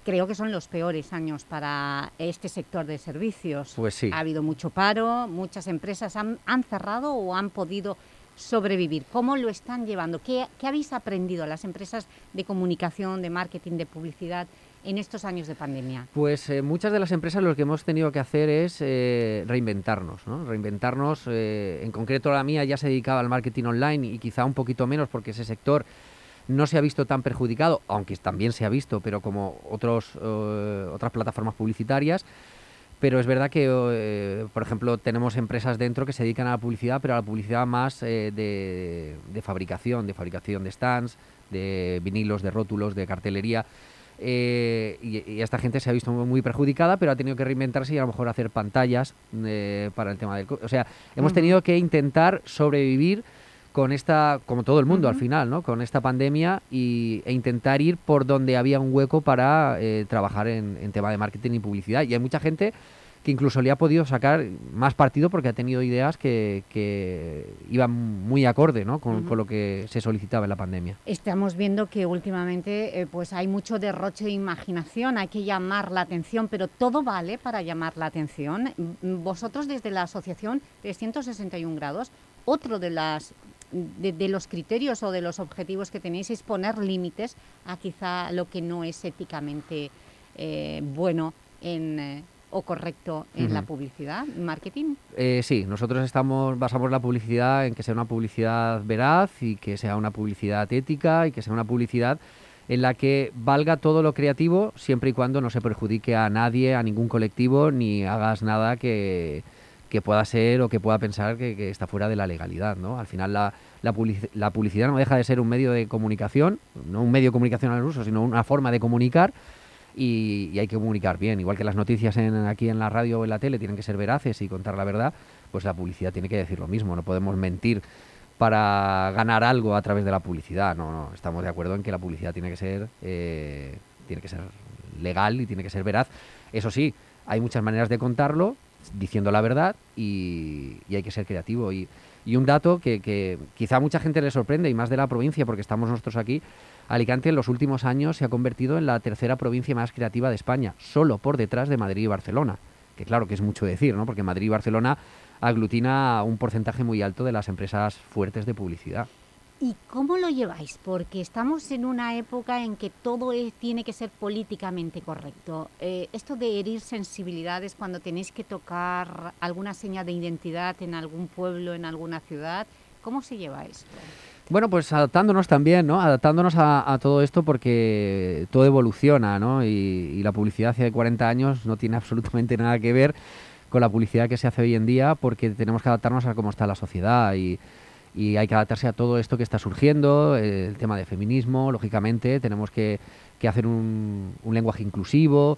creo que son los peores años para este sector de servicios. Pues sí. Ha habido mucho paro, muchas empresas han, han cerrado o han podido sobrevivir. ¿Cómo lo están llevando? ¿Qué, ¿Qué, habéis aprendido las empresas de comunicación, de marketing, de publicidad en estos años de pandemia? Pues eh, muchas de las empresas lo que hemos tenido que hacer es eh, reinventarnos, ¿no? Reinventarnos, eh, en concreto la mía ya se dedicaba al marketing online y quizá un poquito menos porque ese sector no se ha visto tan perjudicado, aunque también se ha visto, pero como otros, otras plataformas publicitarias. Pero es verdad que, eh, por ejemplo, tenemos empresas dentro que se dedican a la publicidad, pero a la publicidad más eh, de, de, fabricación, de fabricación de stands, de vinilos, de rótulos, de cartelería. Y, y, esta gente se ha visto muy perjudicada, pero ha tenido que reinventarse y a lo mejor hacer pantallas para el tema del... O sea, hemos tenido que intentar sobrevivir con esta, como todo el mundo uh -huh. al final, ¿no? Con esta pandemia y, e intentar ir por donde había un hueco para eh, trabajar en, en, tema de marketing y publicidad. Y hay mucha gente que incluso le ha podido sacar más partido porque ha tenido ideas que, que iban muy acorde ¿no? con, uh -huh. con, lo que se solicitaba en la pandemia. Estamos viendo que últimamente eh, pues hay mucho derroche de imaginación, hay que llamar la atención, pero todo vale para llamar la atención. Vosotros desde la asociación 361 grados, otro de las de, de, los criterios o de los objetivos que tenéis es poner límites a quizá lo que no es éticamente eh, bueno en, eh, o correcto en uh -huh. la publicidad, marketing? Eh, sí, nosotros estamos basamos la publicidad en que sea una publicidad veraz y que sea una publicidad ética y que sea una publicidad en la que valga todo lo creativo siempre y cuando no se perjudique a nadie, a ningún colectivo, ni hagas nada que, que pueda ser o que pueda pensar que, que está fuera de la legalidad. ¿no? Al final la, la, publicidad no deja de ser un medio de comunicación, no un medio de comunicación al uso, sino una forma de comunicar y, hay que comunicar bien. Igual que las noticias en, aquí en la radio o en la tele tienen que ser veraces y contar la verdad, pues la publicidad tiene que decir lo mismo. No podemos mentir para ganar algo a través de la publicidad. No, no, estamos de acuerdo en que la publicidad tiene que ser, eh, tiene que ser legal y tiene que ser veraz. Eso sí, hay muchas maneras de contarlo, diciendo la verdad y, hay que ser creativo. Y, y un dato que, que, quizá a mucha gente le sorprende, y más de la provincia, porque estamos nosotros aquí, Alicante en los últimos años se ha convertido en la tercera provincia más creativa de España, solo por detrás de Madrid y Barcelona. Que claro que es mucho decir, ¿no? Porque Madrid y Barcelona aglutina un porcentaje muy alto de las empresas fuertes de publicidad. ¿Y cómo lo lleváis? Porque estamos en una época en que todo tiene que ser políticamente correcto. Eh, esto de herir sensibilidades cuando tenéis que tocar alguna señal de identidad en algún pueblo, en alguna ciudad, ¿cómo se lleva esto? Bueno, pues adaptándonos también, ¿no? Adaptándonos a, a todo esto porque todo evoluciona, ¿no? Y, y la publicidad hace 40 años no tiene absolutamente nada que ver con la publicidad que se hace hoy en día porque tenemos que adaptarnos a cómo está la sociedad y, hay que adaptarse a todo esto que está surgiendo, el tema de feminismo, lógicamente, tenemos que, que hacer un, un lenguaje inclusivo.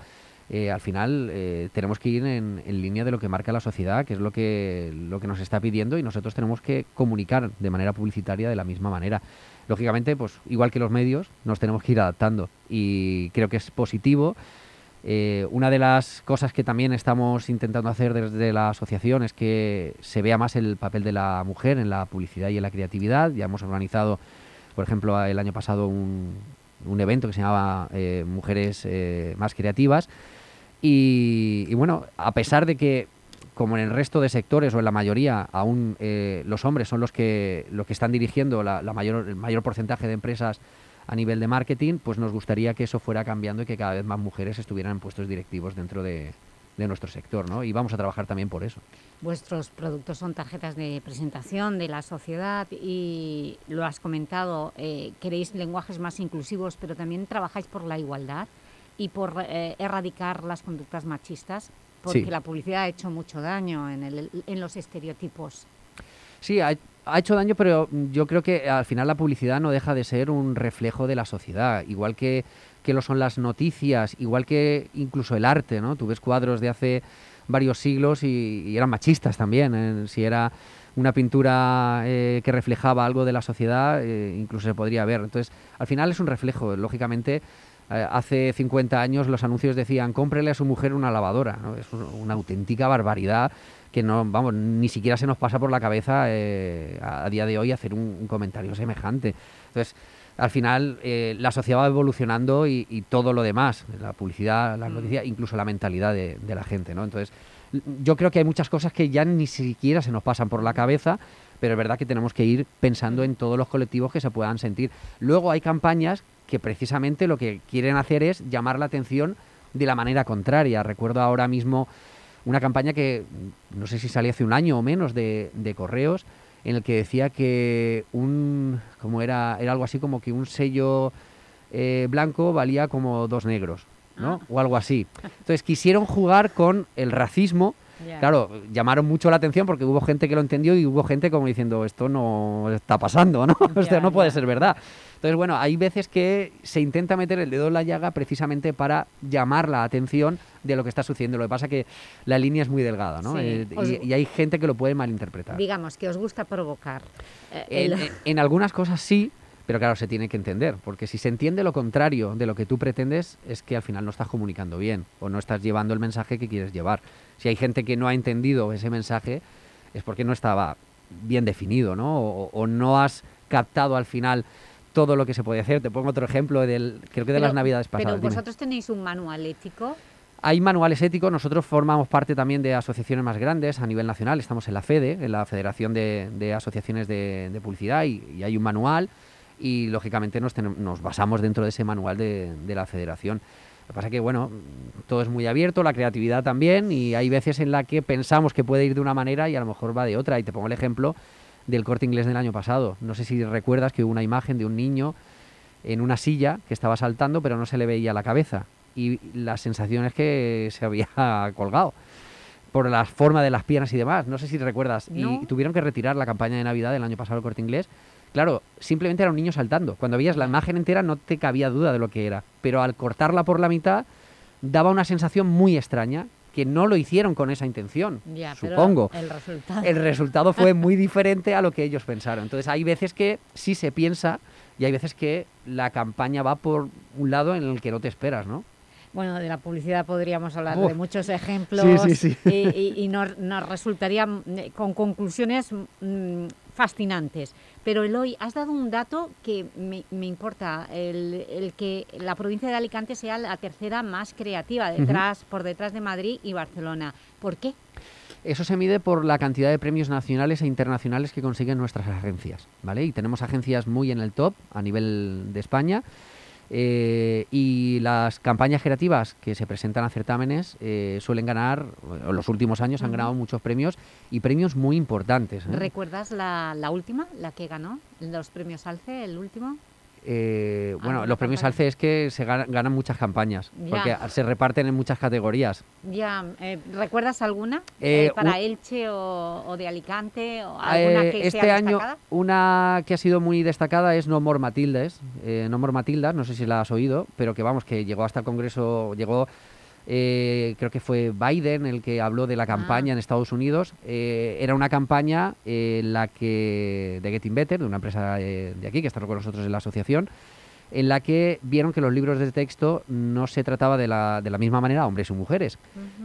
Eh, al final eh, tenemos que ir en, línea de lo que marca la sociedad, que es lo que, lo que nos está pidiendo y nosotros tenemos que comunicar de manera publicitaria de la misma manera. Lógicamente, pues igual que los medios, nos tenemos que ir adaptando y creo que es positivo. Eh, una de las cosas que también estamos intentando hacer desde la asociación es que se vea más el papel de la mujer en la publicidad y en la creatividad. Ya hemos organizado, por ejemplo, el año pasado un, un evento que se llamaba Mujeres más Creativas. Y, bueno, a pesar de que, como en el resto de sectores o en la mayoría, aún eh, los hombres son los que, los que están dirigiendo la, la mayor, el mayor porcentaje de empresas a nivel de marketing, pues nos gustaría que eso fuera cambiando y que cada vez más mujeres estuvieran en puestos directivos dentro de, de nuestro sector, ¿no? Y vamos a trabajar también por eso. Vuestros productos son tarjetas de presentación de la sociedad y lo has comentado, eh, queréis lenguajes más inclusivos, pero también trabajáis por la igualdad y por eh, erradicar las conductas machistas, porque Sí. la publicidad ha hecho mucho daño en, el- en los estereotipos. Sí, ha, ha hecho daño, pero yo creo que al final la publicidad no deja de ser un reflejo de la sociedad, igual que, que lo son las noticias, igual que incluso el arte, ¿no? Tú ves cuadros de hace varios siglos y, y eran machistas también, ¿eh? si era una pintura eh, que reflejaba algo de la sociedad, eh, incluso se podría ver. Entonces, al final es un reflejo, lógicamente. Eh, hace 50 años los anuncios decían cómprele a su mujer una lavadora, ¿no? Es un- una auténtica barbaridad que no, vamos, ni siquiera se nos pasa por la cabeza eh, a, a día de hoy hacer un, un comentario semejante. Entonces, al final eh, la sociedad va evolucionando y, y todo lo demás, la publicidad, la noticia, incluso la mentalidad de, de la gente, ¿no? Entonces, yo creo que hay muchas cosas que ya ni siquiera se nos pasan por la cabeza, pero es verdad que tenemos que ir pensando en todos los colectivos que se puedan sentir. Luego hay campañas que precisamente lo que quieren hacer es llamar la atención de la manera contraria. Recuerdo ahora mismo una campaña que mm, no sé si salía hace un año o menos de, de correos en el que decía que un como era era algo así como que un sello eh, blanco valía como dos negros ¿no? o algo así entonces quisieron jugar con el racismo Claro llamaron mucho la atención porque hubo gente que lo entendió y hubo gente como diciendo esto no está pasando no esto no puede ser verdad entonces bueno hay veces que se intenta meter el dedo en la llaga precisamente para llamar la atención de lo que está sucediendo lo que pasa que la línea es muy delgada no Sí. Eh, Os- y, y hay gente que lo puede malinterpretar Digamos que os gusta provocar. eh, en, el- en- en algunas cosas sí, pero claro, se tiene que entender, porque si se entiende lo contrario de lo que tú pretendes, es que al final no estás comunicando bien o no estás llevando el mensaje que quieres llevar. Si hay gente que no ha entendido ese mensaje, es porque no estaba bien definido, ¿no? O, o no has captado al final todo lo que se puede hacer. Te pongo otro ejemplo del, creo que de Pero- las navidades pasadas. Pero dime. vosotros tenéis un manual ético. Hay manuales éticos, nosotros formamos parte también de asociaciones más grandes a nivel nacional, estamos en la FEDE, en la Federación de, de Asociaciones de, de Publicidad, y, y hay un manual y lógicamente nos, tenem- nos basamos dentro de ese manual de, de la federación. Lo que pasa que, bueno, todo es muy abierto, la creatividad también, y hay veces en la que pensamos que puede ir de una manera y a lo mejor va de otra. Y te pongo el ejemplo del corte inglés del año pasado. No sé si recuerdas que hubo una imagen de un niño en una silla que estaba saltando, pero no se le veía la cabeza. Y la sensación es que se había colgado por la forma de las piernas y demás. No sé si recuerdas. No. Y tuvieron que retirar la campaña de Navidad del año pasado, el corte inglés. Claro, simplemente era un niño saltando. Cuando veías la imagen entera no te cabía duda de lo que era. Pero al cortarla por la mitad, daba una sensación muy extraña que no lo hicieron con esa intención, Ya, pero supongo. el resultado. El resultado fue muy diferente a lo que ellos pensaron. Entonces hay veces que sí se piensa y hay veces que la campaña va por un lado en el que no te esperas, ¿no? Bueno, de la publicidad podríamos hablar Uf. de muchos ejemplos Sí, sí, sí. y, y- y nos, nos resultaría mm, con conclusiones mm, fascinantes. Pero Eloy, has dado un dato que me, me importa, el, el que la provincia de Alicante sea la tercera más creativa, detrás, por detrás de Madrid y Barcelona. ¿Por qué? Eso se mide por la cantidad de premios nacionales e internacionales que consiguen nuestras agencias, ¿vale? Y tenemos agencias muy en el top a nivel de España. Eh, y las campañas creativas que se presentan a certámenes eh, suelen ganar, en los últimos años han ganado muchos premios y premios muy importantes. ¿eh? ¿Recuerdas la, la última, la que ganó los premios Alce, el último? Eh, bueno, ¿Alguna los premios campaña? Alce es que se ganan, ganan muchas campañas, Ya. porque se reparten en muchas categorías. Ya, eh, ¿recuerdas alguna Eh, eh, para un- Elche o, o de Alicante o alguna que este sea año destacada? una que ha sido muy destacada es No More Matildes, No More Matildas, no sé si la has oído, pero que vamos, que llegó hasta el Congreso, llegó, eh, creo que fue Biden el que habló de la campaña en Estados Unidos. Eh, era una campaña eh, la que, de Getting Better, de una empresa de aquí que está con nosotros en la asociación, en la que vieron que los libros de texto no se trataba de la, de la misma manera hombres y mujeres.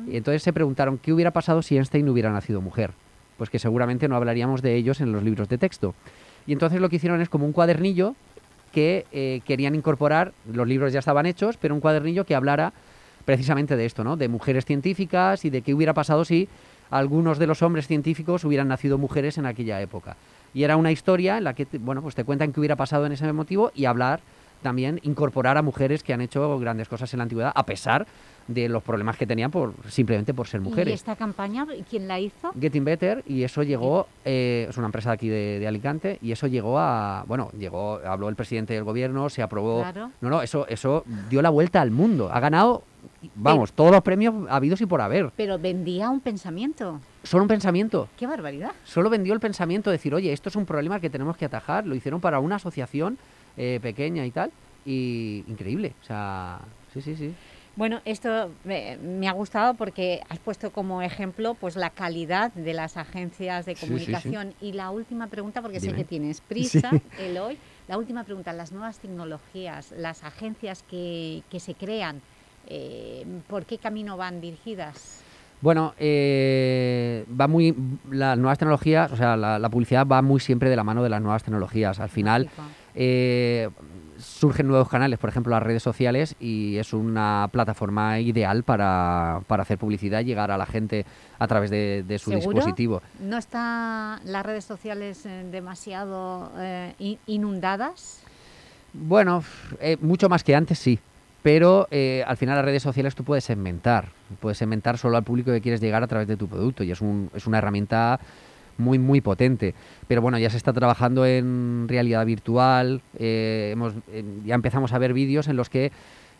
Y entonces se preguntaron qué hubiera pasado si Einstein hubiera nacido mujer. Pues que seguramente no hablaríamos de ellos en los libros de texto. Y entonces lo que hicieron es como un cuadernillo que querían incorporar, los libros ya estaban hechos, pero un cuadernillo que hablara precisamente de esto, ¿no? De mujeres científicas y de qué hubiera pasado si algunos de los hombres científicos hubieran nacido mujeres en aquella época. Y era una historia en la que, bueno, pues te cuentan qué hubiera pasado en ese motivo y hablar también, incorporar a mujeres que han hecho grandes cosas en la antigüedad, a pesar de los problemas que tenían por simplemente por ser ¿Y mujeres. esta campaña quién la hizo? Getting Better y eso llegó, eh, es una empresa de aquí de, de Alicante y eso llegó a, bueno, llegó, habló el presidente del gobierno, se aprobó, Claro. no, no, eso, eso dio la vuelta al mundo, ha ganado, vamos, todos los premios habidos y por haber, Pero vendía un pensamiento. solo un pensamiento, ¡Qué barbaridad! solo vendió el pensamiento de decir, oye, esto es un problema que tenemos que atajar, lo hicieron para una asociación eh, pequeña y tal, y increíble, o sea, sí, sí, sí. Bueno, esto me, me ha gustado porque has puesto como ejemplo pues la calidad de las agencias de Sí, sí, sí. comunicación. Y la última pregunta, porque sé que tienes prisa. Eloy, la última pregunta, las nuevas tecnologías, las agencias que, que se crean, eh, ¿por qué camino van dirigidas? Bueno, eh, va muy las nuevas tecnologías, o sea, la, la publicidad va muy siempre de la mano de las nuevas tecnologías. Al final eh, surgen nuevos canales, por ejemplo, las redes sociales, y es una plataforma ideal para, para hacer publicidad y llegar a la gente a través de, de su ¿Seguro? dispositivo. ¿No están las redes sociales demasiado eh, in- inundadas? Bueno, mucho más que antes, sí. Pero eh, al final las redes sociales tú puedes segmentar. Puedes segmentar solo al público que quieres llegar a través de tu producto y es, un, es una herramienta muy, muy potente. Pero bueno, ya se está trabajando en realidad virtual. eh, hemos, eh, ya empezamos a ver vídeos en los que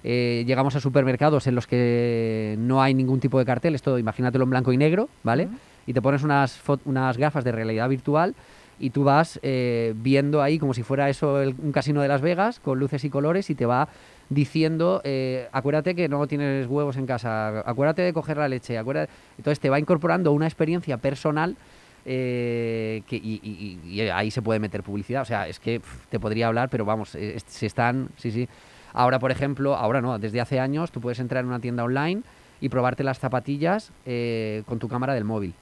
eh, llegamos a supermercados en los que no hay ningún tipo de cartel. Es todo, imagínatelo en blanco y negro, ¿vale? Y te pones unas, unas gafas de realidad virtual y tú vas viendo ahí como si fuera eso el- un casino de Las Vegas con luces y colores y te va diciendo, eh, acuérdate que no tienes huevos en casa, acuérdate de coger la leche, acuérdate... Entonces te va incorporando una experiencia personal eh, que, y, y- y ahí se puede meter publicidad. O sea, es que te podría hablar, pero vamos, eh, es- se están, sí, sí. Ahora, por ejemplo, ahora no, desde hace años tú puedes entrar en una tienda online y probarte las zapatillas eh, con tu cámara del móvil,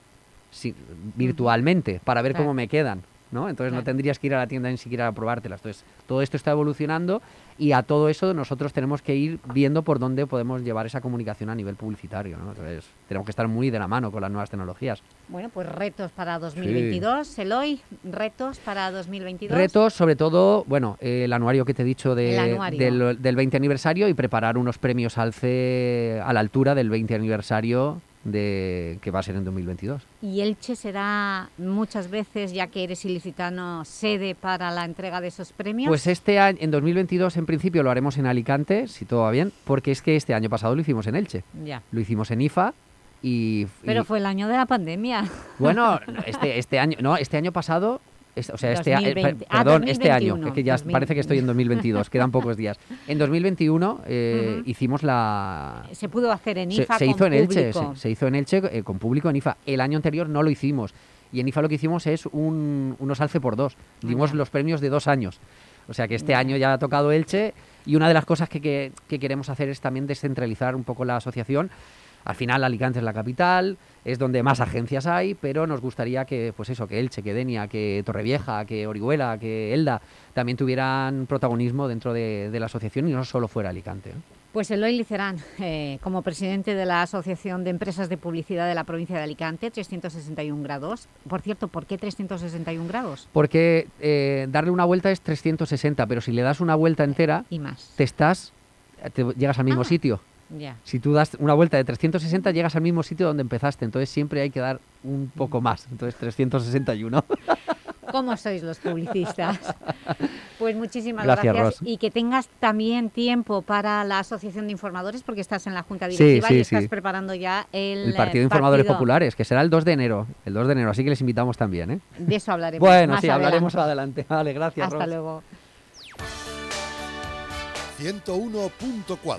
sí, virtualmente, para ver Claro. cómo me quedan. ¿No? Entonces no tendrías que ir a la tienda ni siquiera a probártelas. Entonces todo esto está evolucionando y a todo eso nosotros tenemos que ir viendo por dónde podemos llevar esa comunicación a nivel publicitario. ¿no? Entonces tenemos que estar muy de la mano con las nuevas tecnologías. Bueno, pues retos para 2022. Eloy, retos para 2022. Retos, sobre todo, bueno, eh, el anuario que te he dicho de- del, del 20 aniversario y preparar unos premios alce a la altura del 20 aniversario de que va a ser en 2022. Y Elche será muchas veces, ya que eres ilicitano, sede para la entrega de esos premios. Pues este año, en 2022, en principio lo haremos en Alicante, si todo va bien, porque es que este año pasado lo hicimos en Elche. Ya. Lo hicimos en IFA y... Pero y- fue el año de la pandemia. Bueno, este, este año, no, este año pasado es- o sea, este, a- eh, 2020. per- Ah, perdón, este año, 2021, es que ya 2000. parece que estoy en 2022, quedan pocos días. En 2021 eh, Ujú. hicimos la... Se pudo hacer en Se, IFA se con hizo en Elche, público. se, se hizo en Elche eh, con público en IFA. El año anterior no lo hicimos. Y en IFA lo que hicimos es un, unos alce por dos. Dimos ya. los premios de dos años. O sea que este año ya ha tocado Elche y una de las cosas que, que- que queremos hacer es también descentralizar un poco la asociación. Al final Alicante es la capital, es donde más agencias hay, pero nos gustaría que, pues eso, que Elche, que Denia, que Torrevieja, que Orihuela, que Elda también tuvieran protagonismo dentro de, de la asociación y no solo fuera Alicante. ¿no? Pues Eloy Licerán, eh, como presidente de la Asociación de Empresas de Publicidad de la provincia de Alicante, 361 grados. Por cierto, ¿por qué 361 grados? Porque eh, darle una vuelta es 360, pero si le das una vuelta entera, Y más. te estás, te llegas al mismo Ah. sitio. Si tú das una vuelta de 360, llegas al mismo sitio donde empezaste. Entonces siempre hay que dar un poco más. Entonces 361. ¿Cómo sois los publicistas? Pues muchísimas Gracias. Y que tengas también tiempo para la Asociación de Informadores, porque estás en la Junta Sí, Directiva sí, y estás sí. preparando ya el, El eh, Partido de Informadores partido. Populares, que será el 2 de enero. El 2 de enero, así que les invitamos también. ¿eh? De eso hablaremos Bueno, más sí, hablaremos adelante. adelante. Vale, gracias. Hasta Ros. luego. 101.4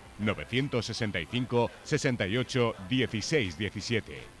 965 68 16 17.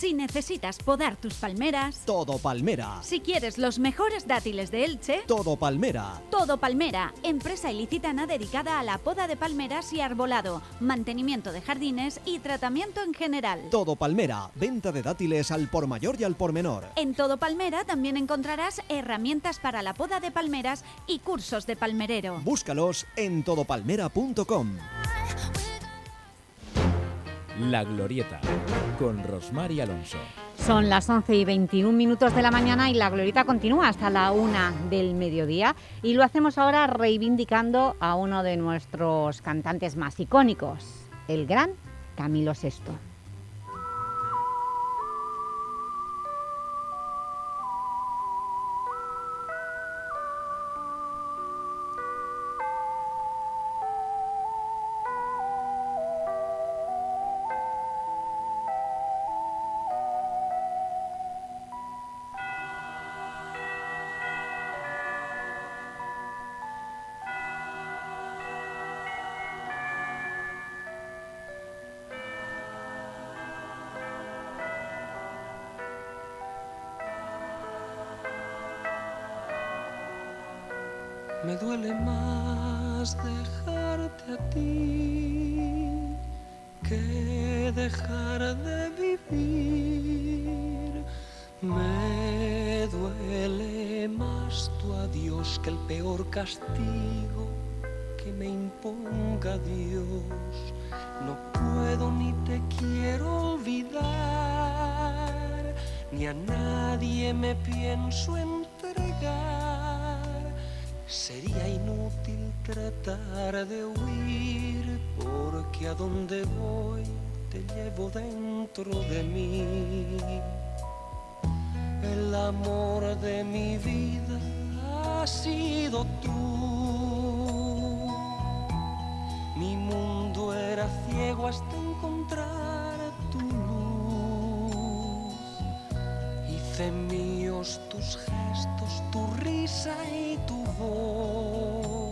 Si necesitas podar tus palmeras, Todo Palmera. si quieres los mejores dátiles de Elche, Todo Palmera. Todo Palmera, empresa ilicitana dedicada a la poda de palmeras y arbolado, mantenimiento de jardines y tratamiento en general. Todo Palmera. Venta de dátiles al por mayor y al por menor. En Todo Palmera también encontrarás herramientas para la poda de palmeras y cursos de palmerero. Búscalos en todopalmera.com. La Glorieta, con Rosmar y Alonso. Son las 11 y 21 minutos de la mañana y la glorieta continúa hasta la una del mediodía y lo hacemos ahora reivindicando a uno de nuestros cantantes más icónicos, el gran Camilo VI. Porque a donde voy te llevo dentro de mí. El amor de mi vida ha sido tú. Mi mundo era ciego hasta encontrar tu luz. Hice míos tus gestos, tu risa y tu voz,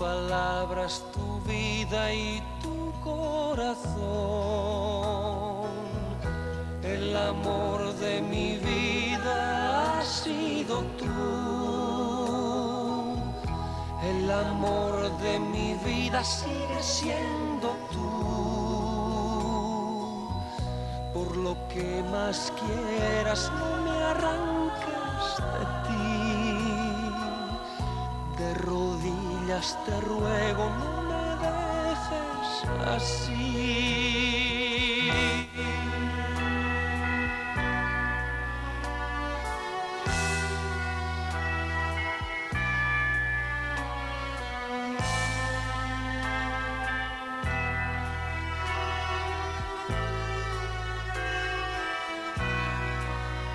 palabras, tu vida y tu corazón. El amor de mi vida has sido tú. El amor de mi vida sigue siendo tú. Por lo que más quieras, no me arranques de ti. De rodillas te ruego, no me dejes así.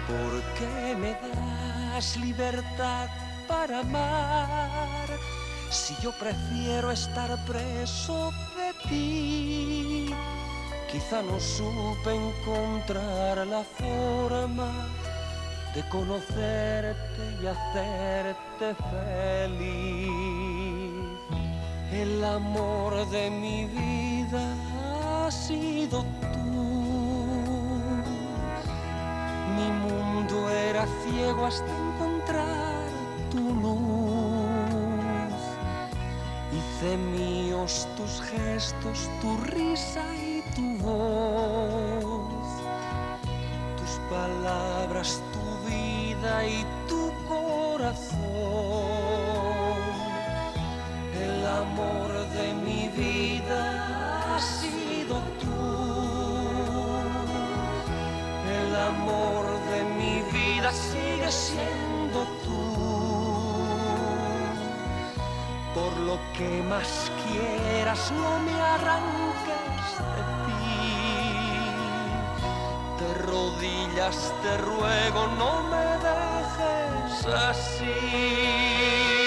¿Por qué me das libertad para amar? Si yo prefiero estar preso de ti, quizá no supe encontrar la forma de conocerte y hacerte feliz. El amor de mi vida ha sido tú. Mi mundo era ciego hasta encontrar tu luz. Hice míos tus gestos, tu risa y tu voz. Tus palabras, tu vida y tu corazón. El amor de mi vida ha sido tú. El amor de mi vida sigue siendo lo que más quieras, no me arranques de ti. De rodillas te ruego, no me dejes así.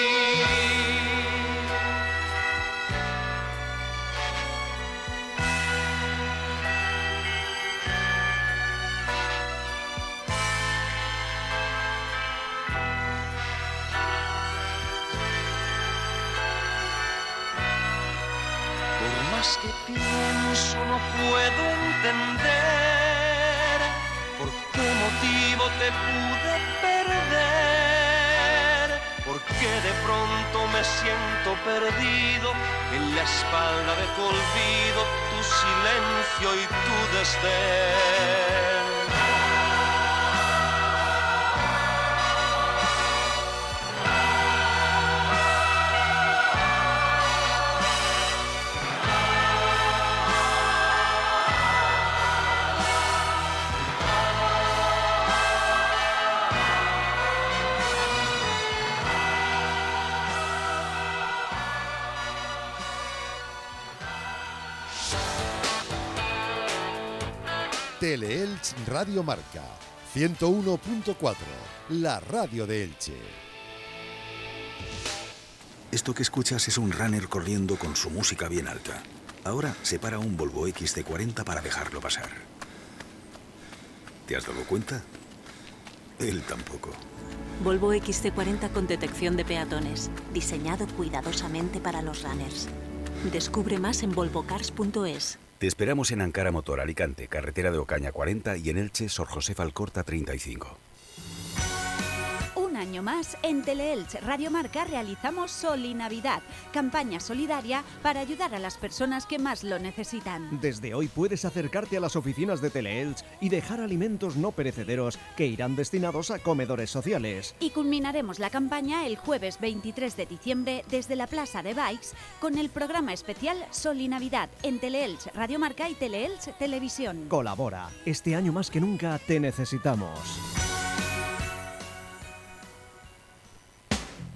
Perdido, en la espalda de tu olvido, tu silencio y tu desdén. Radio Marca 101.4, la radio de Elche. Esto que escuchas es un runner corriendo con su música bien alta. Ahora se para un Volvo XC40 para dejarlo pasar. ¿Te has dado cuenta? Él tampoco. Volvo XC40 con detección de peatones, diseñado cuidadosamente para los runners. Descubre más en volvocars.es. Te esperamos en Ankara Motor Alicante, carretera de Ocaña 40 y en Elche, Sor José Alcorta 35. Año más, en Teleelch Radio Marca realizamos Soli Navidad, campaña solidaria para ayudar a las personas que más lo necesitan. Desde hoy puedes acercarte a las oficinas de Teleelch y dejar alimentos no perecederos que irán destinados a comedores sociales. Y culminaremos la campaña el jueves 23 de diciembre desde la Plaza de Bikes con el programa especial Soli Navidad en Teleelch Radio Marca y Teleelch Televisión. Colabora. Este año más que nunca te necesitamos.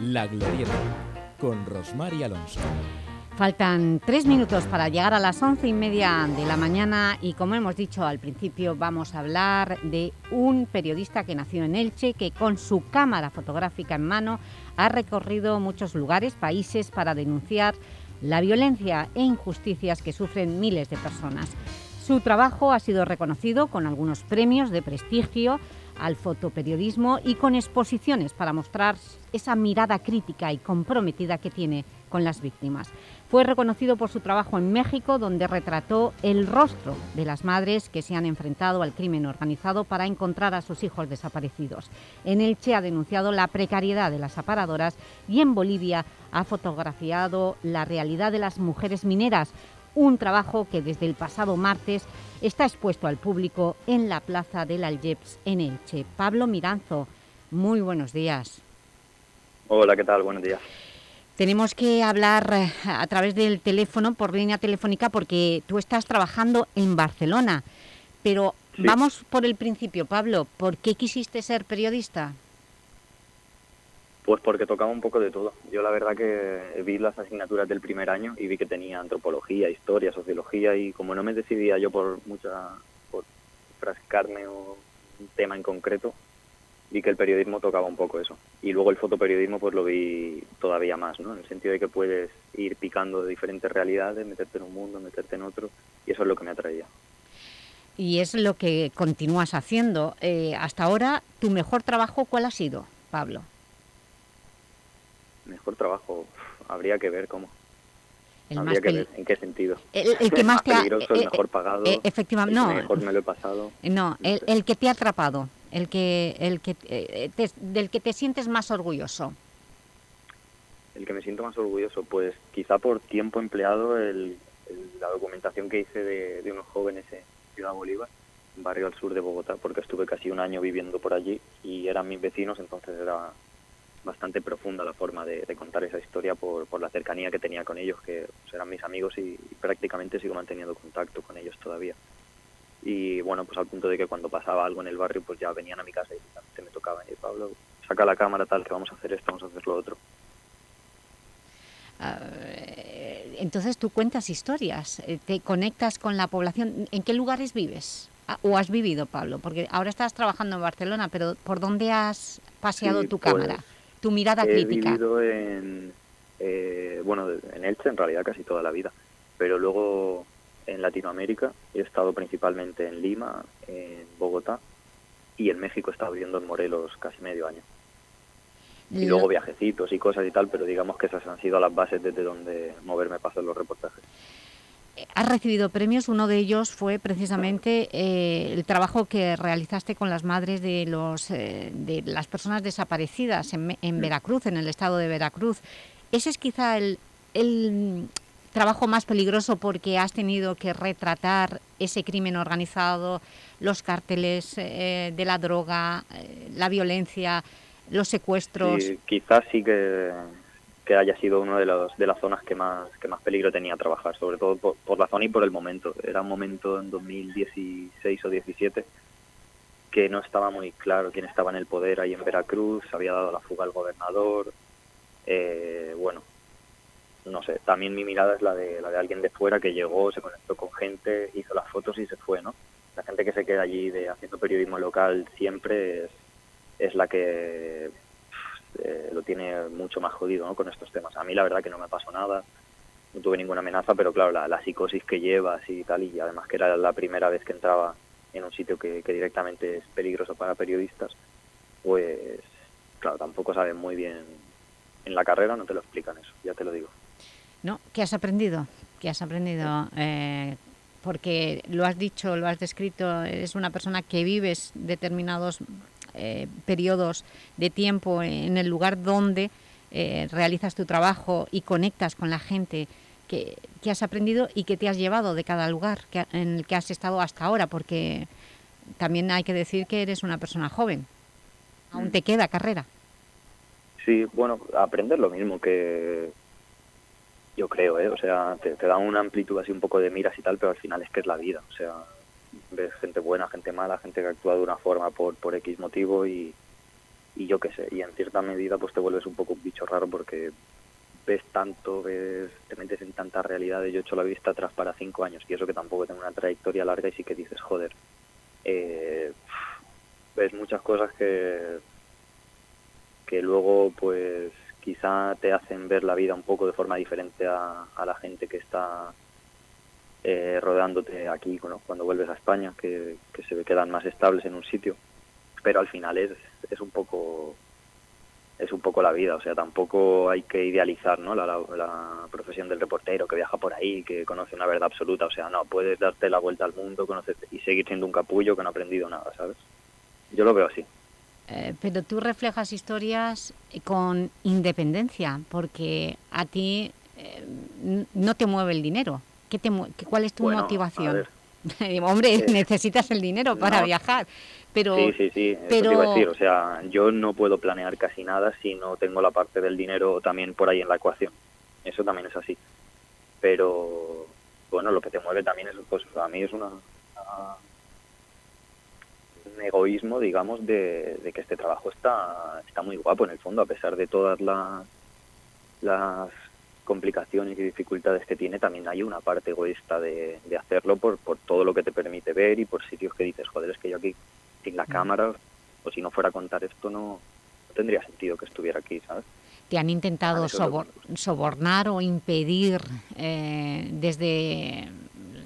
La Glorieta, con Rosmar y Alonso. Faltan tres minutos para llegar a las once y media de la mañana y como hemos dicho al principio vamos a hablar de un periodista que nació en Elche que con su cámara fotográfica en mano ha recorrido muchos lugares, países para denunciar la violencia e injusticias que sufren miles de personas. Su trabajo ha sido reconocido con algunos premios de prestigio al fotoperiodismo y con exposiciones para mostrar esa mirada crítica y comprometida que tiene con las víctimas. Fue reconocido por su trabajo en México, donde retrató el rostro de las madres que se han enfrentado al crimen organizado para encontrar a sus hijos desaparecidos. En Elche ha denunciado la precariedad de las aparadoras y en Bolivia ha fotografiado la realidad de las mujeres mineras, un trabajo que desde el pasado martes está expuesto al público en la Plaza del Algeps en Elche. Pablo Miranzo, muy buenos días. Hola, ¿qué tal? Buenos días. Tenemos que hablar eh, a través del teléfono, por línea telefónica, porque tú estás trabajando en Barcelona. Pero vamos por el principio, Pablo. ¿Por qué quisiste ser periodista? Pues porque tocaba un poco de todo. Yo la verdad que vi las asignaturas del primer año y vi que tenía antropología, historia, sociología y como no me decidía yo por mucha por frascarme un tema en concreto, vi que el periodismo tocaba un poco eso. Y luego el fotoperiodismo pues lo vi todavía más, ¿no? En el sentido de que puedes ir picando de diferentes realidades, meterte en un mundo, meterte en otro, y eso es lo que me atraía. Y es lo que continúas haciendo. Eh, hasta ahora, ¿tu mejor trabajo cuál ha sido, Pablo? Mejor trabajo, habría que ver cómo. El habría más que ver en qué sentido. El, el que más, ha- peligroso, el eh, mejor eh, pagado, eh, efectivamente, no, mejor me lo he pasado. no el, el que te ha atrapado, el que, el que te- del que te sientes más orgulloso. El que me siento más orgulloso, pues quizá por tiempo empleado el, el- la documentación que hice de, de unos jóvenes en Ciudad Bolívar, un barrio al sur de Bogotá, porque estuve casi un año viviendo por allí y eran mis vecinos, entonces era bastante profunda la forma de, de contar esa historia por, por la cercanía que tenía con ellos, que pues, eran mis amigos y, prácticamente sigo manteniendo contacto con ellos todavía. Y bueno, pues al punto de que cuando pasaba algo en el barrio, pues ya venían a mi casa y me tocaban, y Pablo, saca la cámara tal, que vamos a hacer esto, vamos a hacer lo otro. Eh, Entonces tú cuentas historias, eh, te conectas con la población. ¿En qué lugares vives? Ah, ¿O has vivido, Pablo? Porque ahora estás trabajando en Barcelona, pero ¿por dónde has paseado Sí, tu pues, cámara? Tu mirada He crítica. vivido en, eh, bueno, en Elche en realidad casi toda la vida, pero luego en Latinoamérica he estado principalmente en Lima, en Bogotá y en México he estado viviendo en Morelos casi medio año. Y Lo- luego viajecitos y cosas y tal, pero digamos que esas han sido las bases desde donde moverme para hacer los reportajes. Has recibido premios, uno de ellos fue precisamente eh, el trabajo que realizaste con las madres de, los, eh, de las personas desaparecidas en, Veracruz, en el estado de Veracruz. Ese es quizá el, el trabajo más peligroso porque has tenido que retratar ese crimen organizado, los cárteles eh, de la droga, eh, la violencia, los secuestros. Sí, quizás sí que, que haya sido una de, los, de las zonas que más, que más peligro tenía trabajar, sobre todo por, por la zona y por el momento. Era un momento en 2016 o 17 que no estaba muy claro quién estaba en el poder ahí en Veracruz, se había dado la fuga al gobernador. eh, bueno, no sé, también mi mirada es la de, la de alguien de fuera que llegó, se conectó con gente, hizo las fotos y se fue, ¿no? La gente que se queda allí de haciendo periodismo local siempre es, es la que eh, lo tiene mucho más jodido ¿no? con estos temas. A mí la verdad que no me pasó nada, no tuve ninguna amenaza, pero claro, la, psicosis que llevas y tal, y además que era la primera vez que entraba en un sitio que, que directamente es peligroso para periodistas, pues claro, tampoco saben muy bien en la carrera, no te lo explican eso, ya te lo digo. ¿no? ¿Qué has aprendido? ¿Qué has aprendido? Eh, porque lo has dicho, lo has descrito, eres una persona que vives determinados eh, periodos de tiempo en el lugar donde eh, realizas tu trabajo y conectas con la gente que, que has aprendido y que te has llevado de cada lugar que, en el que has estado hasta ahora, porque también hay que decir que eres una persona joven. Aún te queda carrera. Sí, bueno, aprender lo mismo que yo creo, ¿eh? O sea, te, te da una amplitud así un poco de miras y tal, pero al final es que es la vida. O sea, ves gente buena, gente mala, gente que actúa de una forma por, por X motivo y, y yo qué sé. Y en cierta medida pues te vuelves un poco un bicho raro porque ves tanto, ves, te metes en tantas realidades. Yo he hecho la vista atrás para cinco años y eso que tampoco tengo una trayectoria larga y sí que dices, joder, eh, ves muchas cosas que, que luego pues quizá te hacen ver la vida un poco de forma diferente a, a la gente que está eh, rodeándote aquí cuando vuelves a España, que, se quedan más estables en un sitio. Pero al final es, un poco es un poco la vida, o sea, tampoco hay que idealizar ¿no? la, profesión del reportero que viaja por ahí, que conoce una verdad absoluta, o sea, no, puedes darte la vuelta al mundo y seguir siendo un capullo que no ha aprendido nada, ¿sabes? Yo lo veo así. Eh, pero tú reflejas historias con independencia, porque a ti eh, no te mueve el dinero. ¿Qué te ¿Cuál es tu bueno, motivación? Hombre, Eh, necesitas el dinero para no. viajar, pero... Sí, sí, sí, eso pero... te iba a decir, o sea, yo no puedo planear casi nada si no tengo la parte del dinero también por ahí en la ecuación. Eso también es así. Pero, bueno, lo que te mueve también es, pues a mí es una, una- un egoísmo, digamos, de, de que este trabajo está, está muy guapo en el fondo, a pesar de todas las, las complicaciones y dificultades que tiene, también hay una parte egoísta de, de hacerlo por, por todo lo que te permite ver y por sitios que dices, joder, es que yo aquí sin la cámara, o si no fuera a contar esto, no, no tendría sentido que estuviera aquí, ¿sabes? ¿Te han intentado Ah, sobor- sobornar o impedir eh, desde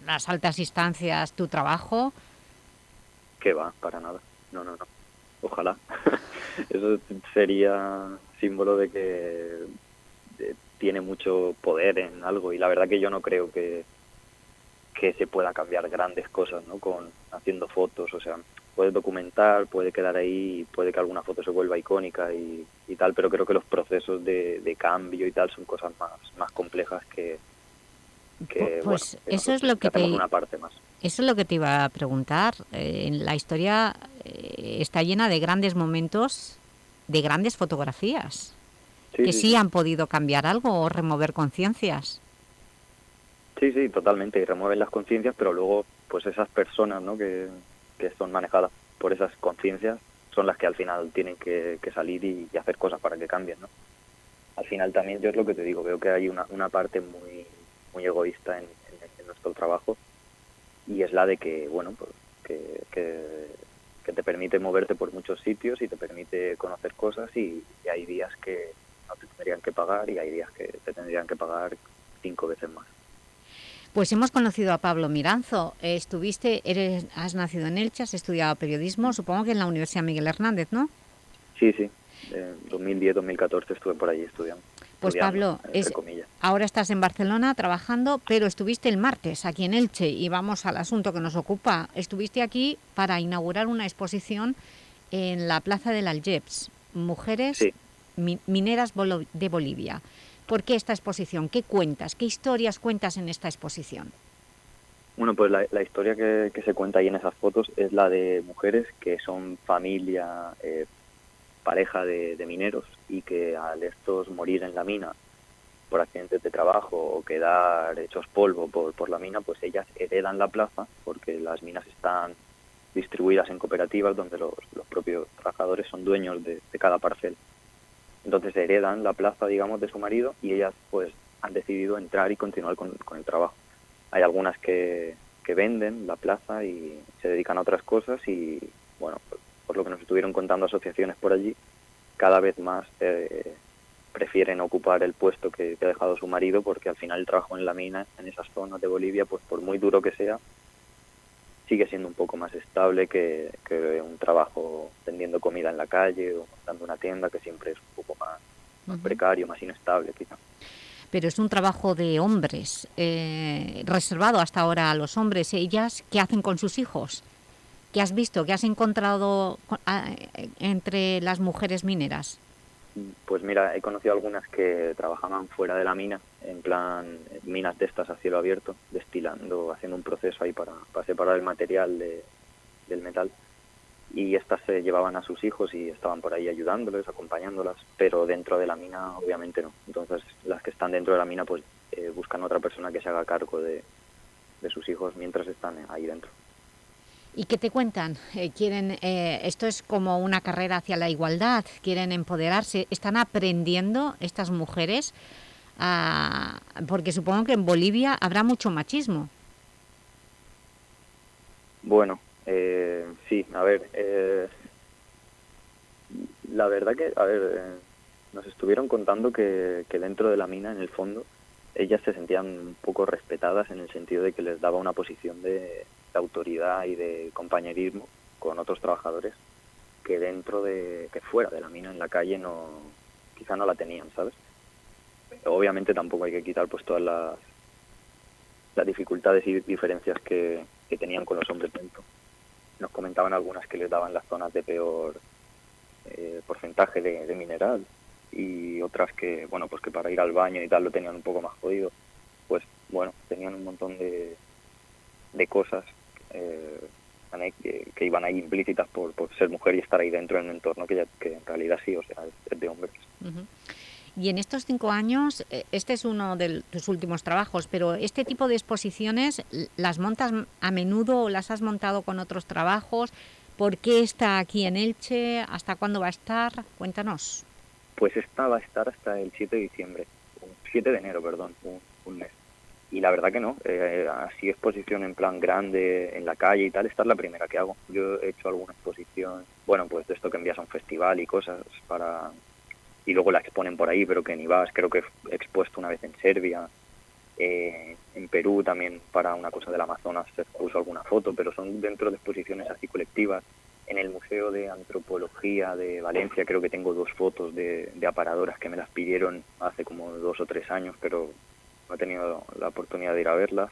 las altas instancias tu trabajo? Que va, para nada. No, no, no. Ojalá. Eso sería símbolo de que tiene mucho poder en algo y la verdad que yo no creo que que se pueda cambiar grandes cosas, ¿no? Con haciendo fotos, o sea, puedes documentar, puede quedar ahí, puede que alguna foto se vuelva icónica y, y tal, pero creo que los procesos de, de cambio y tal son cosas más más complejas que, que Pues bueno, que eso es lo que te- una parte más. Eso es lo que te iba a preguntar. Eh, en la historia eh, está llena de grandes momentos, de grandes fotografías, Sí, que sí, han podido cambiar algo o remover conciencias. Sí, sí, totalmente, y remueven las conciencias, pero luego, pues esas personas, ¿no? Que, que son manejadas por esas conciencias son las que al final tienen que, que salir y, y hacer cosas para que cambien, ¿no? Al final también yo es lo que te digo, veo que hay una, una parte muy muy egoísta en, en- en nuestro trabajo y es la de que, bueno, pues que, que, que te permite moverte por muchos sitios y te permite conocer cosas y, y hay días que no te tendrían que pagar y hay días que te tendrían que pagar cinco veces más. Pues hemos conocido a Pablo Miranzo. Eh, Estuviste, eres, has nacido en Elche, has estudiado periodismo, supongo que en la Universidad Miguel Hernández, ¿no? Sí, sí. En 2010-2014 estuve por allí estudiando. Pues Pablo, es- ahora estás en Barcelona trabajando, pero estuviste el martes aquí en Elche y vamos al asunto que nos ocupa. Estuviste aquí para inaugurar una exposición en la Plaza del Algeps, Mujeres Mineras de Bolivia. ¿Por qué esta exposición? ¿Qué cuentas? ¿Qué historias cuentas en esta exposición? Bueno, pues la, historia que, se cuenta ahí en esas fotos es la de mujeres que son familia, eh, pareja de, de mineros y que al estos morir en la mina por accidentes de trabajo o quedar hechos polvo por, por la mina, pues ellas heredan la plaza porque las minas están distribuidas en cooperativas donde los, los propios trabajadores son dueños de, de cada parcela. Entonces heredan la plaza, digamos, de su marido y ellas pues han decidido entrar y continuar con, con el trabajo. Hay algunas que, que venden la plaza y se dedican a otras cosas y, bueno, por, lo que nos estuvieron contando asociaciones por allí, cada vez más eh, prefieren ocupar el puesto que, que ha dejado su marido porque al final el trabajo en la mina, en esas zonas de Bolivia, pues por muy duro que sea, sigue siendo un poco más estable que, que un trabajo vendiendo comida en la calle o montando una tienda que siempre es un poco más, precario, más inestable quizá. Pero es un trabajo de hombres, eh, reservado hasta ahora a los hombres. ¿Ellas qué hacen con sus hijos? ¿Qué has visto? ¿Qué has encontrado con- a- eh, entre las mujeres mineras? Pues mira, he conocido algunas que trabajaban fuera de la mina, en plan minas de estas a cielo abierto, destilando, haciendo un proceso ahí para, para separar el material de- del metal. Y estas se llevaban a sus hijos y estaban por ahí ayudándoles, acompañándolas, pero dentro de la mina obviamente no. Entonces las que están dentro de la mina pues eh, buscan otra persona que se haga cargo de sus hijos mientras están ahí dentro. ¿Y qué te cuentan? Eh, quieren, eh, esto es como una carrera hacia la igualdad, quieren empoderarse, están aprendiendo estas mujeres a... Porque supongo que en Bolivia habrá mucho machismo. Bueno, eh, sí, a ver, eh, la verdad que, a ver, eh, nos estuvieron contando que, que dentro de la mina, en el fondo, ellas se sentían un poco respetadas en el sentido de que les daba una posición de, de autoridad y de compañerismo con otros trabajadores que dentro de, que fuera de la mina, en la calle, no quizá no la tenían, ¿sabes? Obviamente tampoco hay que quitar pues todas las, las dificultades y diferencias que, tenían con los hombres dentro. Nos comentaban algunas que les daban las zonas de peor eh, porcentaje de, de mineral y otras que, bueno, pues que para ir al baño y tal lo tenían un poco más jodido. Pues bueno, tenían un montón de, de cosas eh, que, que iban ahí implícitas por, por ser mujer y estar ahí dentro en un entorno que, ya, que en realidad sí, o sea, es, de hombres. Y en estos cinco años, eh, este es uno de tus últimos trabajos, pero este tipo de exposiciones, ¿las montas a menudo o las has montado con otros trabajos? ¿Por qué está aquí en Elche? ¿Hasta cuándo va a estar? Cuéntanos. Pues esta va a estar hasta el 7 de diciembre, un- 7 de enero, perdón, un, un mes. Y la verdad que no, eh, así exposición en plan grande, en la calle y tal, esta es la primera que hago. Yo he hecho alguna exposición, bueno, pues de esto que envías a un festival y cosas para... Y luego la exponen por ahí, pero que ni vas, creo que he expuesto una vez en Serbia, eh, en Perú también para una cosa del Amazonas se puso alguna foto, pero son dentro de exposiciones así colectivas. En el Museo de Antropología de Valencia creo que tengo dos fotos de, de aparadoras que me las pidieron hace como dos o tres años, pero no he tenido la oportunidad de ir a verlas.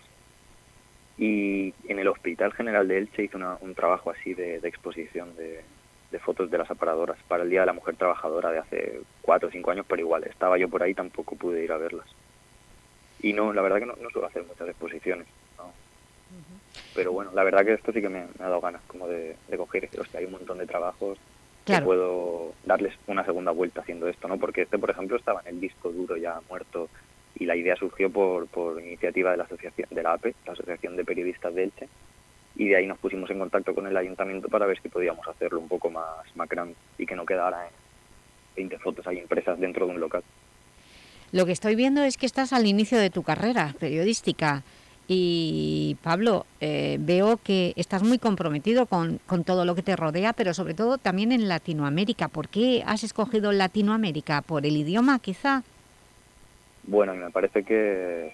Y en el Hospital General de Elche hice una- un trabajo así de, de exposición de, de fotos de las aparadoras para el Día de la Mujer Trabajadora de hace cuatro o cinco años, pero igual, estaba yo por ahí tampoco pude ir a verlas. Y no, la verdad que no, no suelo hacer muchas exposiciones. ¿no? Pero bueno, la verdad que esto sí que me, me ha dado ganas como de, de coger decir, hostia, hay un montón de trabajos Claro. que puedo darles una segunda vuelta haciendo esto, ¿no? Porque este, por ejemplo, estaba en el disco duro ya muerto y la idea surgió por, iniciativa de la asociación de la APE, la Asociación de Periodistas de Elche, y de ahí nos pusimos en contacto con el ayuntamiento para ver si podíamos hacerlo un poco más, grande y que no quedara en 20 fotos ahí impresas dentro de un local. Lo que estoy viendo es que estás al inicio de tu carrera periodística y Pablo, eh, veo que estás muy comprometido con, con todo lo que te rodea, pero sobre todo también en Latinoamérica. ¿Por qué has escogido Latinoamérica? ¿Por el idioma quizá? Bueno, me parece que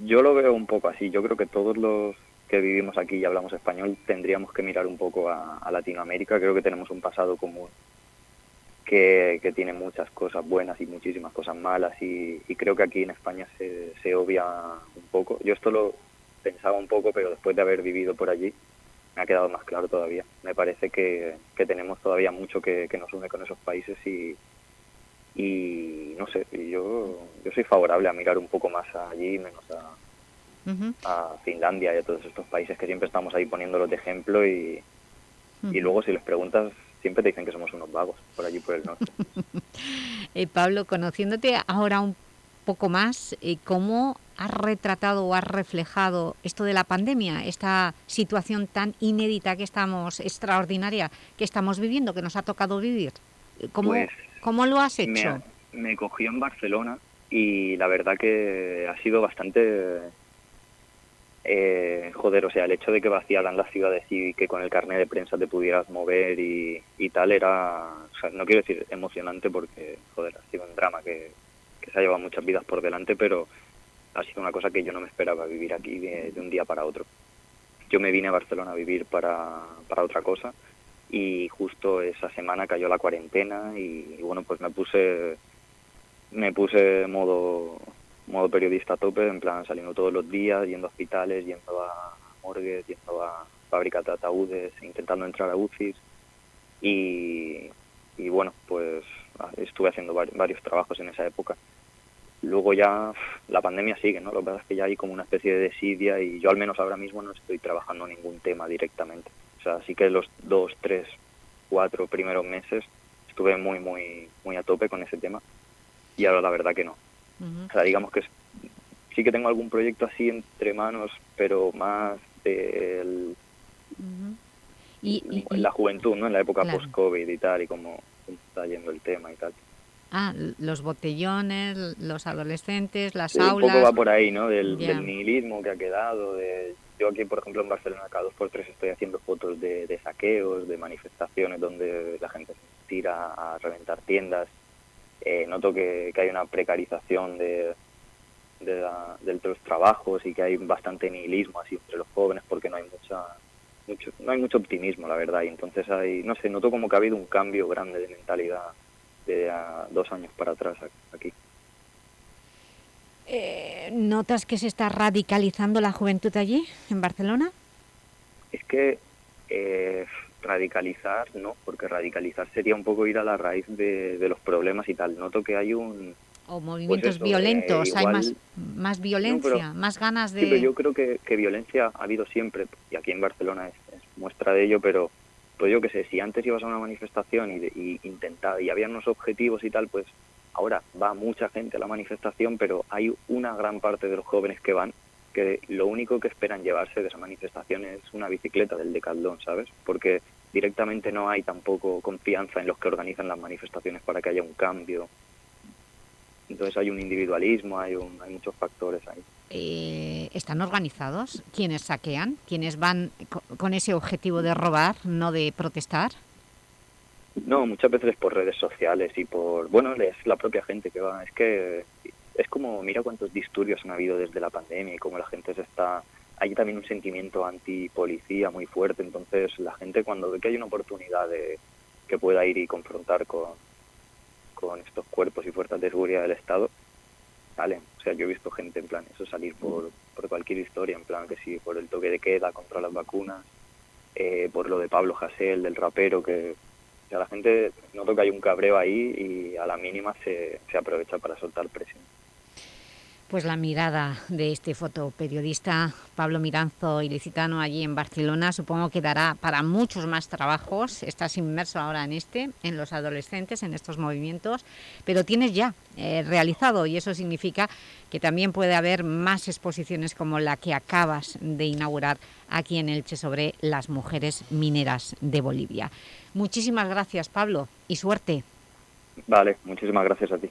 yo lo veo un poco así. Yo creo que todos los que vivimos aquí y hablamos español tendríamos que mirar un poco a, Latinoamérica. Creo que tenemos un pasado común que, que tiene muchas cosas buenas y muchísimas cosas malas y, y creo que aquí en España se, se obvia un poco. Yo esto lo pensaba un poco, pero después de haber vivido por allí me ha quedado más claro todavía. Me parece que, que tenemos todavía mucho que, que nos une con esos países y, y no sé, y yo, yo soy favorable a mirar un poco más allí, menos a, a Finlandia y a todos estos países que siempre estamos ahí poniéndolos de ejemplo y, y luego si les preguntas siempre te dicen que somos unos vagos por allí por el norte. Eh, Pablo, conociéndote ahora un poco más, eh, ¿cómo has retratado o has reflejado esto de la pandemia, esta situación tan inédita que estamos, extraordinaria, que estamos viviendo, que nos ha tocado vivir? ¿Cómo, Pues, ¿cómo lo has me, hecho? me cogió en Barcelona y la verdad que ha sido bastante eh, joder, o sea, el hecho de que vaciaran las ciudades y que con el carnet de prensa te pudieras mover y, y tal era, o sea, no quiero decir emocionante porque, joder, ha sido un drama que, que se ha llevado muchas vidas por delante, pero ha sido una cosa que yo no me esperaba vivir aquí de, de un día para otro. Yo me vine a Barcelona a vivir para, para otra cosa y justo esa semana cayó la cuarentena y, bueno, pues me puse me puse modo modo periodista a tope, en plan saliendo todos los días, yendo a hospitales, yendo a morgues, yendo a fábricas de ataúdes, intentando entrar a UCIs y, y bueno, pues estuve haciendo vari- varios trabajos en esa época. Luego ya la pandemia sigue, ¿no? Lo que pasa es que ya hay como una especie de desidia y yo al menos ahora mismo no estoy trabajando ningún tema directamente. O sea, sí que los dos, tres, cuatro primeros meses estuve muy, muy, muy a tope con ese tema y ahora la verdad que no. O sea, digamos que sí que tengo algún proyecto así entre manos, pero más del, Y, y- en la juventud, ¿no? En la época Claro. post-COVID y tal, y cómo está yendo el tema y tal. Ah, los botellones, los adolescentes, las Sí, aulas... Un poco va por ahí, ¿no? Del, del nihilismo que ha quedado. De, yo aquí, por ejemplo, en Barcelona, cada dos por tres estoy haciendo fotos de, de saqueos, de manifestaciones donde la gente se tira a reventar tiendas. Eh, noto que, que hay una precarización de, de, la- de los trabajos y que hay bastante nihilismo así entre los jóvenes porque no hay mucha mucho, no hay mucho optimismo, la verdad. Y entonces hay, no sé, noto como que ha habido un cambio grande de mentalidad a dos años para atrás aquí. Eh, ¿Notas que se está radicalizando la juventud allí, en Barcelona? Es que eh, radicalizar, no, porque radicalizar sería un poco ir a la raíz de, de los problemas y tal. Noto que hay un... ¿O movimientos eso, violentos? eh, ¿Hay más, más violencia, pero- más ganas de...? Sí, pero yo creo que, que violencia ha habido siempre, y aquí en Barcelona es, es muestra de ello, pero pues yo qué sé, si antes ibas a una manifestación y, y intentaba, y había unos objetivos y tal, pues ahora va mucha gente a la manifestación, pero hay una gran parte de los jóvenes que van que lo único que esperan llevarse de esa manifestación es una bicicleta del Decathlon, ¿sabes? Porque directamente no hay tampoco confianza en los que organizan las manifestaciones para que haya un cambio. Entonces hay un individualismo, hay, un, hay muchos factores ahí. Eh, ¿Están organizados? ¿Quiénes saquean? ¿Quiénes van co- con ese objetivo de robar, no de protestar? No, muchas veces es por redes sociales y por, bueno, es la propia gente que va. Es que es como, mira cuántos disturbios han habido desde la pandemia y cómo la gente se está... Hay también un sentimiento antipolicía muy fuerte, entonces la gente cuando ve que hay una oportunidad de que pueda ir y confrontar con, con estos cuerpos y fuerzas de seguridad del Estado, O sea, yo he visto gente en plan eso salir por, por cualquier historia, en plan que sí, por el toque de queda contra las vacunas, eh, por lo de Pablo Hasél, del rapero, que o sea, la gente noto que hay un cabreo ahí y a la mínima se, se aprovecha para soltar presión. Pues la mirada de este fotoperiodista Pablo Miranzo ilicitano allí en Barcelona supongo que dará para muchos más trabajos. Estás inmerso ahora en este, en los adolescentes, en estos movimientos, pero tienes ya eh, realizado y eso significa que también puede haber más exposiciones como la que acabas de inaugurar aquí en Elche sobre las mujeres mineras de Bolivia. Muchísimas gracias, Pablo, y suerte. Vale, muchísimas gracias a ti.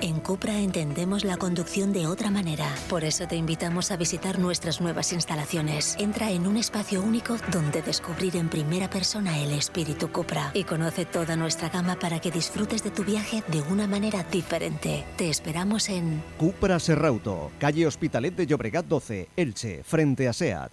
En Cupra entendemos la conducción de otra manera. Por eso te invitamos a visitar nuestras nuevas instalaciones. Entra en un espacio único donde descubrir en primera persona el espíritu Cupra y conoce toda nuestra gama para que disfrutes de tu viaje de una manera diferente. Te esperamos en Cupra Serrauto, calle Hospitalet de Llobregat 12, Elche, frente a SEAT.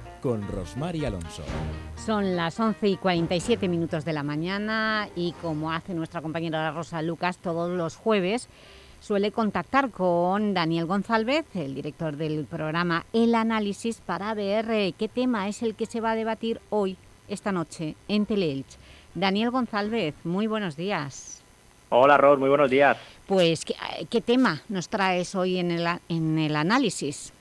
con Rosmar y Alonso. Son las 11 y 47 minutos de la mañana y como hace nuestra compañera Rosa Lucas todos los jueves, suele contactar con Daniel González, el director del programa El Análisis, para ver eh, qué tema es el que se va a debatir hoy, esta noche, en Teleelch. Daniel González, muy buenos días. Hola, Ros, muy buenos días. Pues, ¿qué, qué tema nos traes hoy en el, a- en el análisis?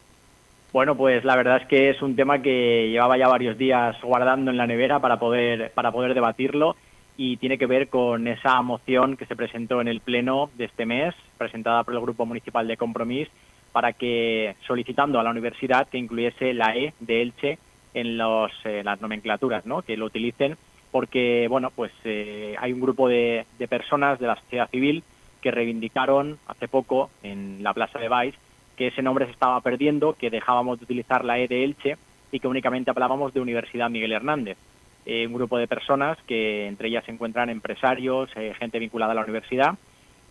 Bueno, pues la verdad es que es un tema que llevaba ya varios días guardando en la nevera para poder, para poder debatirlo y tiene que ver con esa moción que se presentó en el Pleno de este mes, presentada por el Grupo Municipal de Compromís, para que, solicitando a la universidad que incluyese la E de Elche en los, eh, las nomenclaturas, ¿no? que lo utilicen, porque bueno, pues eh, hay un grupo de, de personas de la sociedad civil que reivindicaron hace poco en la Plaza de Baix que ese nombre se estaba perdiendo, que dejábamos de utilizar la E de Elche y que únicamente hablábamos de Universidad Miguel Hernández. Eh, un grupo de personas que entre ellas se encuentran empresarios, eh, gente vinculada a la universidad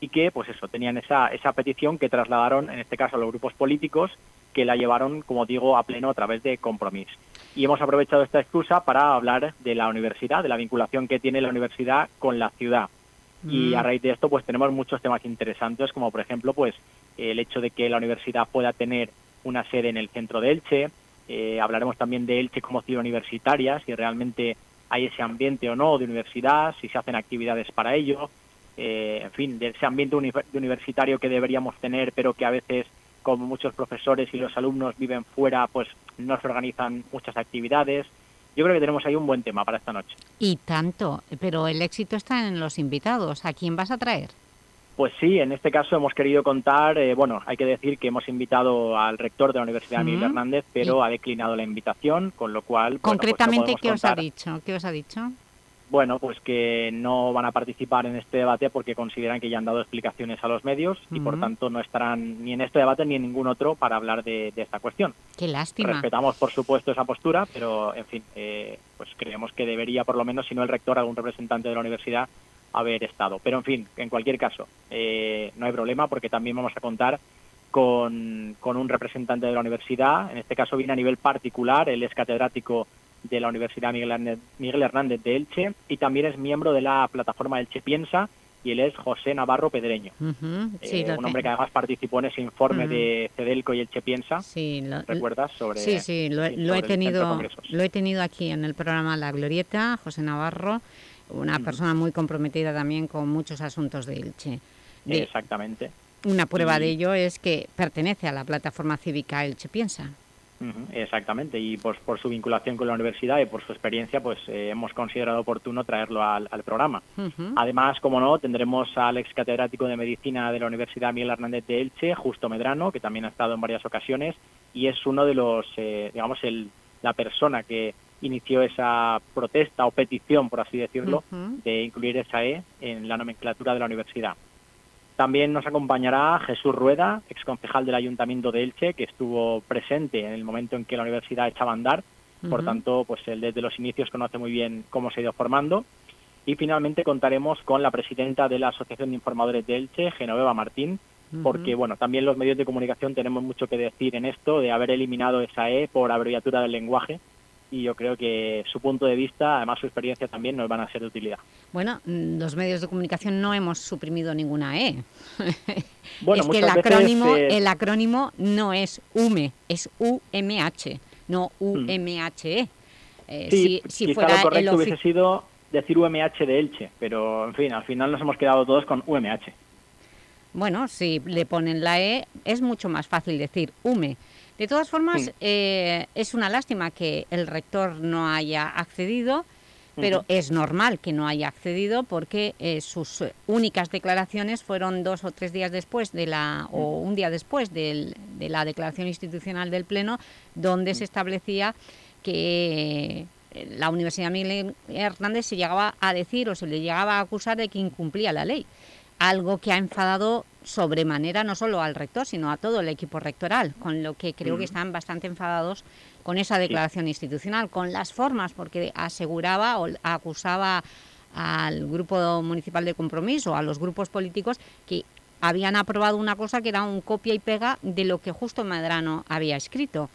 y que, pues eso, tenían esa, esa petición que trasladaron, en este caso, a los grupos políticos que la llevaron, como digo, a pleno a través de compromiso. Y hemos aprovechado esta excusa para hablar de la universidad, de la vinculación que tiene la universidad con la ciudad. Y Mm. a raíz de esto, pues tenemos muchos temas interesantes, como por ejemplo, pues el hecho de que la universidad pueda tener una sede en el centro de Elche. Eh, hablaremos también de Elche como ciudad universitaria, si realmente hay ese ambiente o no de universidad, si se hacen actividades para ello. Eh, en fin, de ese ambiente uni- de universitario que deberíamos tener, pero que a veces, como muchos profesores y los alumnos viven fuera, pues no se organizan muchas actividades. Yo creo que tenemos ahí un buen tema para esta noche. Y tanto, pero el éxito está en los invitados. ¿A quién vas a traer? Pues sí, en este caso hemos querido contar, eh, bueno, hay que decir que hemos invitado al rector de la Universidad Miguel. Hernández, pero ha declinado la invitación, con lo cual... bueno, pues no Concretamente, ¿qué os ha dicho? ¿Qué os ha dicho? Bueno, pues que no van a participar en este debate porque consideran que ya han dado explicaciones a los medios y por tanto no estarán ni en este debate ni en ningún otro para hablar de, de esta cuestión. Qué lástima. Respetamos, por supuesto, esa postura, pero, en fin, eh, pues creemos que debería, por lo menos, si no el rector, algún representante de la universidad, haber estado. Pero, en fin, en cualquier caso, eh, no hay problema porque también vamos a contar con, con un representante de la universidad. En este caso viene a nivel particular, él es catedrático de la Universidad Miguel Hernández, de Elche y también es miembro de la plataforma Elche Piensa y él es José Navarro Pedreño. Sí, Eh, un hombre que además participó en ese informe de Cedelco y Elche Piensa. Sí, lo- ¿Recuerdas? Sobre, Sí, sí, lo, he- sí, lo he tenido, lo he tenido aquí en el programa La Glorieta, José Navarro, una persona muy comprometida también con muchos asuntos de Elche. De- Exactamente. una prueba de ello es que pertenece a la plataforma cívica Elche Piensa. Exactamente, y pues por su vinculación con la universidad y por su experiencia, pues eh, hemos considerado oportuno traerlo al, al programa. Además, como no, tendremos al ex catedrático de Medicina de la Universidad Miguel Hernández de Elche, Justo Medrano, que también ha estado en varias ocasiones y es uno de los, eh, digamos, el, la persona que inició esa protesta o petición, por así decirlo, de incluir esa E en la nomenclatura de la universidad. También nos acompañará Jesús Rueda, ex concejal del Ayuntamiento de Elche, que estuvo presente en el momento en que la universidad echaba a andar. Por tanto, pues él desde los inicios conoce muy bien cómo se ha ido formando. Y finalmente contaremos con la presidenta de la Asociación de Informadores de Elche, Genoveva Martín, porque bueno, también los medios de comunicación tenemos mucho que decir en esto de haber eliminado esa E por abreviatura del lenguaje y yo creo que su punto de vista, además su experiencia también nos van a ser de utilidad. Bueno, mm, los medios de comunicación no hemos suprimido ninguna E. Bueno, es que el veces, acrónimo, eh, el acrónimo no es UME, es UMH, no UMHE. Eh, Sí, si, si quizá fuera lo correcto el hubiese sido decir UMH de Elche, pero en fin, al final nos hemos quedado todos con UMH. Bueno, si le ponen la E, es mucho más fácil decir UME. De todas formas, Sí. eh, es una lástima que el rector no haya accedido, pero es normal que no haya accedido porque eh, sus únicas declaraciones fueron dos o tres días después de la, o un día después del- de la declaración institucional del Pleno, donde se establecía que eh, la Universidad Miguel Hernández se llegaba a decir o se le llegaba a acusar de que incumplía la ley. Algo que ha enfadado sobremanera no solo al rector, sino a todo el equipo rectoral, con lo que creo que están bastante enfadados con esa declaración institucional, con las formas, porque aseguraba o acusaba al Grupo Municipal de Compromiso, a los grupos políticos, que habían aprobado una cosa que era un copia y pega de lo que Justo Medrano había escrito.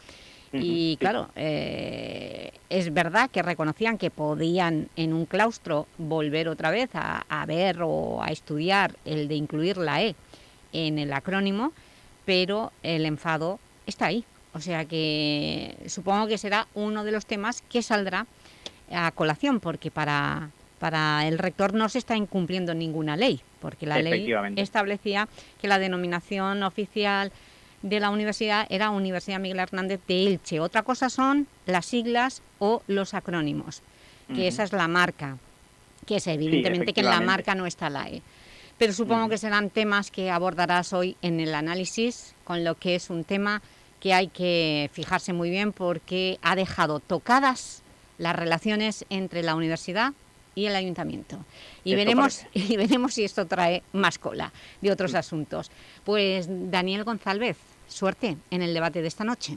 Y claro, eh, es verdad que reconocían que podían en un claustro volver otra vez a, a ver o a estudiar el de incluir la E en el acrónimo, pero el enfado está ahí. O sea que supongo que será uno de los temas que saldrá a colación, porque para, para el rector no se está incumpliendo ninguna ley, porque la ley establecía que la denominación oficial de la universidad era Universidad Miguel Hernández de Elche. Otra cosa son las siglas o los acrónimos, que esa es la marca que es evidentemente que en la marca no está la E. Pero supongo que serán temas que abordarás hoy en el análisis, con lo que es un tema que hay que fijarse muy bien porque ha dejado tocadas las relaciones entre la universidad y el ayuntamiento. Y Esto veremos, y veremos si esto trae más cola de otros asuntos. Pues Daniel González, suerte en el debate de esta noche.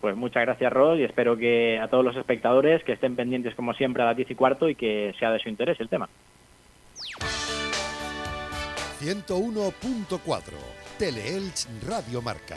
Pues muchas gracias, Ros, y espero que a todos los espectadores que estén pendientes como siempre a las 10 y cuarto y que sea de su interés el tema. 101.4 Teleelch Radio Marca.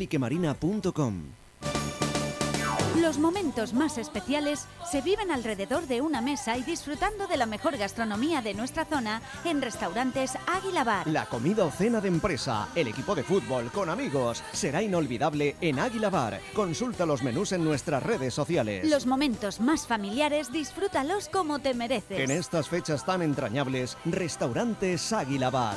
eliquemarina.com. Los momentos más especiales se viven alrededor de una mesa y disfrutando de la mejor gastronomía de nuestra zona en restaurantes Águila Bar. La comida o cena de empresa, el equipo de fútbol con amigos, será inolvidable en Águila Bar. Consulta los menús en nuestras redes sociales. Los momentos más familiares disfrútalos como te mereces. En estas fechas tan entrañables, restaurantes Águila Bar.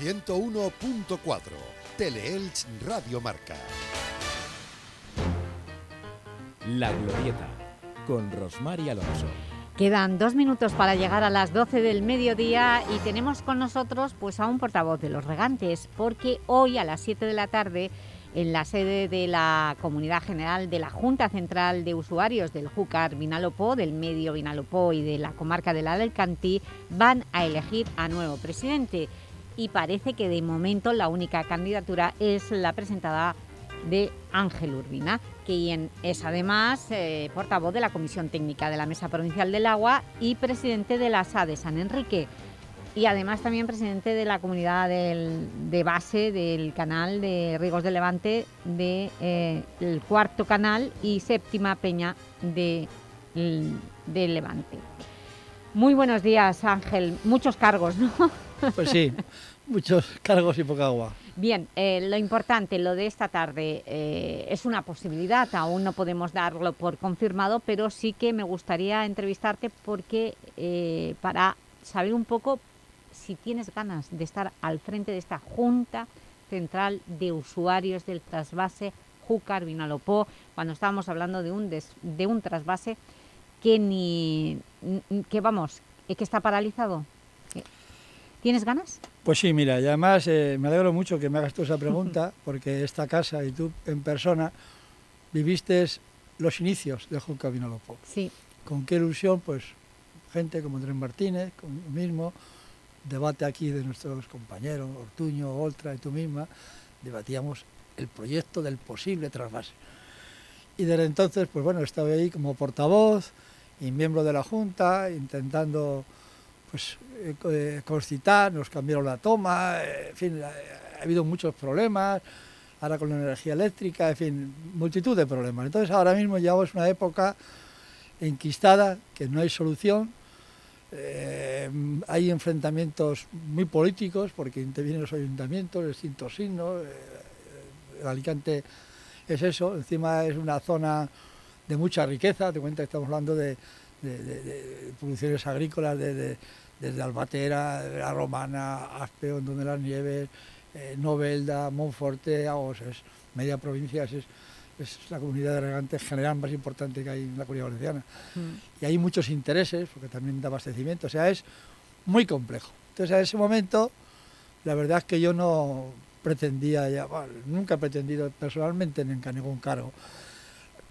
101.4 Teleelch Radio Marca. La Glorieta, con Rosmar Alonso. Quedan dos minutos para llegar a las 12 del mediodía y tenemos con nosotros pues, a un portavoz de los regantes, porque hoy a las 7 de la tarde en la sede de la Comunidad General de la Junta Central de Usuarios del Júcar Vinalopó, del medio Vinalopó y de la comarca del Alicantí, van a elegir a nuevo presidente. Y parece que de momento la única candidatura es la presentada de Ángel Urbina, quien es además eh, portavoz de la Comisión Técnica de la Mesa Provincial del Agua y presidente de la SA de San Enrique y además también presidente de la comunidad del- de base del canal de Rigos de Levante del de, el cuarto canal y séptima peña de, de Levante. Muy buenos días Ángel, muchos cargos, ¿no? Pues sí, muchos cargos y poca agua. Bien, eh, lo importante, lo de esta tarde, eh, es una posibilidad, aún no podemos darlo por confirmado, pero sí que me gustaría entrevistarte porque eh, para saber un poco si tienes ganas de estar al frente de esta Junta Central de Usuarios del Trasvase Júcar Vinalopó, cuando estábamos hablando de un, des- de un trasvase que ni, que vamos, eh, que está paralizado. ¿Tienes ganas? Pues sí, mira, y además eh, me alegro mucho que me hagas tú esa pregunta, porque esta casa y tú en persona viviste los inicios de Junca Vinalopó. Sí. Con qué ilusión, pues gente como Andrés Martínez, conmigo mismo, debate aquí de nuestros compañeros, Ortuño, Oltra y tú misma, debatíamos el proyecto del posible trasvase. Y desde entonces, pues bueno, estaba ahí como portavoz y miembro de la Junta, intentando pues eh, co- eh, concitar, nos cambiaron la toma, eh, en fin, ha, ha habido muchos problemas, ahora con la energía eléctrica, en fin, multitud de problemas. Entonces ahora mismo llevamos una época enquistada, que no hay solución, eh, hay enfrentamientos muy políticos porque intervienen los ayuntamientos, distintos signos, el Alicante es eso, encima es una zona de mucha riqueza, te cuenta que estamos hablando de, de- de- de producciones agrícolas de- de- desde Albatera, la Romana, Aspeón, donde las Nieves, eh, Novelda, Monforte, Agos, es media provincia, es, es la comunidad de regantes general más importante que hay en la comunidad valenciana. Y hay muchos intereses, porque también da abastecimiento, o sea, es muy complejo. Entonces, a ese momento, la verdad es que yo no pretendía, ya, bueno, nunca he pretendido personalmente nunca ningún cargo,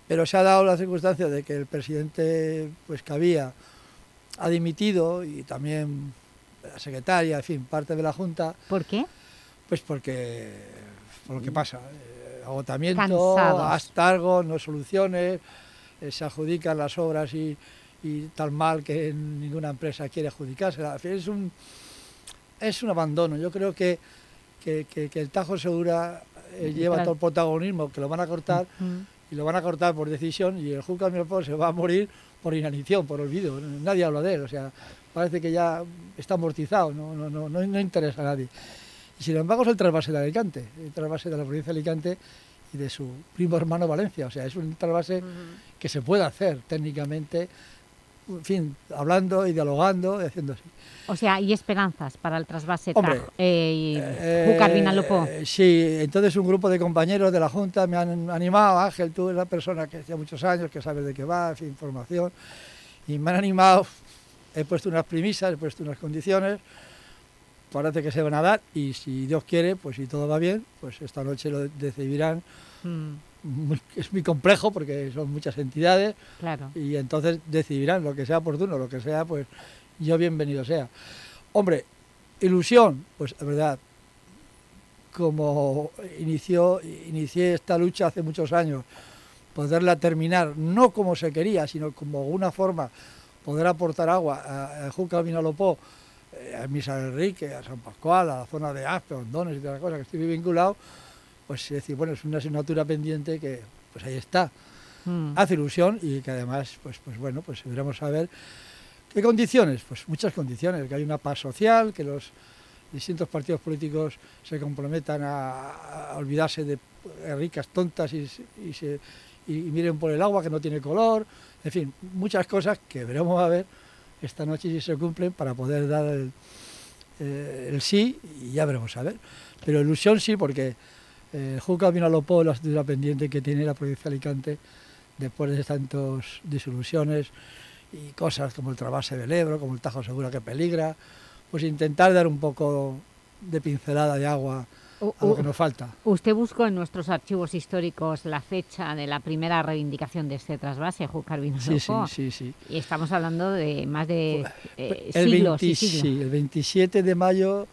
pero se ha dado la circunstancia de que el presidente pues que había ha dimitido y también la secretaria, en fin, parte de la Junta. ¿Por qué? Pues porque, por lo que pasa, eh, agotamiento, astargo, no soluciones, eh, se adjudican las obras y, y tan mal que ninguna empresa quiere fin, Es un, es un abandono. Yo creo que, que, que- que el Tajo Segura eh, lleva Claro. todo el protagonismo, que lo van a cortar y lo van a cortar por decisión y el Júcar Mirapol se va a morir por inanición, por olvido. Nadie habla de él, o sea, parece que ya está amortizado, no, no, no, no, no interesa a nadie. Y sin embargo es el trasvase de Alicante, el trasvase de la provincia de Alicante y de su primo hermano Valencia, o sea, es un trasvase que se puede hacer técnicamente, en fin, hablando y dialogando y haciendo así. O sea, hay esperanzas para el trasvase Hombre, eh, y Eh, eh, sí, entonces un grupo de compañeros de la Junta me han animado, Ángel, tú eres la persona que hace muchos años, que sabes de qué va, información, y me han animado, he puesto unas premisas, he puesto unas condiciones, parece que se van a dar y si Dios quiere, pues si todo va bien, pues esta noche lo decidirán. Mm. Es muy complejo porque son muchas entidades Claro. y entonces decidirán lo que sea oportuno, lo que sea, pues yo bienvenido sea. Hombre, ilusión, pues la verdad, como inició, inicié esta lucha hace muchos años, poderla terminar, no como se quería, sino como una forma, poder aportar agua a, a Júcar Vinalopó, eh, a Misa Enrique, a San Pascual, a la zona de Aspe, Hondones y todas las cosas que estoy vinculado, pues decir, bueno, es una asignatura pendiente que pues ahí está. Mm. Hace ilusión y que además, pues, pues bueno, pues veremos a ver qué condiciones, pues muchas condiciones, que hay una paz social, que los distintos partidos políticos se comprometan a, olvidarse de ricas tontas y, miren por el agua que no tiene color, en fin, muchas cosas que veremos a ver esta noche si se cumplen para poder dar el, eh, sí y ya veremos a ver. Pero ilusión sí, porque eh, Juca Vinalopó, la pendiente que tiene la provincia de Alicante, después de tantas desilusiones y cosas como el trasvase del Ebro, como el Tajo Segura que peligra, pues intentar dar un poco de pincelada de agua a lo que nos falta. Usted buscó en nuestros archivos históricos la fecha de la primera reivindicación de este trasvase, Júcar Sí, sí, sí, sí. Y estamos hablando de más de eh, El, siglos 20 y siglos. sí, el 27 de mayo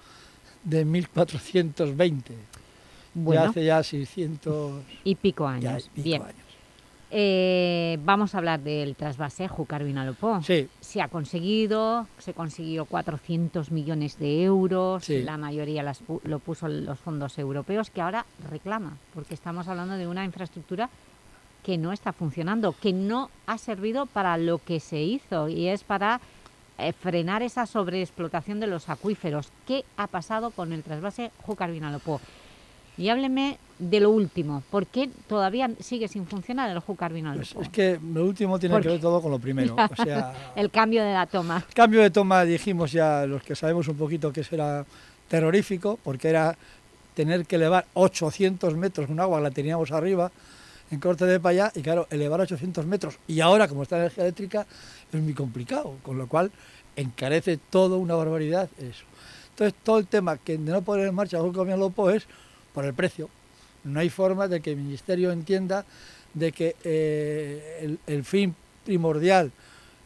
de 1420. Bueno. Ya hace ya 600 y pico años. ya, y pico Bien. años. Eh, vamos a hablar del trasvase Júcar Vinalopó. Sí. Se ha conseguido, se consiguió 400 millones de euros, Sí. la mayoría las pu- lo puso los fondos europeos, que ahora reclama, porque estamos hablando de una infraestructura que no está funcionando, que no ha servido para lo que se hizo, y es para eh, frenar esa sobreexplotación de los acuíferos. ¿Qué ha pasado con el trasvase Júcar Vinalopó? Y hábleme de lo último. ¿Por qué todavía sigue sin funcionar el Júcar Vinalopó? Pues Es que lo último tiene que ver todo con lo primero. O sea, el cambio de la toma. el cambio de toma, dijimos ya los que sabemos un poquito que eso era terrorífico, porque era tener que elevar 800 metros, un agua la teníamos arriba, en corte de allá, y claro, elevar 800 metros, y ahora como está la energía eléctrica, es muy complicado, con lo cual encarece todo una barbaridad eso. Entonces, todo el tema que de no poner en marcha Julio Lopo es por el precio. No hay forma de que el Ministerio entienda de que eh, el, fin primordial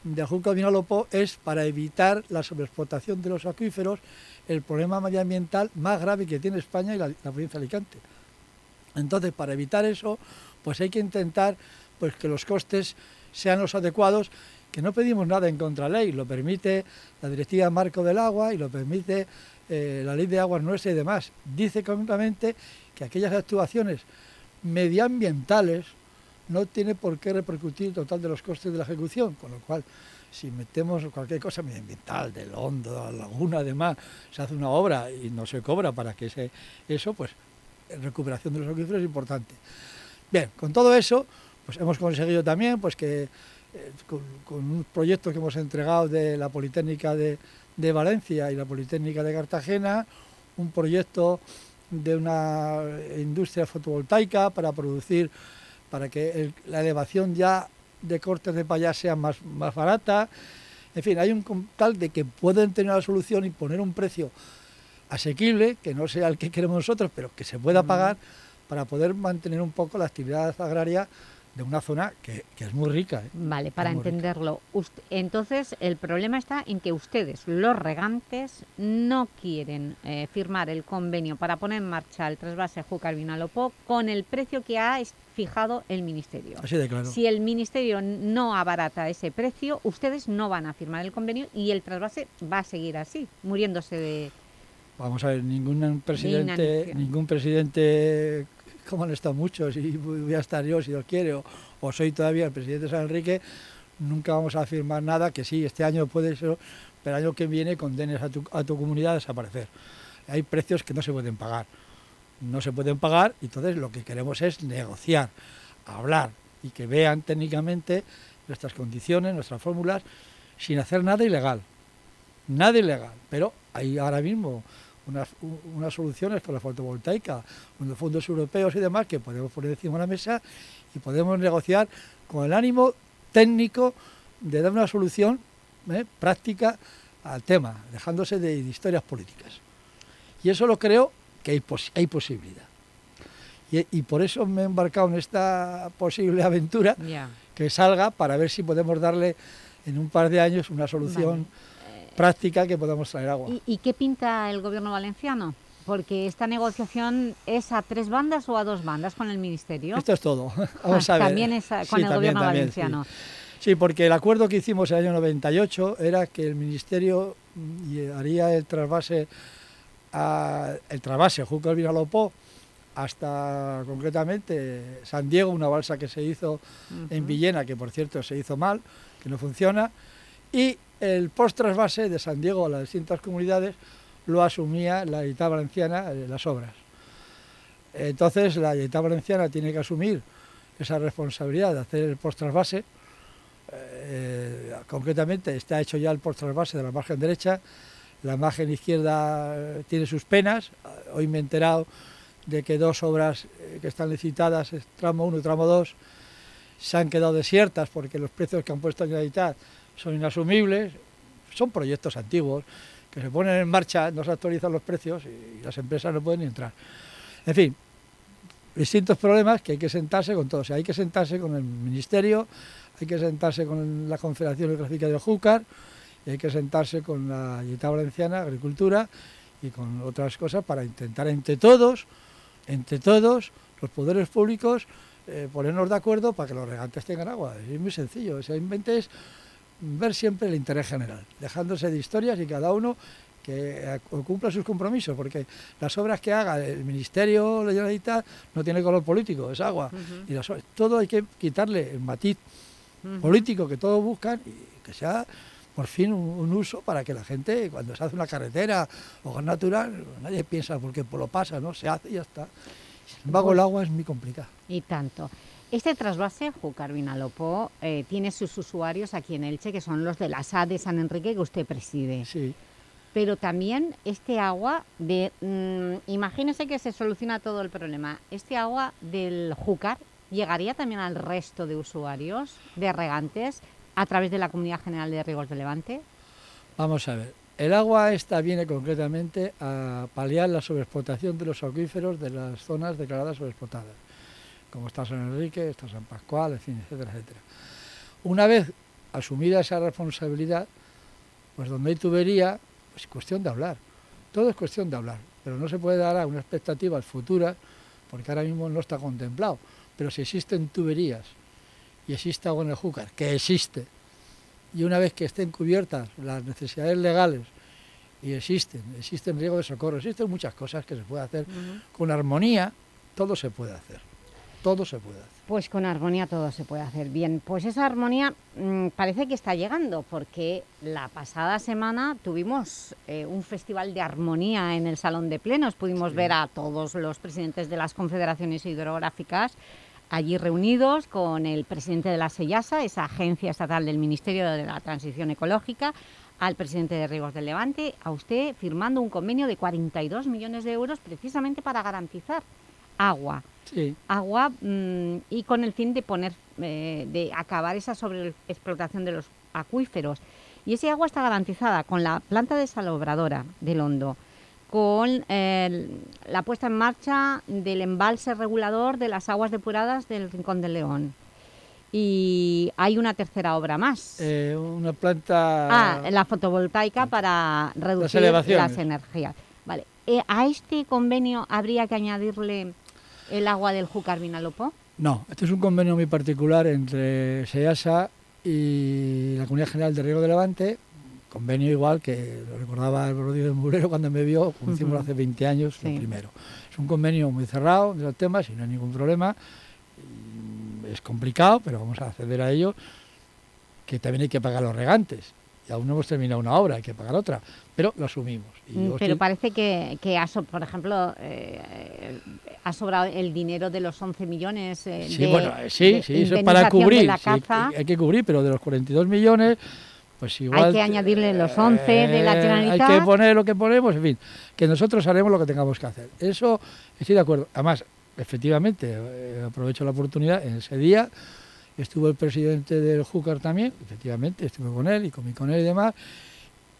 de Julio Vinalopó es para evitar la sobreexplotación de los acuíferos, el problema medioambiental más grave que tiene España y la, la provincia de Alicante. Entonces, para evitar eso, pues hay que intentar pues, que los costes sean los adecuados, que no pedimos nada en contraley, lo permite la Directiva Marco del Agua y lo permite eh, la Ley de Aguas Nuestras y demás. Dice concretamente que aquellas actuaciones medioambientales no tiene por qué repercutir el total de los costes de la ejecución, con lo cual si metemos cualquier cosa medioambiental, del hondo, de la laguna, además, se hace una obra y no se cobra para que se, eso, pues recuperación de los acuíferos es importante. Bien, con todo eso, pues hemos conseguido también pues que eh, con un proyecto que hemos entregado de la Politécnica de, de Valencia y la Politécnica de Cartagena, un proyecto de una industria fotovoltaica para producir, para que el- la elevación ya de cortes de payas sea más, más barata. En fin, hay un tal de que pueden tener la solución y poner un precio asequible, que no sea el que queremos nosotros, pero que se pueda pagar para poder mantener un poco la actividad agraria de una zona que, que es muy rica. ¿eh? Vale, para entenderlo. entonces, el problema está en que ustedes, los regantes, no quieren eh, firmar el convenio para poner en marcha el trasvase Júcar Vinalopó con el precio que ha fijado el Ministerio. Así de claro. Si el Ministerio no abarata ese precio, ustedes no van a firmar el convenio y el trasvase va a seguir así, muriéndose de... Vamos a ver, ningún presidente, ningún presidente, como han estado muchos, y voy a estar yo si Dios quiere, o, soy todavía el presidente de San Enrique, nunca vamos a firmar nada que sí, este año puede ser, pero el año que viene condenes a tu, a tu comunidad a desaparecer. Hay precios que no se pueden pagar. No se pueden pagar, entonces lo que queremos es negociar, hablar y que vean técnicamente nuestras condiciones, nuestras fórmulas, sin hacer nada ilegal nada ilegal, pero hay ahora mismo unas, soluciones con la fotovoltaica, con los fondos europeos y demás que podemos poner encima de la mesa y podemos negociar con el ánimo técnico de dar una solución eh, práctica al tema, dejándose de, historias políticas. Y eso lo creo que hay, pos- hay posibilidad. Y, y por eso me he embarcado en esta posible aventura Ya. que salga para ver si podemos darle en un par de años una solución práctica que podamos traer agua. ¿Y, y qué pinta el gobierno valenciano? Porque esta negociación es a tres bandas o a dos bandas con el Ministerio. Esto es todo. Vamos Ah, a ver. También es a- con Sí, el también, gobierno también, valenciano. Sí. Sí, porque el acuerdo que hicimos en el año 98 era que el Ministerio mm, haría el trasvase, a, el trasvase Júcar Vinalopó hasta concretamente San Diego, una balsa que se hizo en Villena, que por cierto se hizo mal, que no funciona, y el post-trasvase de San Diego a las distintas comunidades lo asumía la Generalitat Valenciana, eh, las obras. Entonces la Generalitat Valenciana tiene que asumir esa responsabilidad de hacer el post-trasvase. Eh, concretamente está hecho ya el post-trasvase de la margen derecha, la margen izquierda eh, tiene sus penas. Hoy me he enterado de que dos obras que están licitadas, tramo 1 y tramo 2, se han quedado desiertas porque los precios que han puesto en Generalitat son inasumibles. Son proyectos antiguos que se ponen en marcha, no se actualizan los precios y las empresas no pueden entrar. En fin, distintos problemas que hay que sentarse con todos. Hay que sentarse con el Ministerio, hay que sentarse con la Confederación Geográfica del Júcar, y hay que sentarse con la Generalitat Valenciana, Agricultura, y con otras cosas para intentar entre todos, entre todos, los poderes públicos, eh, ponernos de acuerdo para que los regantes tengan agua. Es muy sencillo. O sea, simplemente es ver siempre el interés general, dejándose de historias y cada uno que eh, cumpla sus compromisos, porque las obras que haga el Ministerio, la Generalitat, no tiene color político, es agua. Y las todo hay que quitarle el matiz político que todos buscan y que sea por fin un, un uso para que la gente, cuando se hace una carretera o gas natural, nadie piensa porque lo pasa, ¿no? Se hace y ya está. Sin embargo, el agua es muy complicada. Y tanto. Este trasvase, Júcar Vinalopó, eh, tiene sus usuarios aquí en Elche, que son los de la SA de San Enrique que usted preside. Sí. Pero también este agua de... mm, imagínese que se soluciona todo el problema. Este agua del Júcar llegaría también al resto de usuarios, de regantes, a través de la Comunidad General de Riegos de Levante. Vamos a ver. El agua esta viene concretamente a paliar la sobreexplotación de los acuíferos de las zonas declaradas sobreexplotadas, como está San Enrique, está San Pascual, en fin, etcétera, etcétera. Una vez asumida esa responsabilidad, pues donde hay tubería, pues cuestión de hablar. Todo es cuestión de hablar, pero no se puede dar a unas expectativas futuras, porque ahora mismo no está contemplado. Pero si existen tuberías y existe agua en el Júcar, que existe, y una vez que estén cubiertas las necesidades legales y existen, existen riego de socorro, existen muchas cosas que se puede hacer con armonía, todo se puede hacer, todo se puede hacer. Pues con armonía todo se puede hacer bien. Pues esa armonía mm, parece que está llegando, porque la pasada semana tuvimos eh, un festival de armonía en el Salón de Plenos. Pudimos ver a todos los presidentes de las confederaciones hidrográficas allí reunidos con el presidente de la SEIASA, esa agencia estatal del Ministerio de la Transición Ecológica, al presidente de Riegos del Levante, a usted firmando un convenio de 42 millones de euros precisamente para garantizar agua Sí. agua mm, y con el fin de poner eh, de acabar esa sobreexplotación de los acuíferos. Y ese agua está garantizada con la planta desalobradora del Hondo, con eh, la puesta en marcha del embalse regulador de las aguas depuradas del Rincón del León. Y hay una tercera obra más. Eh, una planta... Ah, la fotovoltaica para reducir las energías. Vale. Eh, ¿A este convenio habría que añadirle el agua del Júcar Vinalopó? No, este es un convenio muy particular entre SEASA y la Comunidad General de Riego de Levante, convenio igual que lo recordaba el Rodrigo de Murero cuando me vio, como hicimos hace 20 años, Sí. lo primero. Es un convenio muy cerrado de los temas y no hay ningún problema. Y Es complicado, pero vamos a acceder a ello, que también hay que pagar los regantes. Y aún no hemos terminado una obra, hay que pagar otra, pero lo asumimos. Y Mm, Pero estoy- parece que, que ha so- por ejemplo, eh, ha sobrado el dinero de los 11 millones eh, Sí, de, bueno, eh, sí, de sí, eso es para cubrir. de la sí, hay- caza. que cubrir, pero de los 42 millones, pues igual. hay que añadirle los 11 de la eh, Generalitat. Hay que poner lo que ponemos, en fin, que nosotros haremos lo que tengamos que hacer. Eso estoy de acuerdo. Además, efectivamente, eh, aprovecho la oportunidad, en ese día estuvo el presidente del Júcar también, efectivamente, estuve con él y comí con él y demás,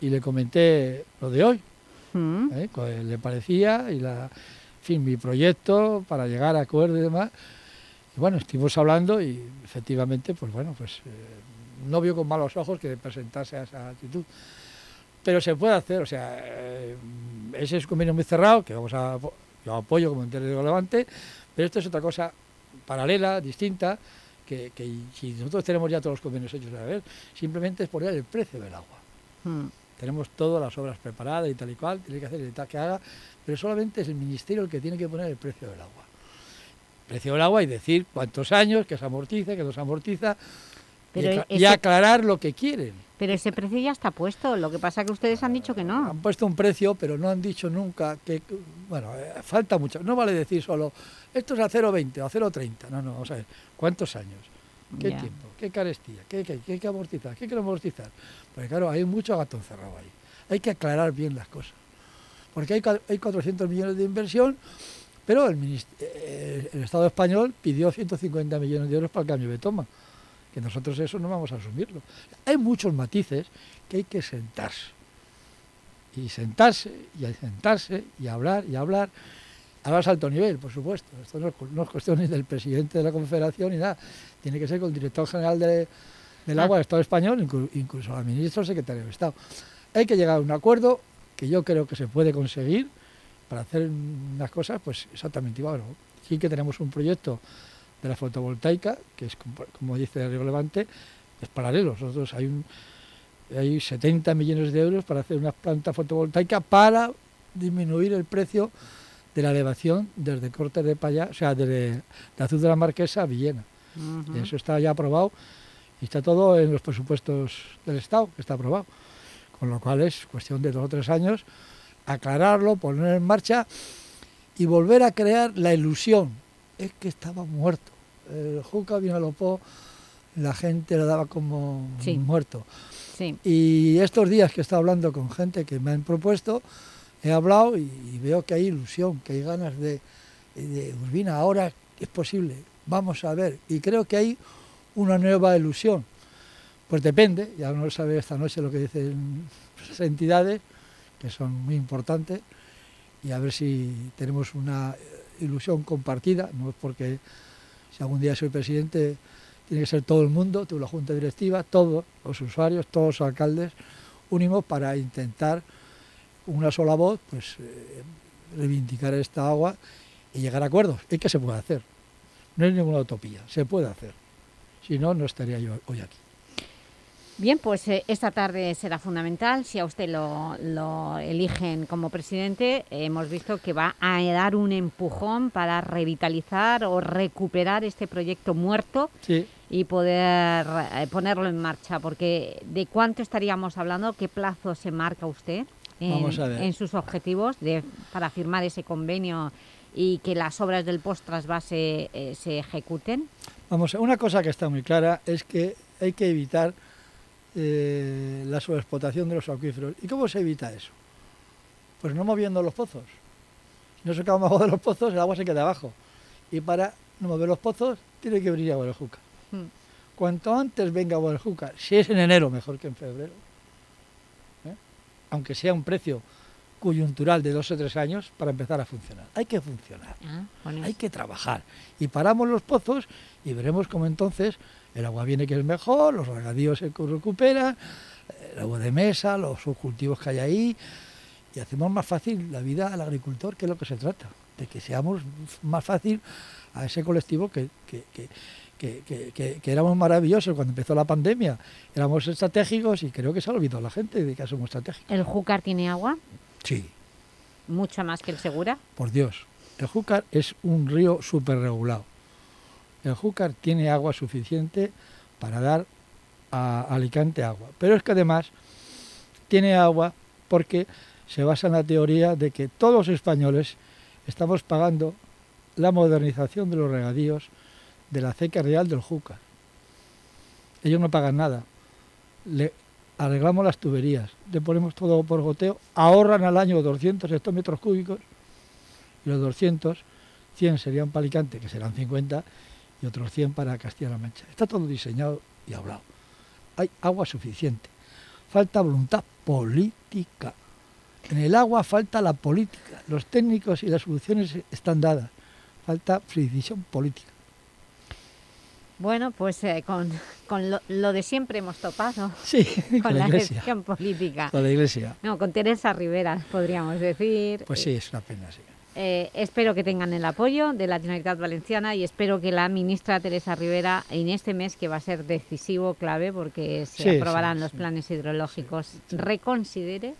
y le comenté lo de hoy. Mm. ¿eh? Co- le parecía y la, en fin, mi proyecto para llegar a acuerdo y demás. Y bueno, estuvimos hablando y efectivamente, pues bueno, pues eh, no vio con malos ojos que presentase a esa actitud. Pero se puede hacer, o sea, eh, ese es un convenio muy cerrado que vamos a yo apoyo como entero relevante, pero esto es otra cosa paralela, distinta, que, que si nosotros tenemos ya todos los convenios hechos a ver, simplemente es poner el precio del agua. Mm. Tenemos todas las obras preparadas y tal y cual, tiene que hacer el tal que haga, pero solamente es el ministerio el que tiene que poner el precio del agua. Precio del agua y decir cuántos años, que se amortiza, que no se amortiza, y, Pero acla- y ese- aclarar lo que quieren. Pero ese precio ya está puesto, lo que pasa que ustedes han dicho que no. Han puesto un precio, pero no han dicho nunca que, bueno, eh, falta mucho. No vale decir solo, esto es a 0,20 o a 0,30. No, no, vamos a ver, ¿cuántos años? ¿Qué Ya. tiempo? ¿Qué carestía? ¿Qué, qué, qué hay que amortizar? ¿Qué hay que amortizar? Porque claro, hay mucho gato encerrado ahí. Hay que aclarar bien las cosas. Porque hay, hay 400 millones de inversión, pero el, eh, el Estado español pidió 150 millones de euros para el cambio de toma, que nosotros eso no vamos a asumirlo. Hay muchos matices que hay que sentarse. Y sentarse, y sentarse, y hablar, y hablar. Hablas a alto nivel, por supuesto. Esto no es, no es cuestión ni del presidente de la Confederación ni nada. Tiene que ser con el director general de- del Ah. agua del Estado español, inclu- incluso la ministra o secretario de Estado. Hay que llegar a un acuerdo que yo creo que se puede conseguir para hacer unas cosas, pues exactamente igual. ¿no? Sí que tenemos un proyecto de la fotovoltaica, que es, como- dice el relevante, es paralelo. Nosotros hay, un, hay 70 millones de euros para hacer una planta fotovoltaica para disminuir el precio de la elevación desde Cortes de Payá, o sea, desde de Azul de la Marquesa a Villena. Eso está ya aprobado y está todo en los presupuestos del Estado, que está aprobado. Con lo cual es cuestión de dos o tres años aclararlo, poner en marcha y volver a crear la ilusión. Es que estaba muerto. El Juca Vinalopó, la gente lo daba como Sí. muerto. Sí. Y estos días que he estado hablando con gente que me han propuesto, he hablado y, y veo que hay ilusión, que hay ganas de, de Urbina, ahora es posible, vamos a ver. Y creo que hay una nueva ilusión. Pues depende, ya no sabe esta noche lo que dicen las entidades, que son muy importantes, y a ver si tenemos una ilusión compartida, no es porque si algún día soy presidente tiene que ser todo el mundo, toda la junta directiva, todos los usuarios, todos los alcaldes, unimos para intentar una sola voz, pues eh, reivindicar esta agua y llegar a acuerdos. Es que se puede hacer. No es ninguna utopía, se puede hacer. Si no, no estaría yo hoy aquí. Bien, pues eh, esta tarde será fundamental. Si a usted lo, lo eligen como presidente, hemos visto que va a dar un empujón para revitalizar o recuperar este proyecto muerto Sí. y poder eh, ponerlo en marcha. Porque ¿de cuánto estaríamos hablando? ¿Qué plazo se marca usted en, sus objetivos de, para firmar ese convenio y que las obras del post-trasvase eh, se ejecuten? Vamos, una cosa que está muy clara es que hay que evitar eh, la sobreexplotación de los acuíferos. ¿Y cómo se evita eso? Pues no moviendo los pozos. Si no sacamos abajo de los pozos, el agua se queda abajo. Y para no mover los pozos, tiene que venir agua del Júcar. Hmm. Cuanto antes venga agua del Júcar, si es en enero, mejor que en febrero. ¿eh? Aunque sea un precio coyuntural de dos o tres años para empezar a funcionar. Hay que funcionar. Ah, Hay que trabajar. Y paramos los pozos y veremos cómo entonces el agua viene que es mejor, los regadíos se recuperan, el agua de mesa, los cultivos que hay ahí, y hacemos más fácil la vida al agricultor, que es lo que se trata, de que seamos más fácil a ese colectivo que, que, que- que- que- que- que éramos maravillosos cuando empezó la pandemia, éramos estratégicos y creo que se ha olvidado la gente de que somos estratégicos. ¿El Júcar tiene agua? Sí, ¿Mucha más que el Segura? por Dios, el Júcar es un río súper regulado. El Júcar tiene agua suficiente para dar a Alicante agua. Pero es que además tiene agua porque se basa en la teoría de que todos los españoles estamos pagando la modernización de los regadíos de la ceca real del Júcar. Ellos no pagan nada. Le arreglamos las tuberías, le ponemos todo por goteo, ahorran al año 200 hectómetros cúbicos y los 200, 100 serían para Alicante, que serán 50, y otros 100 para Castilla-La Mancha. Está todo diseñado y hablado. Hay agua suficiente. Falta voluntad política. En el agua falta la política. Los técnicos y las soluciones están dadas. Falta decisión política. Bueno, pues eh, con, con lo, lo, de siempre hemos topado. Sí, con, con la, iglesia. decisión política. Con la iglesia. No, con Teresa Rivera, podríamos decir. Pues sí, es una pena, sí. Eh, espero que tengan el apoyo de la Generalitat Valenciana y espero que la ministra Teresa Rivera en este mes, que va a ser decisivo, clave, porque se Sí, aprobarán sí, los sí. planes hidrológicos, reconsidere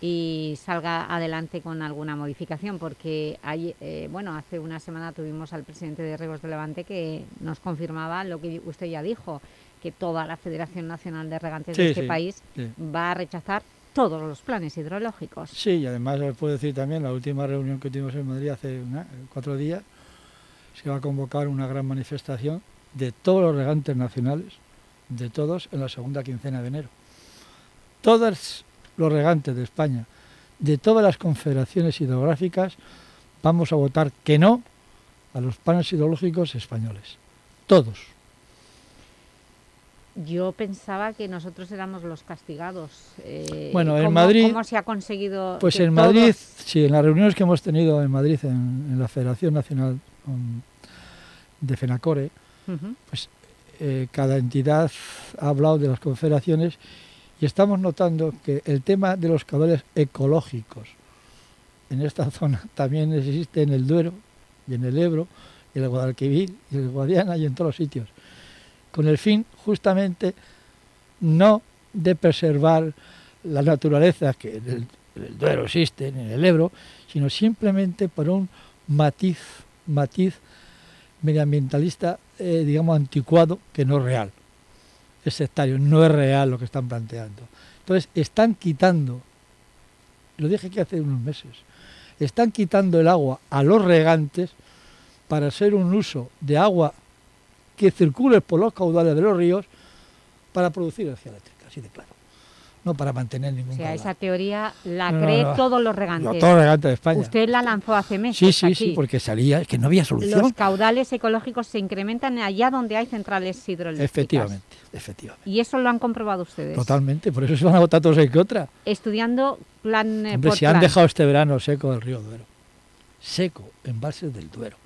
y salga adelante con alguna modificación, porque hay, eh, bueno, hace una semana tuvimos al presidente de Regos de Levante que nos confirmaba lo que usted ya dijo, que toda la Federación Nacional de Regantes de este país va a rechazar todos los planes hidrológicos. Sí, y además les puedo decir también, la última reunión que tuvimos en Madrid hace cuatro días, se va a convocar una gran manifestación de todos los regantes nacionales, de todos, en la segunda quincena de enero. Todos los regantes de España, de todas las confederaciones hidrográficas, vamos a votar que no a los planes hidrológicos españoles. Todos. Yo pensaba que nosotros éramos los castigados. eh, Bueno, en ¿cómo- Madrid- ¿Cómo se ha conseguido Pues en Madrid, sí, en las reuniones que hemos tenido en Madrid, en, en la Federación Nacional um, de FENACORE, pues eh, cada entidad ha hablado de las confederaciones y estamos notando que el tema de los caudales ecológicos en esta zona también existe en el Duero y en el Ebro, y en el Guadalquivir y en el Guadiana y en todos los sitios, con el fin justamente no de preservar la naturaleza que en el, Duero existe, en el Ebro, sino simplemente por un matiz, matiz medioambientalista, eh, digamos, anticuado, que no es real. Es sectario, no es real lo que están planteando. Entonces, están quitando, lo dije aquí hace unos meses, están quitando el agua a los regantes para hacer un uso de agua que circule por los caudales de los ríos para producir energía eléctrica, así de claro. No para mantener ningún O sea, caudal. esa teoría la No, cree no. todos los regantes. todos los regantes de España. Usted la lanzó hace meses Sí, sí, aquí. sí, porque salía, es que no había solución. Los caudales ecológicos se incrementan allá donde hay centrales hidroeléctricas. Efectivamente, efectivamente. Y eso lo han comprobado ustedes. Totalmente, por eso se van a votar todos en contra. Estudiando plan eh, Hombre, por si han dejado este verano seco el río Duero, seco, embalses del Duero,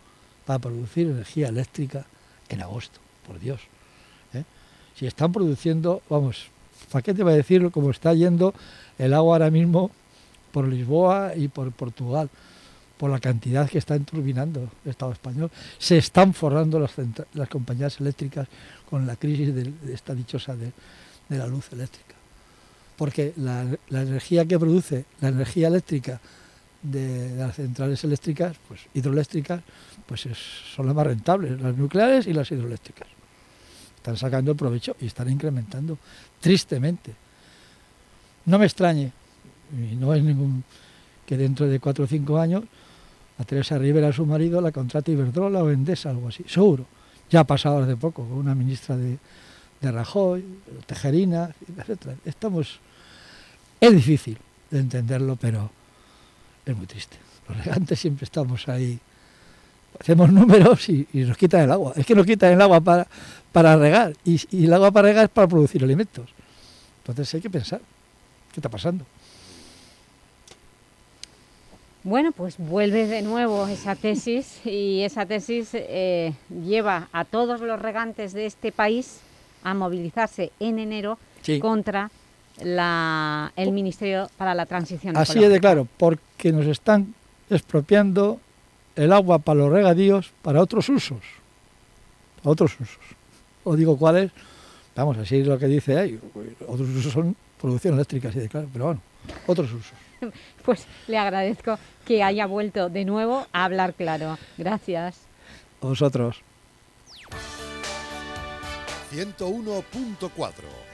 para producir energía eléctrica en agosto, por Dios. ¿eh? Si están produciendo, vamos, ¿para qué te va a decir cómo está yendo el agua ahora mismo por Lisboa y por Portugal? Por la cantidad que está enturbinando el Estado español. Se están forrando las, las compañías eléctricas con la crisis de, de esta dichosa de, de la luz eléctrica porque la, la energía que produce la energía eléctrica de, las centrales eléctricas, pues hidroeléctricas, pues es- son las más rentables, las nucleares y las hidroeléctricas. Están sacando provecho y están incrementando tristemente. No me extrañe, y no es ningún que dentro de cuatro o cinco años a Teresa Rivera, su marido, la contrata Iberdrola o Endesa, algo así, seguro. Ya ha pasado hace poco con una ministra de, de Rajoy, Tejerina, etcétera. Estamos, es difícil de entenderlo, pero es muy triste. Los regantes siempre estamos ahí, hacemos números y, y nos quitan el agua. Es que nos quitan el agua para, para regar y, y el agua para regar es para producir alimentos. Entonces hay que pensar, ¿qué está pasando? Bueno, pues vuelve de nuevo esa tesis y esa tesis eh, lleva a todos los regantes de este país a movilizarse en enero Sí. contra la, el Ministerio para la Transición Así es de claro, porque nos están expropiando el agua para los regadíos para otros usos. Para otros usos. O digo cuáles, vamos, así es lo que dice ahí. Otros usos son producción eléctrica, así de claro, pero bueno, otros usos. Pues le agradezco que haya vuelto de nuevo a hablar claro. Gracias. A vosotros. 101.4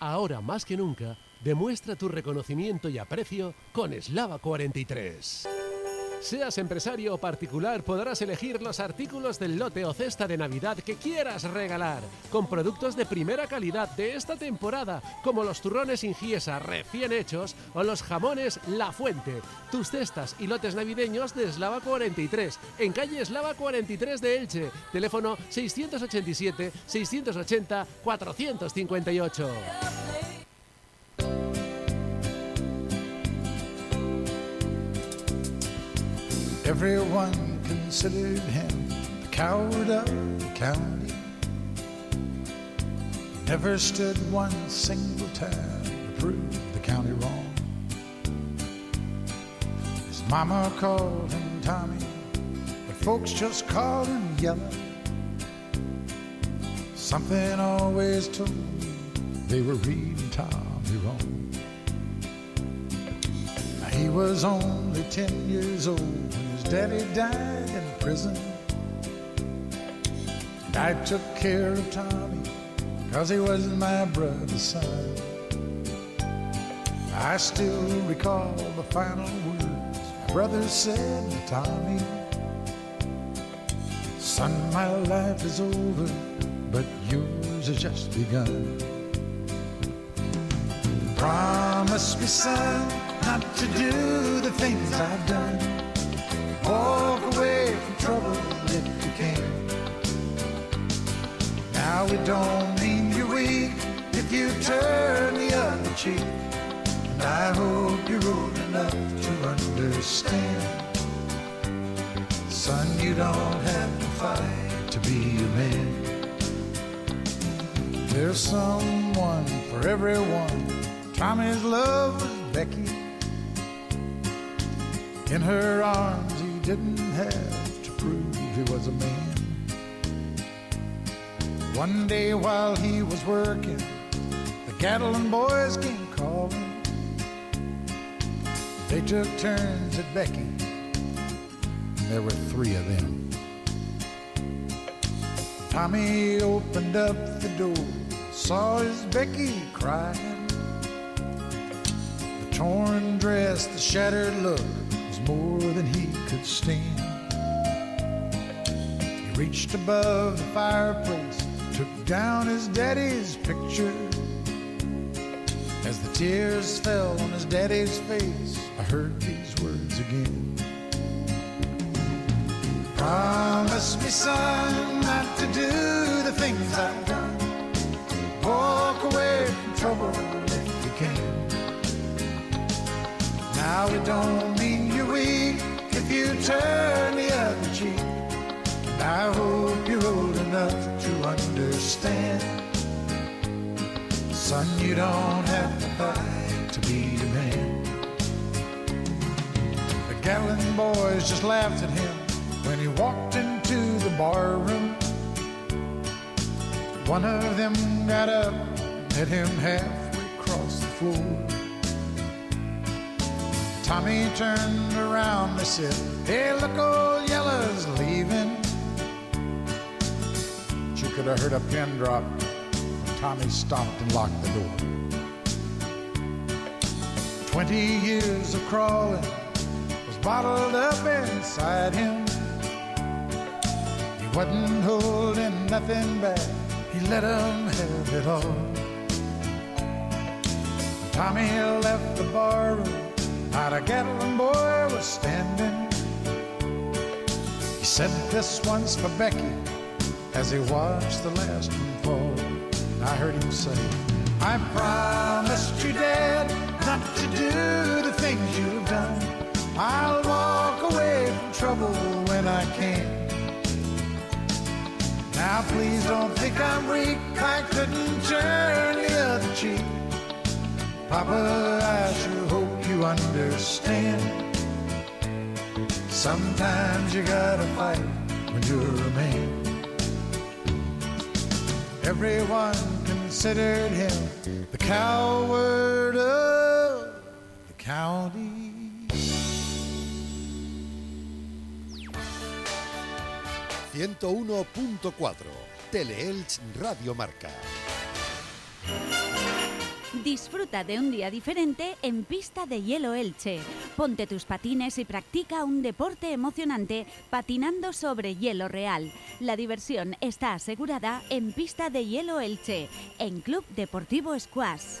Ahora más que nunca, demuestra tu reconocimiento y aprecio con Eslava 43. Seas empresario o particular, podrás elegir los artículos del lote o cesta de Navidad que quieras regalar, con productos de primera calidad de esta temporada, como los turrones Ingiesa recién hechos o los jamones La Fuente. Tus cestas y lotes navideños de Eslava 43, en calle Eslava 43 de Elche, teléfono 687 680 458. Everyone considered him the coward of the county. Never stood one single time to prove the county wrong. His mama called him Tommy, but folks just called him Yellow. Something always told me they were reading Tommy wrong. Now, He was only 10 years old daddy died in prison. And I took care of Tommy because he was my brother's son. I still recall the final words my brother said to Tommy. Son, my life is over, but yours has just begun. Promise me, son, not to do the things I've done. Walk away from trouble if you can. Now it don't mean you're weak if you turn the other cheek. And I hope you're old enough to understand. Son, you don't have to fight to be a man. There's someone for everyone. Tommy's love was Becky. In her arms, didn't have to prove he was a man. One day while he was working, the cattle and boys came calling. They took turns at Becky, and there were three of them. Tommy opened up the door, saw his Becky crying. The torn dress, the shattered look more than he could stand. He reached above the fireplace, took down his daddy's picture. As the tears fell on his daddy's face, I heard these words again. Promise me, son, not to do the things I've done. Walk away from trouble if you can. Now it don't mean if you turn the other cheek. I hope you're old enough to understand. Son, you don't have to fight to be a man. The Gatlin boys just laughed at him when he walked into the bar room. One of them got up, met him halfway across the floor. Tommy turned around, they said, Hey, look, old Yellow's leaving. But you could have heard a pin drop when Tommy stopped and locked the door. Twenty years of crawling was bottled up inside him. He wasn't holding nothing back, he let 'em have it all. Tommy left the barroom, not a Gatlin boy was standing. He said this once for Becky as he watched the last one fall. I heard him say, I promised you, Dad, not to do the things you've done. I'll walk away from trouble when I can. Now please don't think I'm weak. I couldn't turn the other cheek. Papa, I sure hope understand. Sometimes you gotta fight when you're a man. Everyone considered him the coward of the county. ...101.4... Teleelch Radio Marca. Disfruta de un día diferente en Pista de Hielo Elche. Ponte tus patines y practica un deporte emocionante patinando sobre hielo real. La diversión está asegurada en Pista de Hielo Elche, en Club Deportivo Squash.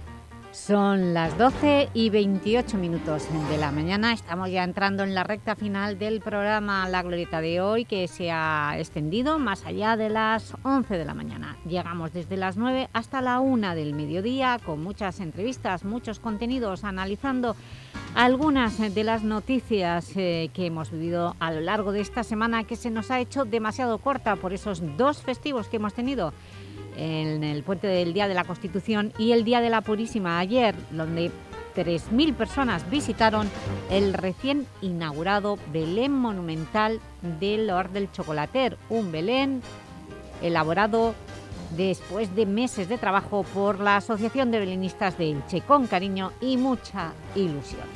Son las 12 y 28 minutos de la mañana. Estamos ya entrando en la recta final del programa La Glorieta de hoy, que se ha extendido más allá de las 11 de la mañana. Llegamos desde las 9 hasta la 1 del mediodía, con muchas entrevistas, muchos contenidos, analizando algunas de las noticias eh, que hemos vivido a lo largo de esta semana, que se nos ha hecho demasiado corta por esos dos festivos que hemos tenido en el puente del Día de la Constitución y el Día de la Purísima ayer, donde 3.000 personas visitaron el recién inaugurado Belén Monumental del Lord del Chocolater, un Belén elaborado después de meses de trabajo por la Asociación de Belenistas de Elche, con cariño y mucha ilusión.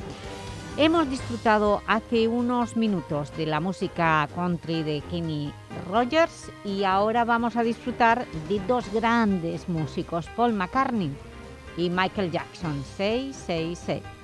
Hemos disfrutado hace unos minutos de la música country de Kenny Rogers y ahora vamos a disfrutar de dos grandes músicos, Paul McCartney y Michael Jackson, 666.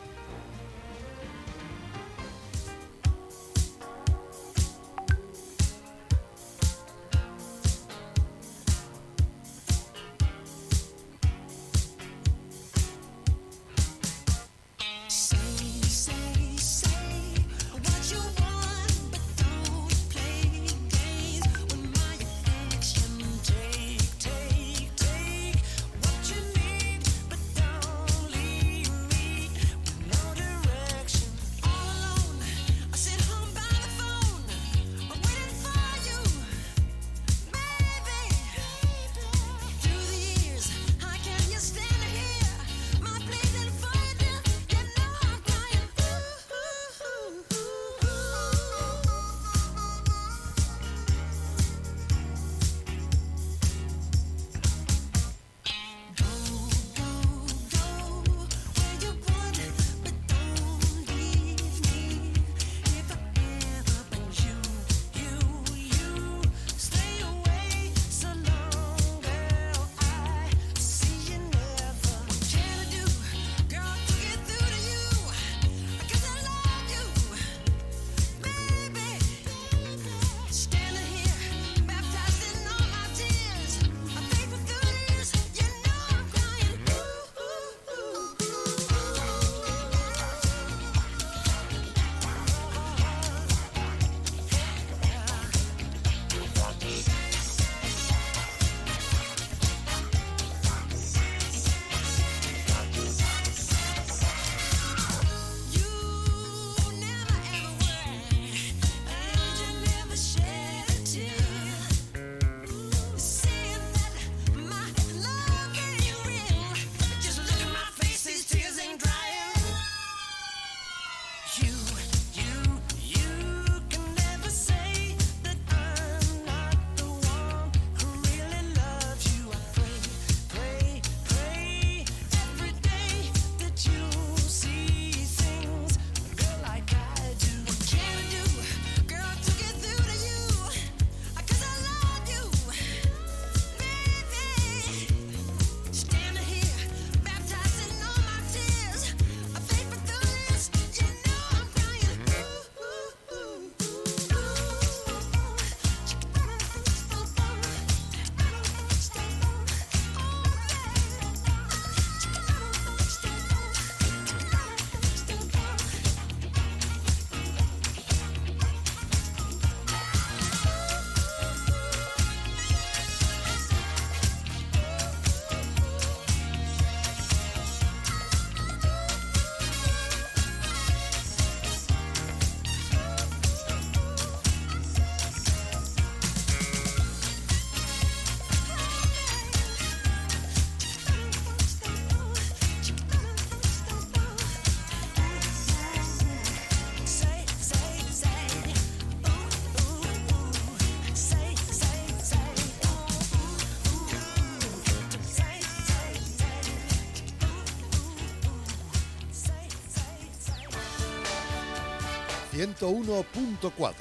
101.4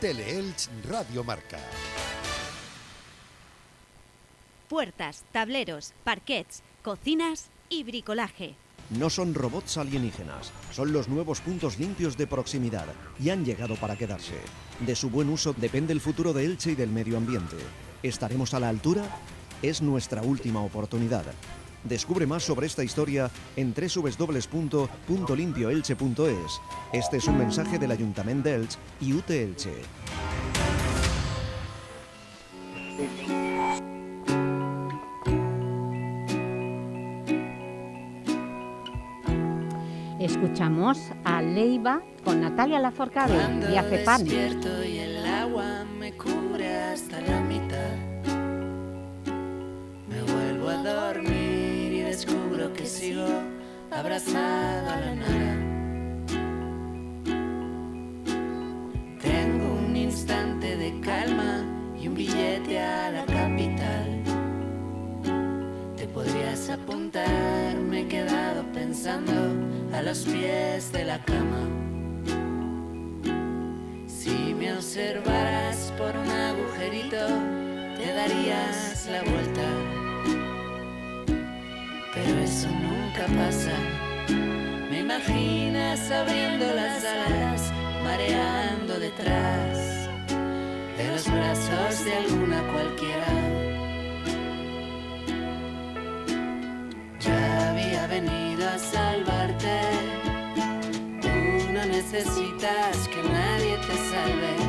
Teleelch Radio Marca. Puertas, tableros, parquets, cocinas y bricolaje. No son robots alienígenas, son los nuevos puntos limpios de proximidad y han llegado para quedarse. De su buen uso depende el futuro de Elche y del medio ambiente. ¿Estaremos a la altura? Es nuestra última oportunidad. Descubre más sobre esta historia en www.limpioelche.es. Este es un mensaje del Ayuntamiento de Elche y UT Elche. Escuchamos a Leiva con Natalia Laforcade y hace pan. Sigo abrazado a la nada. Tengo un instante de calma y un billete a la capital. Te podrías apuntar, me he quedado pensando a los pies de la cama. Si me observaras por un agujerito, te darías la vuelta. Pero eso nunca pasa. Me imaginas abriendo las alas, mareando detrás de los brazos de alguna cualquiera. Ya había venido a salvarte. Tú no necesitas que nadie te salve.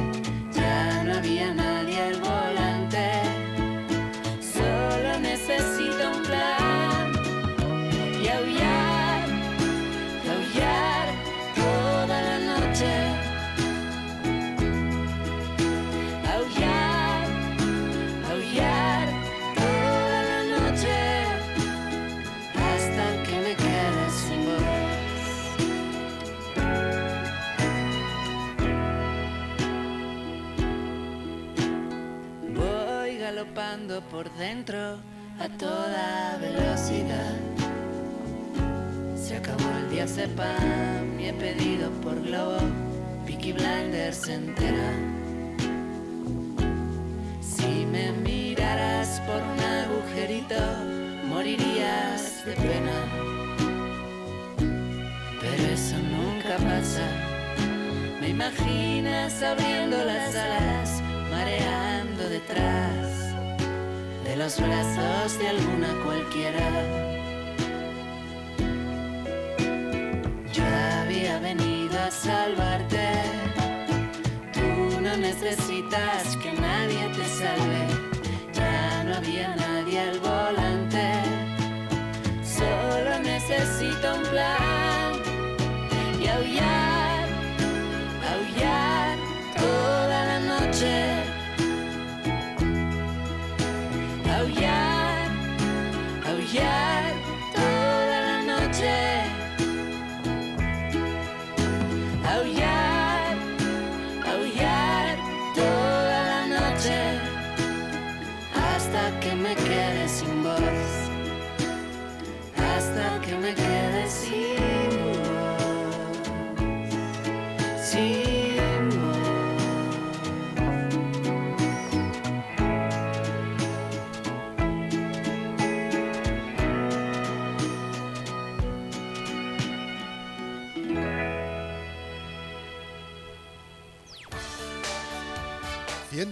Por dentro a toda velocidad. Se acabó el día sepan y he pedido por globo Peaky Blinders entera. Si me miraras por un agujerito, morirías de pena. Pero eso nunca pasa. Me imaginas abriendo las alas, mareando detrás de los brazos de alguna cualquiera. Yo había venido a salvarte. Tú no necesitas que nadie te salve. Ya no había nadie al volante. Solo necesito un plan y aullar, aullar toda la noche. Aullar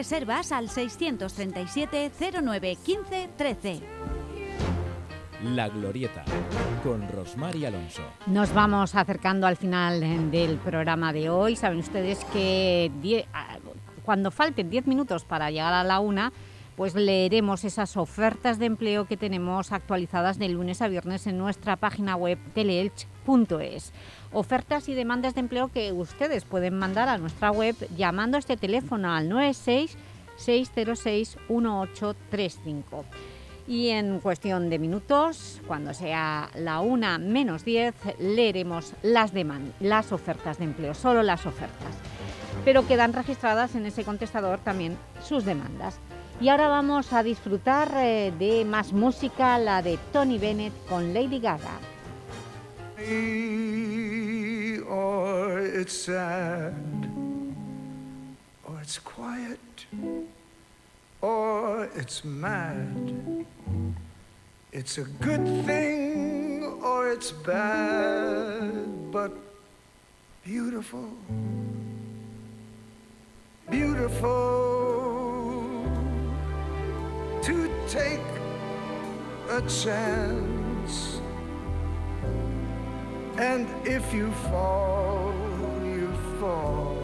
Reservas al 637 09 15 13. La Glorieta, con Rosmar y Alonso. Nos vamos acercando al final eh, del programa de hoy. Saben ustedes que die- ah, cuando falten 10 minutos para llegar a la una, pues leeremos esas ofertas de empleo que tenemos actualizadas de lunes a viernes en nuestra página web teleelch.es. Ofertas y demandas de empleo que ustedes pueden mandar a nuestra web llamando a este teléfono al 96 606 1835. Y en cuestión de minutos, cuando sea la una menos 10, leeremos las, las ofertas de empleo, solo las ofertas. Pero quedan registradas en ese contestador también sus demandas. Y ahora vamos a disfrutar eh, de más música, la de Tony Bennett con Lady Gaga. Or it's sad, or it's quiet, or it's mad. It's a good thing or it's bad, but beautiful, beautiful to take a chance. And if you fall, you fall.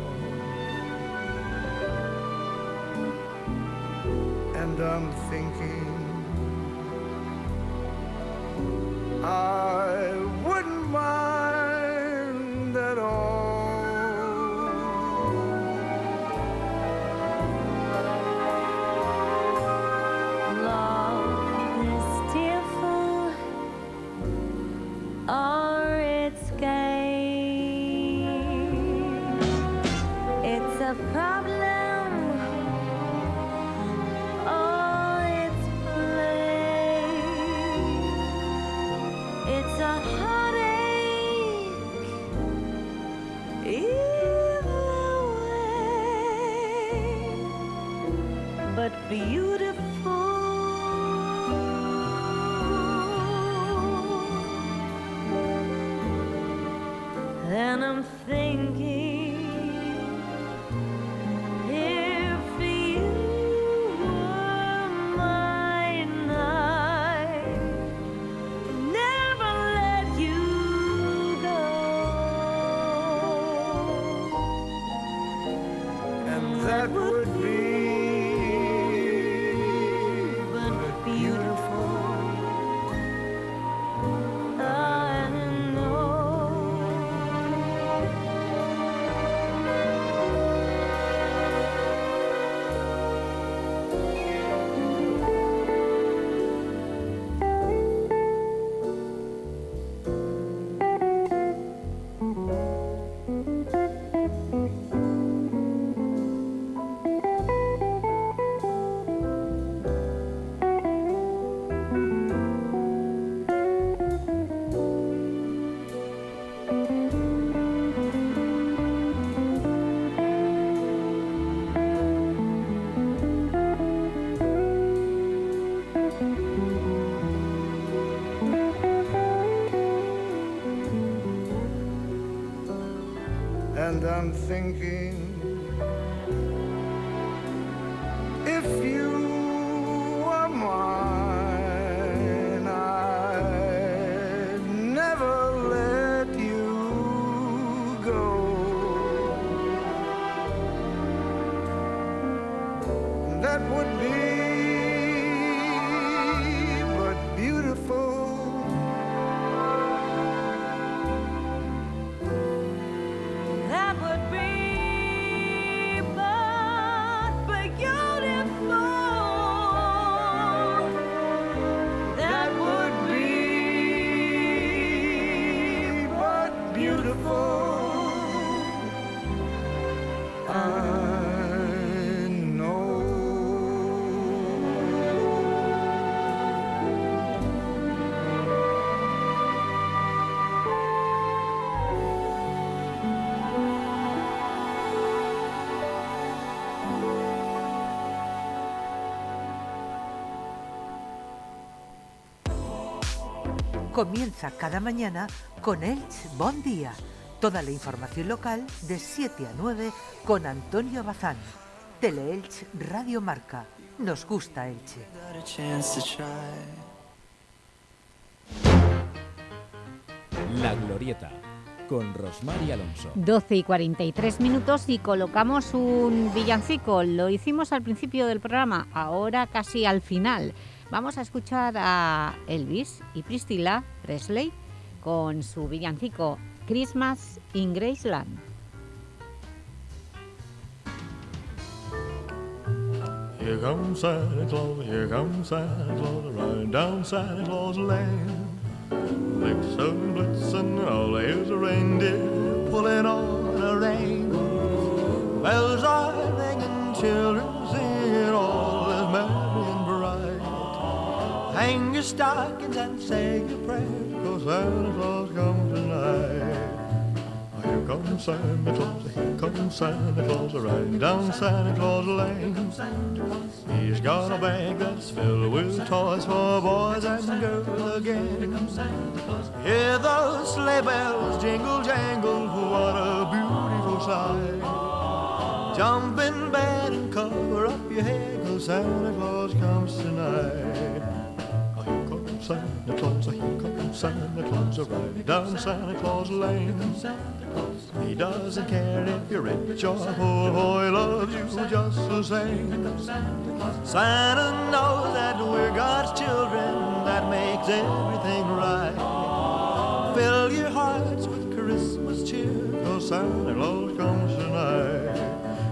And I'm thinking I wouldn't mind at Love em que Comienza cada mañana con Elche Bon Día. Toda la información local de 7 a 9 con Antonio Bazán. Teleelch Radio Marca. Nos gusta Elche. La Glorieta, con Rosmar y Alonso. 12 y 43 minutos y colocamos un villancico. Lo hicimos al principio del programa, ahora casi al final. Vamos a escuchar a Elvis y Priscilla Presley con su villancico Christmas in Graceland. Here comes Santa Claus, here comes Santa Claus, riding down Santa Claus Lane. Blitzen, blitzen, all here's a reindeer pulling on a rein. Bells are ringing, children singing, all is merry. Hang your stockings and say your prayers, 'cause Santa Claus comes tonight. Here comes Santa Claus, here comes Santa Claus, riding down Santa Claus Lane. He's got a bag that's filled with toys for boys and girls again. Hear those sleigh bells jingle jangle, what a beautiful sight. Jump in bed and cover up your head, 'cause Santa Claus comes tonight. Santa Claus, here comes Santa Claus, riding down Santa Claus Lane. He doesn't care if you're rich or poor, he loves you just the same. Santa knows that we're God's children, that makes everything right. Fill your hearts with Christmas cheer, cause Santa Claus comes tonight.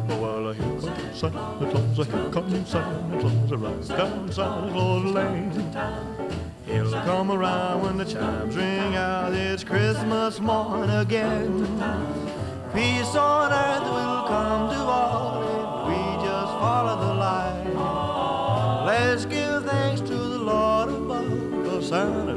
Oh, well, here comes Santa Claus, here comes Santa Claus, right down Santa Claus Lane. He'll come around when the chimes ring out. It's Christmas morn again. Peace on earth will come to all if we just follow the light. Let's give thanks to the Lord above, cause Santa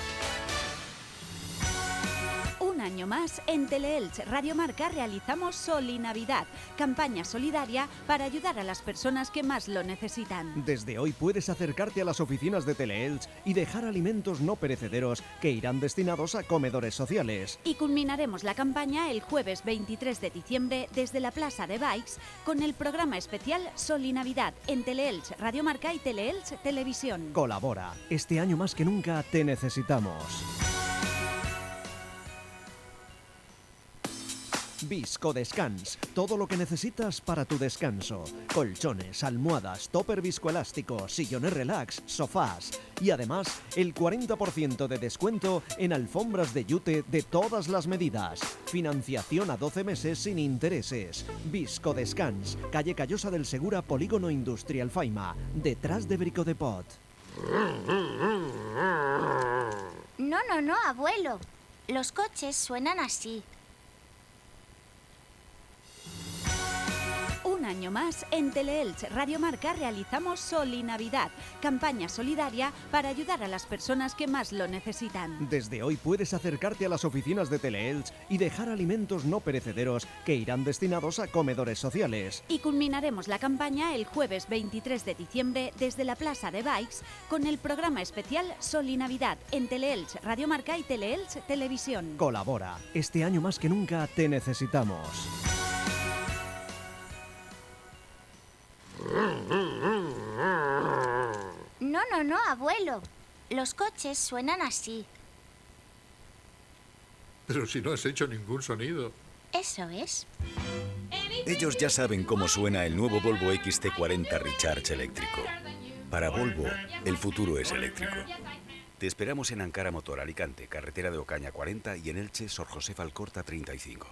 Año más, en Teleelch Radio Marca realizamos Soli Navidad, campaña solidaria para ayudar a las personas que más lo necesitan. Desde hoy puedes acercarte a las oficinas de Teleelch y dejar alimentos no perecederos que irán destinados a comedores sociales. Y culminaremos la campaña el jueves 23 de diciembre desde la Plaza de Bikes con el programa especial Soli Navidad en Teleelch Radio Marca y Teleelch Televisión. Colabora. Este año más que nunca te necesitamos. Visco Descans, todo lo que necesitas para tu descanso. Colchones, almohadas, topper viscoelástico, sillones relax, sofás y además el 40% de descuento en alfombras de yute de todas las medidas. Financiación a 12 meses sin intereses. Visco Descans, calle Callosa del Segura, Polígono Industrial Faima, detrás de Brico de Pot. No, no, no, abuelo. Los coches suenan así. Un año más, en Teleelch Radio Marca realizamos Soli Navidad, campaña solidaria para ayudar a las personas que más lo necesitan. Desde hoy puedes acercarte a las oficinas de Teleelch y dejar alimentos no perecederos que irán destinados a comedores sociales. Y culminaremos la campaña el jueves 23 de diciembre desde la Plaza de Bikes con el programa especial Soli Navidad en Teleelch Radio Marca y Teleelch Televisión. Colabora. Este año más que nunca te necesitamos. No, no, no, abuelo. Los coches suenan así. Pero si no has hecho ningún sonido. Eso es. Ellos ya saben cómo suena el nuevo Volvo XC40 Recharge eléctrico. Para Volvo, el futuro es eléctrico. Te esperamos en Ankara Motor Alicante, carretera de Ocaña 40 y en Elche, Sor José Alcorta 35.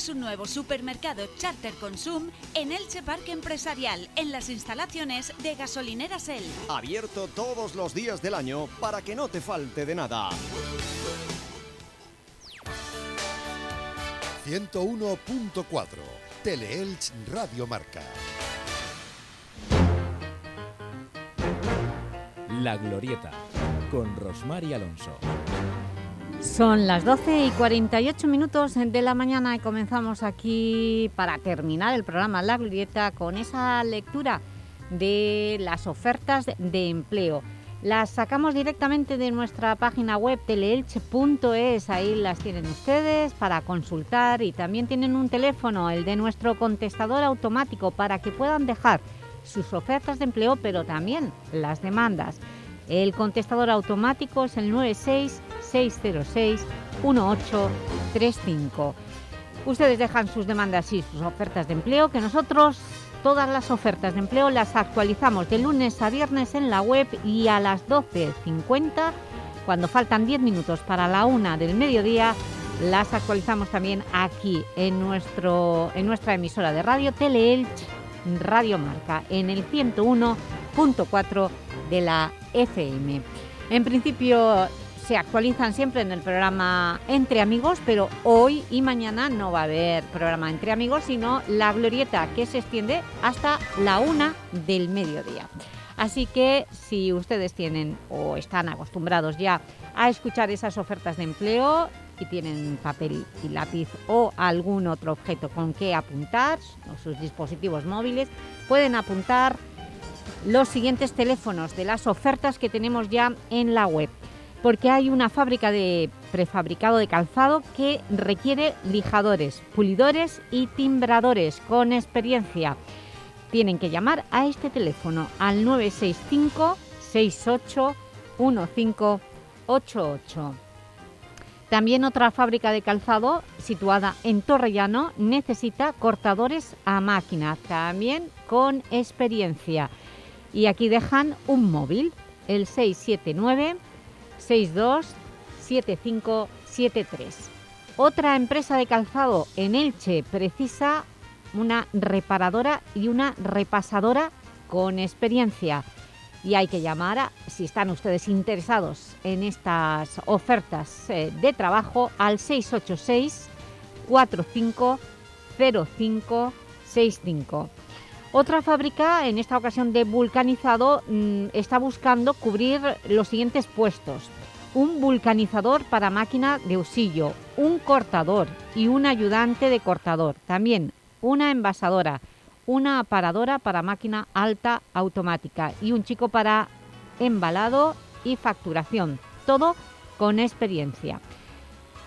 Tienes un nuevo supermercado Charter Consum en Elche Parque Empresarial, en las instalaciones de Gasolineras El. Abierto todos los días del año para que no te falte de nada. 101.4 Teleelch Radio Marca. La Glorieta, con Rosmar y Alonso. Son las 12 y 48 minutos de la mañana y comenzamos aquí para terminar el programa La Glorieta con esa lectura de las ofertas de empleo. Las sacamos directamente de nuestra página web teleelche.es, ahí las tienen ustedes para consultar y también tienen un teléfono, el de nuestro contestador automático, para que puedan dejar sus ofertas de empleo, pero también las demandas. El contestador automático es el 966061835. Ustedes dejan sus demandas y sus ofertas de empleo, que nosotros todas las ofertas de empleo las actualizamos de lunes a viernes en la web y a las 12.50, cuando faltan 10 minutos para la una del mediodía, las actualizamos también aquí en, nuestro, en nuestra emisora de radio Teleelch Radio Marca, en el 101.4 de la FM. En principio se actualizan siempre en el programa Entre Amigos, pero hoy y mañana no va a haber programa Entre Amigos, sino La Glorieta, que se extiende hasta la una del mediodía. Así que si ustedes tienen o están acostumbrados ya a escuchar esas ofertas de empleo y tienen papel y lápiz o algún otro objeto con que apuntar, o sus dispositivos móviles, pueden apuntar los siguientes teléfonos de las ofertas que tenemos ya en la web porque hay una fábrica de prefabricado de calzado que requiere lijadores, pulidores y timbradores con experiencia. Tienen que llamar a este teléfono al 965 68 1588. También otra fábrica de calzado situada en Torrellano necesita cortadores a máquina, también con experiencia. Y aquí dejan un móvil, el 679 627573. Otra empresa de calzado en Elche precisa una reparadora y una repasadora con experiencia. Y hay que llamar, a, si están ustedes interesados en estas ofertas eh, de trabajo, al 686 450565. Otra fábrica, en esta ocasión de vulcanizado, mm, está buscando cubrir los siguientes puestos. Un vulcanizador para máquina de usillo, un cortador y un ayudante de cortador. También una envasadora, una aparadora para máquina alta automática y un chico para embalado y facturación. Todo con experiencia.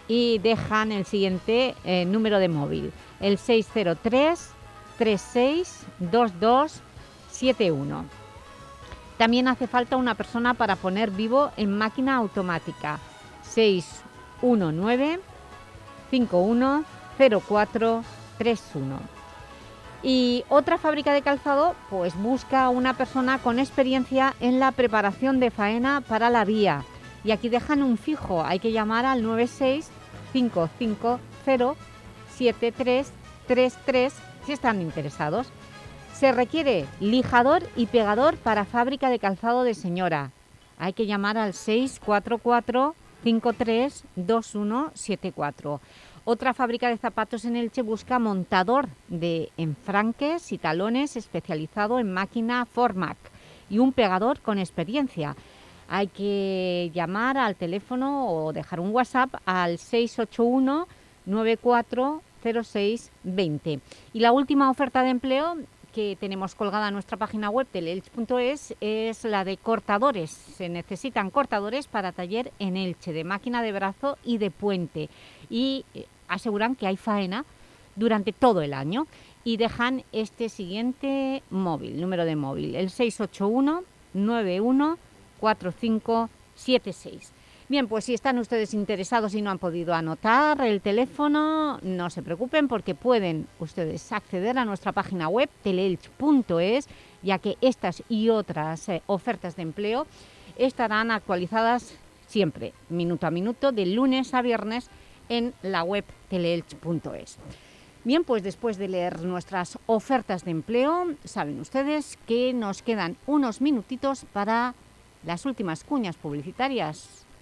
Y dejan el siguiente eh, número de móvil, el 603 362271. También hace falta una persona para poner vivo en máquina automática. 619 510431. Y otra fábrica de calzado pues busca una persona con experiencia en la preparación de faena para la vía. Y aquí dejan un fijo, hay que llamar al 96 550 7333 si están interesados. Se requiere lijador y pegador para fábrica de calzado de señora. Hay que llamar al 644 532174. Otra fábrica de zapatos en Elche busca montador de enfranques y talones especializado en máquina Formac y un pegador con experiencia. Hay que llamar al teléfono o dejar un WhatsApp al 681 940620. Y la última oferta de empleo que tenemos colgada en nuestra página web teleelch.es es la de cortadores. Se necesitan cortadores para taller en Elche, de máquina de brazo y de puente. Y eh, aseguran que hay faena durante todo el año. Y dejan este siguiente móvil, número de móvil, el 681 91 4576. Bien, pues si están ustedes interesados y no han podido anotar el teléfono, no se preocupen porque pueden ustedes acceder a nuestra página web teleelch.es, ya que estas y otras eh, ofertas de empleo estarán actualizadas siempre, minuto a minuto, de lunes a viernes en la web teleelch.es. Bien, pues después de leer nuestras ofertas de empleo, saben ustedes que nos quedan unos minutitos para las últimas cuñas publicitarias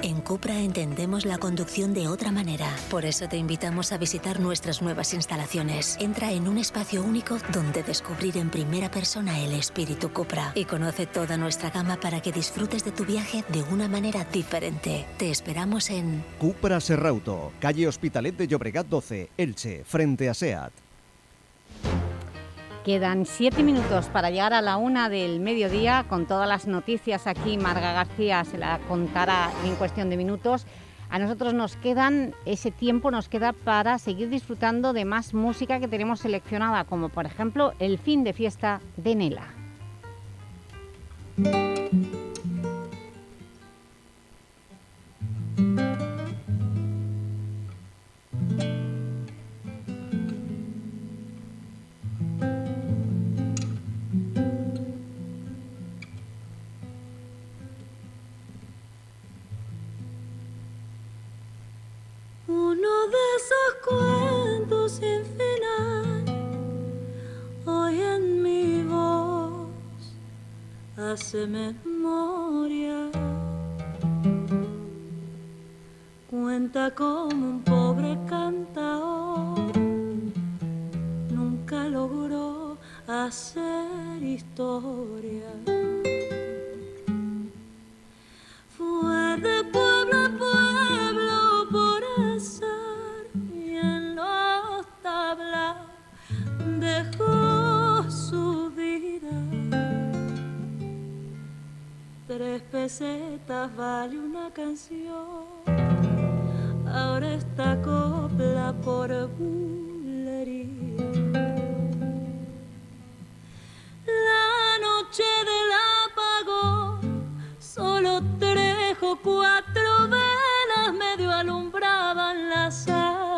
En Cupra entendemos la conducción de otra manera. Por eso te invitamos a visitar nuestras nuevas instalaciones. Entra en un espacio único donde descubrir en primera persona el espíritu Cupra y conoce toda nuestra gama para que disfrutes de tu viaje de una manera diferente. Te esperamos en Cupra Serrauto, calle Hospitalet de Llobregat 12, Elche, frente a SEAT. Quedan siete minutos para llegar a la una del mediodía con todas las noticias aquí. Marga García se la contará en cuestión de minutos. A nosotros nos quedan, ese tiempo nos queda para seguir disfrutando de más música que tenemos seleccionada, como por ejemplo el fin de fiesta de Nela. Sin final, hoy en mi voz hace memoria. Cuenta como un pobre cantador nunca logró hacer historia. Fue de pueblo a pueblo dejó su vida. Tres pesetas vale una canción, ahora está copla por bulería. La noche del apagón Solo tres o cuatro velas medio alumbraban la sala.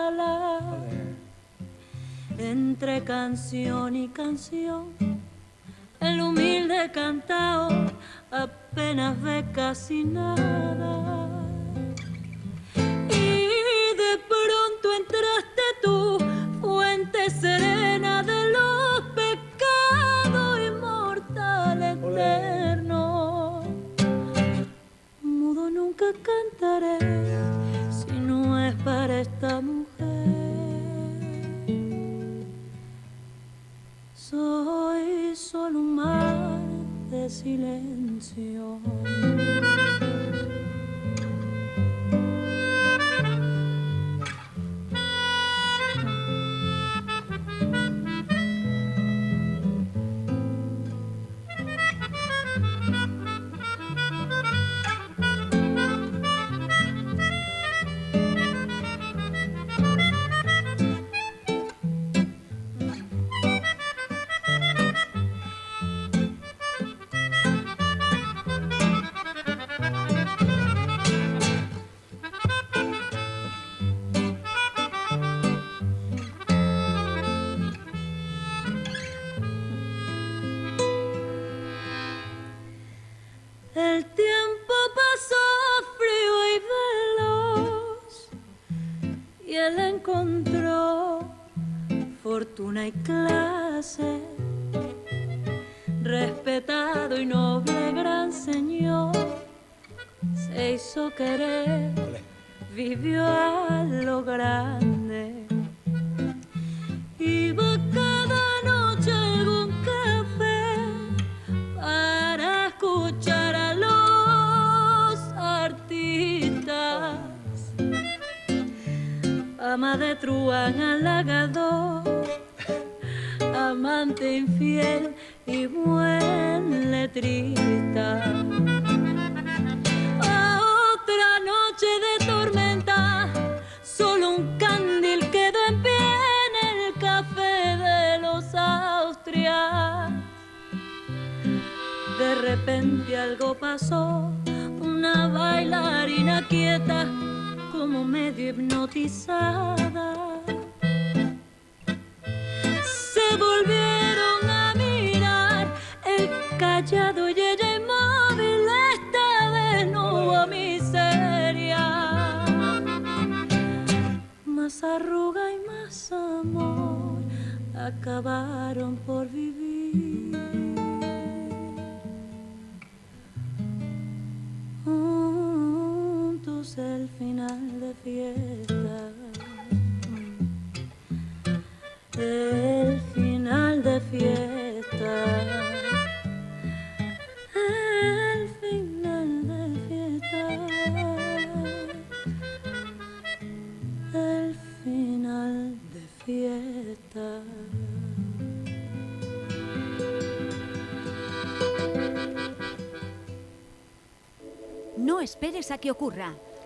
Entre canción y canción, el humilde cantao apenas ve casi nada. Y de pronto entraste tú, fuente serena de los pecados inmortales eternos mudo nunca cantaré si no es para esta mujer. Soy solo un mar de silencio. Fortuna y clase, respetado y noble gran señor, se hizo querer, vivió a lo grande. Iba cada noche a algún café para escuchar a los artistas. Ama de truán halagador, amante infiel y buen letrista. Otra noche de tormenta, solo un candil quedó en pie en el café de los Austrias. De repente algo pasó, una bailarina quieta, como medio hipnotizada volvieron a mirar, el callado y el inmóvil esta vez no hubo miseria. Más arruga y más amor acabaron por vivir. Juntos el final de fiesta. El final de fiesta. El final de fiesta. El final de fiesta. No esperes a que ocurra.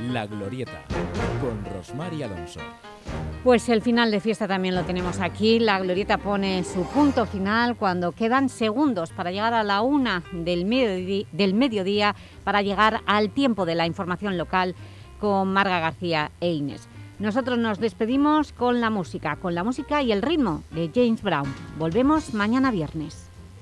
La Glorieta, con Rosmar y Alonso. Pues el final de fiesta también lo tenemos aquí. La Glorieta pone su punto final cuando quedan segundos para llegar a la una del mediodía, del mediodía para llegar al tiempo de la información local con Marga García e Inés. Nosotros nos despedimos con la música, con la música y el ritmo de James Brown. Volvemos mañana viernes.